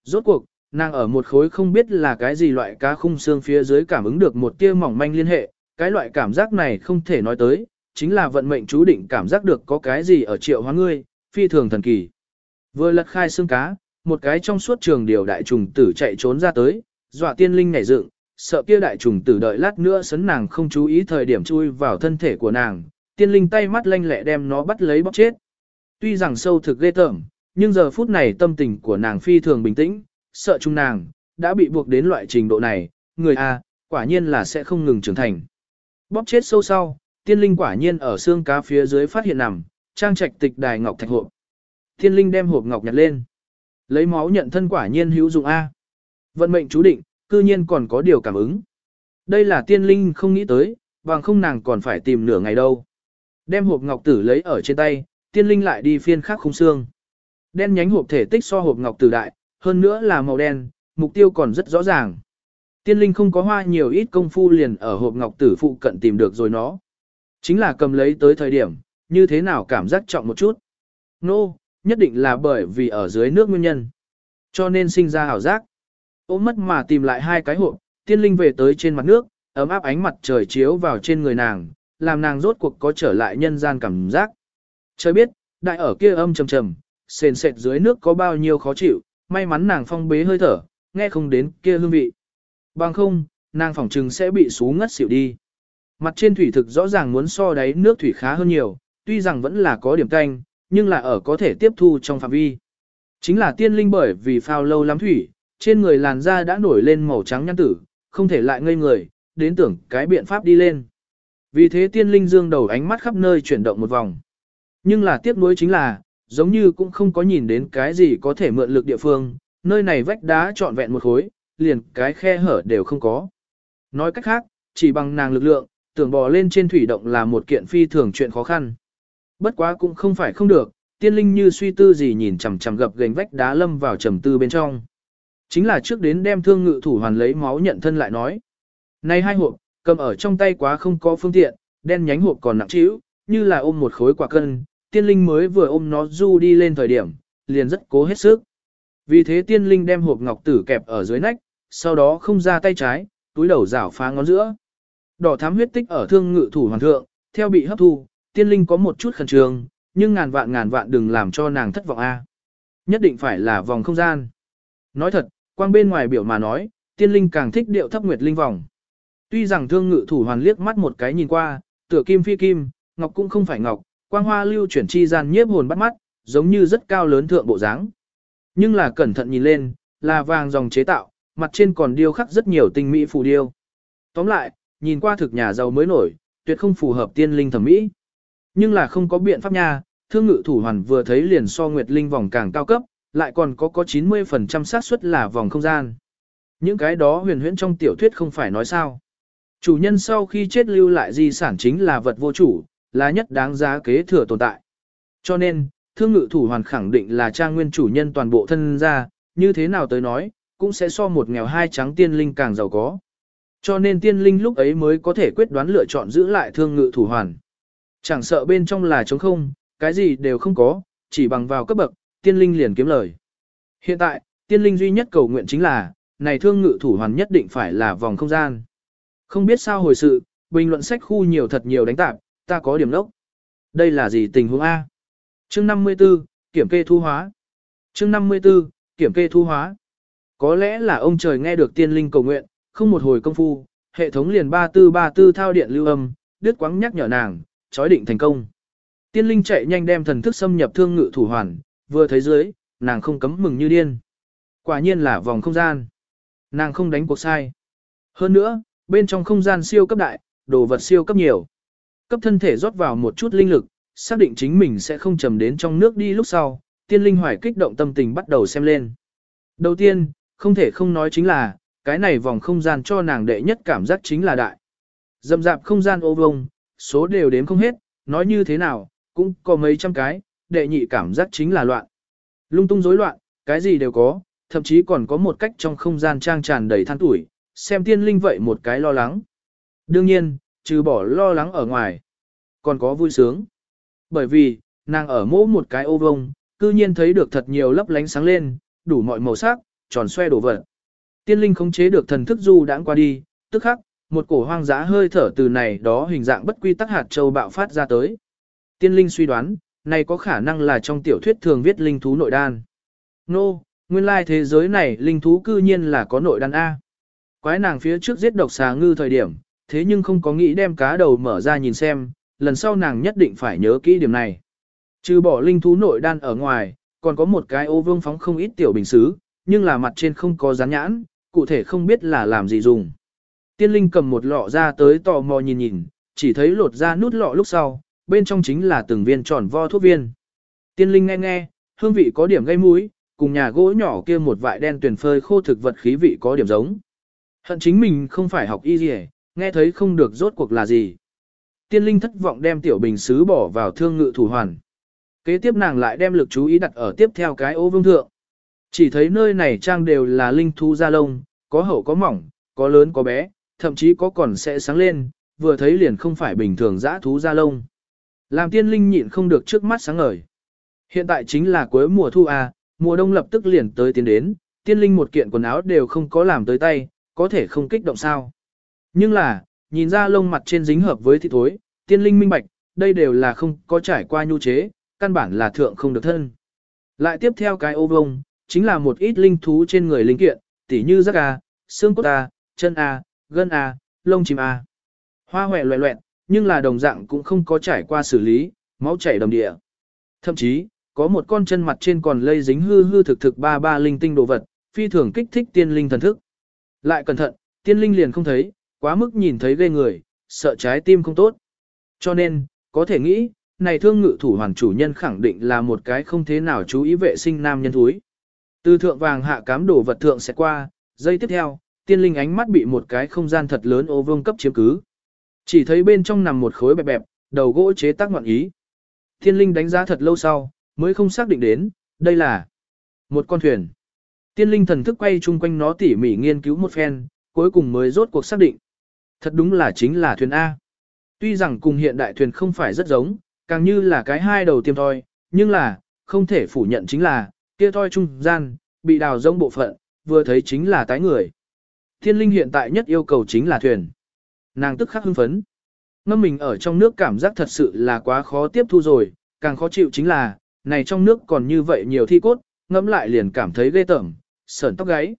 Speaker 1: Rốt cuộc, nàng ở một khối không biết là cái gì loại cá khung xương phía dưới cảm ứng được một tia mỏng manh liên hệ, cái loại cảm giác này không thể nói tới, chính là vận mệnh chú định cảm giác được có cái gì ở triệu hóa ngươi, phi thường thần kỳ. Vừa lật khai xương cá, một cái trong suốt trường điều đại trùng tử chạy trốn ra tới, dọa tiên linh nhảy dựng, sợ kia đại trùng tử đợi lát nữa sấn nàng không chú ý thời điểm chui vào thân thể của nàng, tiên linh tay mắt lanh lẹ đem nó bắt lấy bóc chết. Tuy rằng sâu thực ghê tởm, nhưng giờ phút này tâm tình của nàng phi thường bình tĩnh, sợ chung nàng, đã bị buộc đến loại trình độ này, người A, quả nhiên là sẽ không ngừng trưởng thành. Bóp chết sâu sau, tiên linh quả nhiên ở xương cá phía dưới phát hiện nằm, trang trạch tịch đài ngọc thạch hộp. Tiên linh đem hộp ngọc nhặt lên. Lấy máu nhận thân quả nhiên hữu dụng A. Vận mệnh chú định, cư nhiên còn có điều cảm ứng. Đây là tiên linh không nghĩ tới, bằng không nàng còn phải tìm nửa ngày đâu. Đem hộp ngọc tử lấy ở trên tay, tiên linh lại đi phiên khắc khung xương. Đen nhánh hộp thể tích so hộp ngọc tử đại, hơn nữa là màu đen, mục tiêu còn rất rõ ràng. Tiên linh không có hoa nhiều ít công phu liền ở hộp ngọc tử phụ cận tìm được rồi nó. Chính là cầm lấy tới thời điểm, như thế nào cảm giác trọng một chút. Nô, no, nhất định là bởi vì ở dưới nước nguyên nhân. Cho nên sinh ra hảo giác. Ôm mất mà tìm lại hai cái hộp, tiên linh về tới trên mặt nước, ấm áp ánh mặt trời chiếu vào trên người nàng, làm nàng rốt cuộc có trở lại nhân gian cảm giác. Trời biết, đại ở kia âm trầm trầm, sền sệt dưới nước có bao nhiêu khó chịu, may mắn nàng phong bế hơi thở, nghe không đến kia hương vị. Bằng không, nàng phỏng trừng sẽ bị xú ngất xỉu đi. Mặt trên thủy thực rõ ràng muốn so đáy nước thủy khá hơn nhiều, tuy rằng vẫn là có điểm canh, nhưng là ở có thể tiếp thu trong phạm vi. Chính là tiên linh bởi vì phao lâu lắm thủy, trên người làn da đã nổi lên màu trắng nhăn tử, không thể lại ngây người, đến tưởng cái biện pháp đi lên. Vì thế tiên linh dương đầu ánh mắt khắp nơi chuyển động một vòng. Nhưng là tiếc nuối chính là, giống như cũng không có nhìn đến cái gì có thể mượn lực địa phương, nơi này vách đá trọn vẹn một khối, liền cái khe hở đều không có. Nói cách khác, chỉ bằng nàng lực lượng, tưởng bò lên trên thủy động là một kiện phi thường chuyện khó khăn. Bất quá cũng không phải không được, tiên linh như suy tư gì nhìn chằm chằm gập gành vách đá lâm vào trầm tư bên trong. Chính là trước đến đem thương ngự thủ hoàn lấy máu nhận thân lại nói. Này hai hộp, cầm ở trong tay quá không có phương tiện, đen nhánh hộp còn nặng trĩu, như là ôm một khối quả cân, tiên linh mới vừa ôm nó du đi lên thời điểm, liền rất cố hết sức. Vì thế tiên linh đem hộp ngọc tử kẹp ở dưới nách, sau đó không ra tay trái, túi đầu rảo phá ngón giữa. Đỏ thám huyết tích ở thương ngự thủ hoàn thượng, theo bị hấp thu, tiên linh có một chút khẩn trương, nhưng ngàn vạn ngàn vạn đừng làm cho nàng thất vọng a. Nhất định phải là vòng không gian. Nói thật, quang bên ngoài biểu mà nói, tiên linh càng thích điệu thấp nguyệt linh vòng. Tuy rằng thương ngự thủ hoàn liếc mắt một cái nhìn qua, tựa kim phi kim, ngọc cũng không phải ngọc, quang hoa lưu chuyển chi gian nhiếp hồn bắt mắt, giống như rất cao lớn thượng bộ dáng. Nhưng là cẩn thận nhìn lên, là vàng dòng chế tạo, mặt trên còn điêu khắc rất nhiều tinh mỹ phù điêu. Tóm lại, nhìn qua thực nhà giàu mới nổi, tuyệt không phù hợp tiên linh thẩm mỹ. Nhưng là không có biện pháp nha, thương ngự thủ hoàn vừa thấy liền so nguyệt linh vòng càng cao cấp, lại còn có có 90% xác suất là vòng không gian. Những cái đó huyền huyễn trong tiểu thuyết không phải nói sao. Chủ nhân sau khi chết lưu lại di sản chính là vật vô chủ, là nhất đáng giá kế thừa tồn tại. Cho nên, thương ngự thủ hoàn khẳng định là trang nguyên chủ nhân toàn bộ thân gia, như thế nào tới nói, cũng sẽ so một nghèo hai trắng tiên linh càng giàu có. Cho nên tiên linh lúc ấy mới có thể quyết đoán lựa chọn giữ lại thương ngự thủ hoàn. Chẳng sợ bên trong là trống không, cái gì đều không có, chỉ bằng vào cấp bậc, tiên linh liền kiếm lời. Hiện tại, tiên linh duy nhất cầu nguyện chính là, này thương ngự thủ hoàn nhất định phải là vòng không gian. Không biết sao hồi sự, bình luận sách khu nhiều thật nhiều đánh tạp, ta có điểm lốc. Đây là gì tình huống A? Chương 54, kiểm kê thu hóa. Chương 54, kiểm kê thu hóa. Có lẽ là ông trời nghe được tiên linh cầu nguyện, không một hồi công phu, hệ thống liền ba tư ba tư thao điện lưu âm, đứt quãng nhắc nhở nàng, chói định thành công. Tiên linh chạy nhanh đem thần thức xâm nhập thương ngự thủ hoàn, vừa thấy dưới, nàng không cấm mừng như điên. Quả nhiên là vòng không gian. Nàng không đánh cuộc sai. Hơn nữa, bên trong không gian siêu cấp đại, đồ vật siêu cấp nhiều. Cấp thân thể rót vào một chút linh lực, xác định chính mình sẽ không trầm đến trong nước đi lúc sau, tiên linh hoài kích động tâm tình bắt đầu xem lên. Đầu tiên, không thể không nói chính là, cái này vòng không gian cho nàng đệ nhất cảm giác chính là đại. Dầm dạp không gian ô vông, số đều đếm không hết, nói như thế nào, cũng có mấy trăm cái, đệ nhị cảm giác chính là loạn. Lung tung rối loạn, cái gì đều có, thậm chí còn có một cách trong không gian trang tràn đầy than tuổi, xem tiên linh vậy một cái lo lắng. Đương nhiên, trừ bỏ lo lắng ở ngoài, còn có vui sướng. Bởi vì, nàng ở mỗ một cái ô vông, cư nhiên thấy được thật nhiều lấp lánh sáng lên, đủ mọi màu sắc, tròn xoe đổ vật. Tiên linh khống chế được thần thức du đãng qua đi, tức khắc, một cổ hoang dã hơi thở từ này đó hình dạng bất quy tắc hạt châu bạo phát ra tới. Tiên linh suy đoán, này có khả năng là trong tiểu thuyết thường viết linh thú nội đan. Nô, no, nguyên lai thế giới này linh thú cư nhiên là có nội đan A. Quái nàng phía trước giết độc xà ngư thời điểm, thế nhưng không có nghĩ đem cá đầu mở ra nhìn xem, lần sau nàng nhất định phải nhớ kỹ điểm này. Trừ bỏ linh thú nội đan ở ngoài, còn có một cái ô vương phóng không ít tiểu bình xứ, nhưng là mặt trên không có rán nhãn, cụ thể không biết là làm gì dùng. Tiên linh cầm một lọ ra tới tò mò nhìn nhìn, chỉ thấy lột ra nút lọ lúc sau, bên trong chính là từng viên tròn vo thuốc viên. Tiên linh nghe nghe, hương vị có điểm gây mũi, cùng nhà gỗ nhỏ kia một vại đen tuyển phơi khô thực vật khí vị có điểm giống. Hận chính mình không phải học y gì, nghe thấy không được rốt cuộc là gì. Tiên linh thất vọng đem tiểu bình xứ bỏ vào thương ngự thủ hoàn. Kế tiếp nàng lại đem lực chú ý đặt ở tiếp theo cái ô vương thượng. Chỉ thấy nơi này trang đều là linh thú da lông, có hậu có mỏng, có lớn có bé, thậm chí có còn sẽ sáng lên, vừa thấy liền không phải bình thường dã thú da lông. Làm tiên linh nhịn không được trước mắt sáng ngời. Hiện tại chính là cuối mùa thu A, mùa đông lập tức liền tới tiến đến, tiên linh một kiện quần áo đều không có làm tới tay, có thể không kích động sao. Nhưng là, nhìn ra lông mặt trên dính hợp với thịt thối, tiên linh minh bạch, đây đều là không có trải qua nhu chế, căn bản là thượng không được thân. Lại tiếp theo cái ô vông, chính là một ít linh thú trên người linh kiện, tỉ như rắc A, xương cốt A, chân A, gân A, lông chim A. Hoa hòe loẹ loẹn, nhưng là đồng dạng cũng không có trải qua xử lý, máu chảy đầm địa. Thậm chí, có một con chân mặt trên còn lây dính hư hư thực thực ba ba linh tinh đồ vật, phi thường kích thích tiên linh thần thức. Lại cẩn thận, tiên linh liền không thấy, quá mức nhìn thấy ghê người, sợ trái tim không tốt. Cho nên, có thể nghĩ, này thương ngự thủ hoàn chủ nhân khẳng định là một cái không thế nào chú ý vệ sinh nam nhân thúi. Từ thượng vàng hạ cám đồ vật thượng sẽ qua, giây tiếp theo, tiên linh ánh mắt bị một cái không gian thật lớn ô vương cấp chiếm cứ. Chỉ thấy bên trong nằm một khối bẹp bẹp, đầu gỗ chế tác ngoạn ý. Tiên linh đánh giá thật lâu sau, mới không xác định đến, đây là một con thuyền. Tiên linh thần thức quay chung quanh nó tỉ mỉ nghiên cứu một phen, cuối cùng mới rốt cuộc xác định. Thật đúng là chính là thuyền A. Tuy rằng cùng hiện đại thuyền không phải rất giống, càng như là cái hai đầu tiêm thôi, nhưng là, không thể phủ nhận chính là, kia thôi trung gian, bị đào rông bộ phận, vừa thấy chính là tái người. Thiên linh hiện tại nhất yêu cầu chính là thuyền. Nàng tức khắc hưng phấn. Ngâm mình ở trong nước cảm giác thật sự là quá khó tiếp thu rồi, càng khó chịu chính là, này trong nước còn như vậy nhiều thi cốt, ngẫm lại liền cảm thấy ghê tởm, sởn tóc gáy.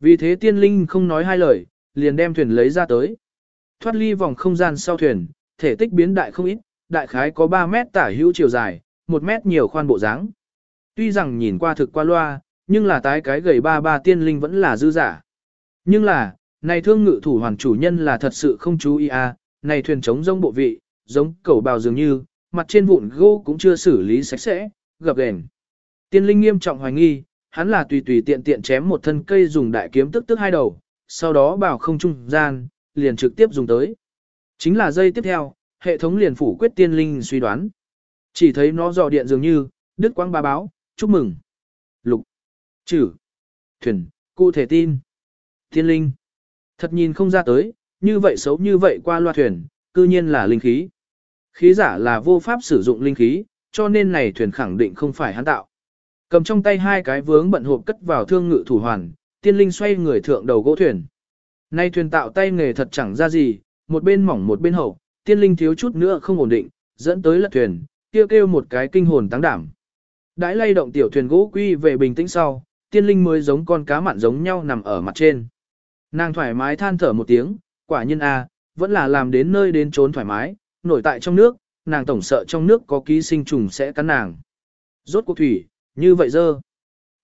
Speaker 1: Vì thế tiên linh không nói hai lời, liền đem thuyền lấy ra tới. Thoát ly vòng không gian sau thuyền, thể tích biến đại không ít, đại khái có 3 mét tả hữu chiều dài, 1 mét nhiều khoan bộ dáng. Tuy rằng nhìn qua thực qua loa, nhưng là tái cái gầy ba ba tiên linh vẫn là dư giả. Nhưng là, này thương ngự thủ hoàn chủ nhân là thật sự không chú ý à, này thuyền chống rông bộ vị, giống cẩu bào dường như, mặt trên vụn gỗ cũng chưa xử lý sạch sẽ, gập ghềnh. Tiên linh nghiêm trọng hoài nghi, hắn là tùy tùy tiện tiện chém một thân cây dùng đại kiếm tức tức hai đầu, sau đó bảo không trung gian, liền trực tiếp dùng tới. Chính là dây tiếp theo, hệ thống liền phủ quyết tiên linh suy đoán. Chỉ thấy nó dò điện dường như, đứt quang ba báo, chúc mừng. Lục, chữ, thuyền, cụ thể tin. Tiên linh. Thật nhìn không ra tới, như vậy xấu như vậy qua loa thuyền, cư nhiên là linh khí. Khí giả là vô pháp sử dụng linh khí, cho nên này thuyền khẳng định không phải hắn tạo. Cầm trong tay hai cái vướng bận hộp cất vào thương ngự thủ hoàn, tiên linh xoay người thượng đầu gỗ thuyền. Nay thuyền tạo tay nghề thật chẳng ra gì, một bên mỏng một bên hậu, tiên linh thiếu chút nữa không ổn định, dẫn tới lật thuyền, kêu kêu một cái kinh hồn tăng đảm. Đãi lay động tiểu thuyền gỗ quy về bình tĩnh sau, tiên linh mới giống con cá mặn giống nhau nằm ở mặt trên. Nàng thoải mái than thở một tiếng, quả nhiên a, vẫn là làm đến nơi đến trốn thoải mái, nổi tại trong nước, nàng tổng sợ trong nước có ký sinh trùng sẽ cắn nàng. Rốt cuộc thủy, như vậy dơ.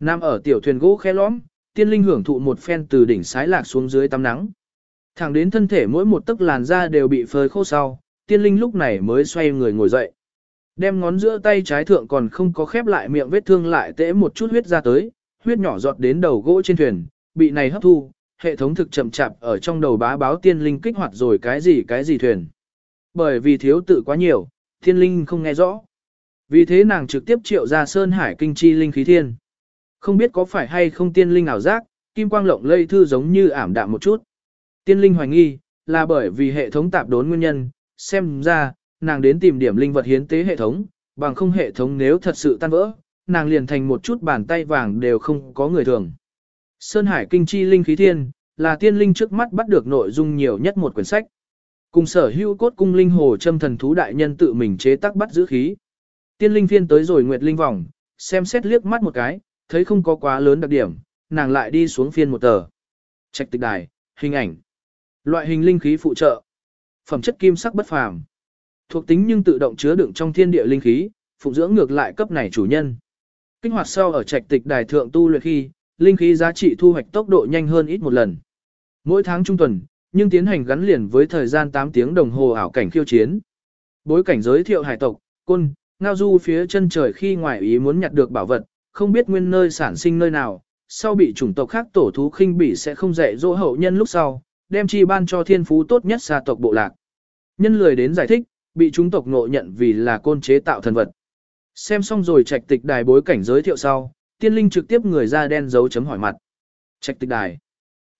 Speaker 1: Nam ở tiểu thuyền gỗ khe lõm, tiên linh hưởng thụ một phen từ đỉnh sái lạc xuống dưới tắm nắng. Thẳng đến thân thể mỗi một tấc làn da đều bị phơi khô sau, tiên linh lúc này mới xoay người ngồi dậy. Đem ngón giữa tay trái thượng còn không có khép lại miệng vết thương lại tễ một chút huyết ra tới, huyết nhỏ giọt đến đầu gỗ trên thuyền, bị này hấp thu, hệ thống thực chậm chạp ở trong đầu bá báo tiên linh kích hoạt rồi cái gì cái gì thuyền. Bởi vì thiếu tự quá nhiều, tiên linh không nghe rõ. Vì thế nàng trực tiếp triệu ra sơn hải kinh chi linh khí thiên. Không biết có phải hay không tiên linh ảo giác, kim quang lộng lây thư giống như ảm đạm một chút. Tiên linh hoài nghi, là bởi vì hệ thống tạp đốn nguyên nhân, xem ra, nàng đến tìm điểm linh vật hiến tế hệ thống, bằng không hệ thống nếu thật sự tan vỡ, nàng liền thành một chút bàn tay vàng đều không có người thường. Sơn Hải Kinh Chi Linh Khí Thiên, là tiên linh trước mắt bắt được nội dung nhiều nhất một quyển sách. Cùng sở hữu cốt cung linh hồ châm thần thú đại nhân tự mình chế tác bắt giữ khí. Tiên linh phiên tới rồi nguyệt linh vòng, xem xét liếc mắt một cái, thấy không có quá lớn đặc điểm, nàng lại đi xuống phiên một tờ. Trạch tịch đài, hình ảnh. Loại hình linh khí phụ trợ. Phẩm chất kim sắc bất phàm. Thuộc tính nhưng tự động chứa đựng trong thiên địa linh khí, phụng dưỡng ngược lại cấp này chủ nhân. Kinh hoạt sau ở trạch tịch đài thượng tu luyện khi, linh khí giá trị thu hoạch tốc độ nhanh hơn ít một lần. Mỗi tháng trung tuần, nhưng tiến hành gắn liền với thời gian 8 tiếng đồng hồ ảo cảnh khiêu chiến. Bối cảnh giới thiệu hải tộc, côn, ngao du phía chân trời khi ngoại ý muốn nhặt được bảo vật, không biết nguyên nơi sản sinh nơi nào, sau bị chủng tộc khác tổ thú khinh bỉ sẽ không dạy dỗ hậu nhân lúc sau, đem chi ban cho thiên phú tốt nhất xa tộc bộ lạc. Nhân lười đến giải thích, bị chúng tộc ngộ nhận vì là côn chế tạo thần vật. Xem xong rồi trạch tịch đài bối cảnh giới thiệu sau, tiên linh trực tiếp người ra đen dấu chấm hỏi mặt. Trạch tịch đài.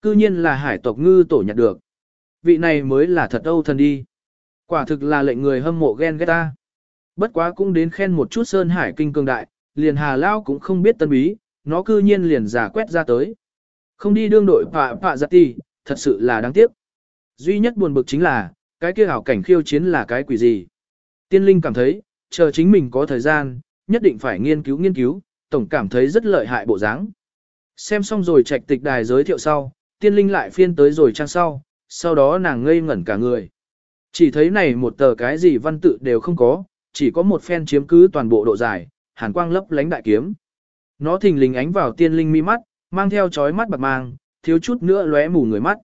Speaker 1: Cư nhiên là hải tộc ngư tổ nhặt được. Vị này mới là thật âu thần đi. Quả thực là lệnh người hâm mộ ghen ghét ta. Bất quá cũng đến khen một chút sơn hải kinh cường đại, liền hà lao cũng không biết tân bí, nó cư nhiên liền giả quét ra tới. Không đi đương đội phạ phạ giặt tì, thật sự là đáng tiếc. Duy nhất buồn bực chính là, cái kia hảo cảnh khiêu chiến là cái quỷ gì. Tiên linh cảm thấy, chờ chính mình có thời gian, nhất định phải nghiên cứu nghiên cứu, tổng cảm thấy rất lợi hại bộ dáng. Xem xong rồi trạch tịch đài giới thiệu sau, tiên linh lại phiên tới rồi trang sau, sau đó nàng ngây ngẩn cả người. Chỉ thấy này một tờ cái gì văn tự đều không có, chỉ có một phen chiếm cứ toàn bộ độ dài, hàn quang lấp lánh đại kiếm. Nó thình lình ánh vào tiên linh mi mắt, mang theo chói mắt bạc mang, thiếu chút nữa lóe mù người mắt.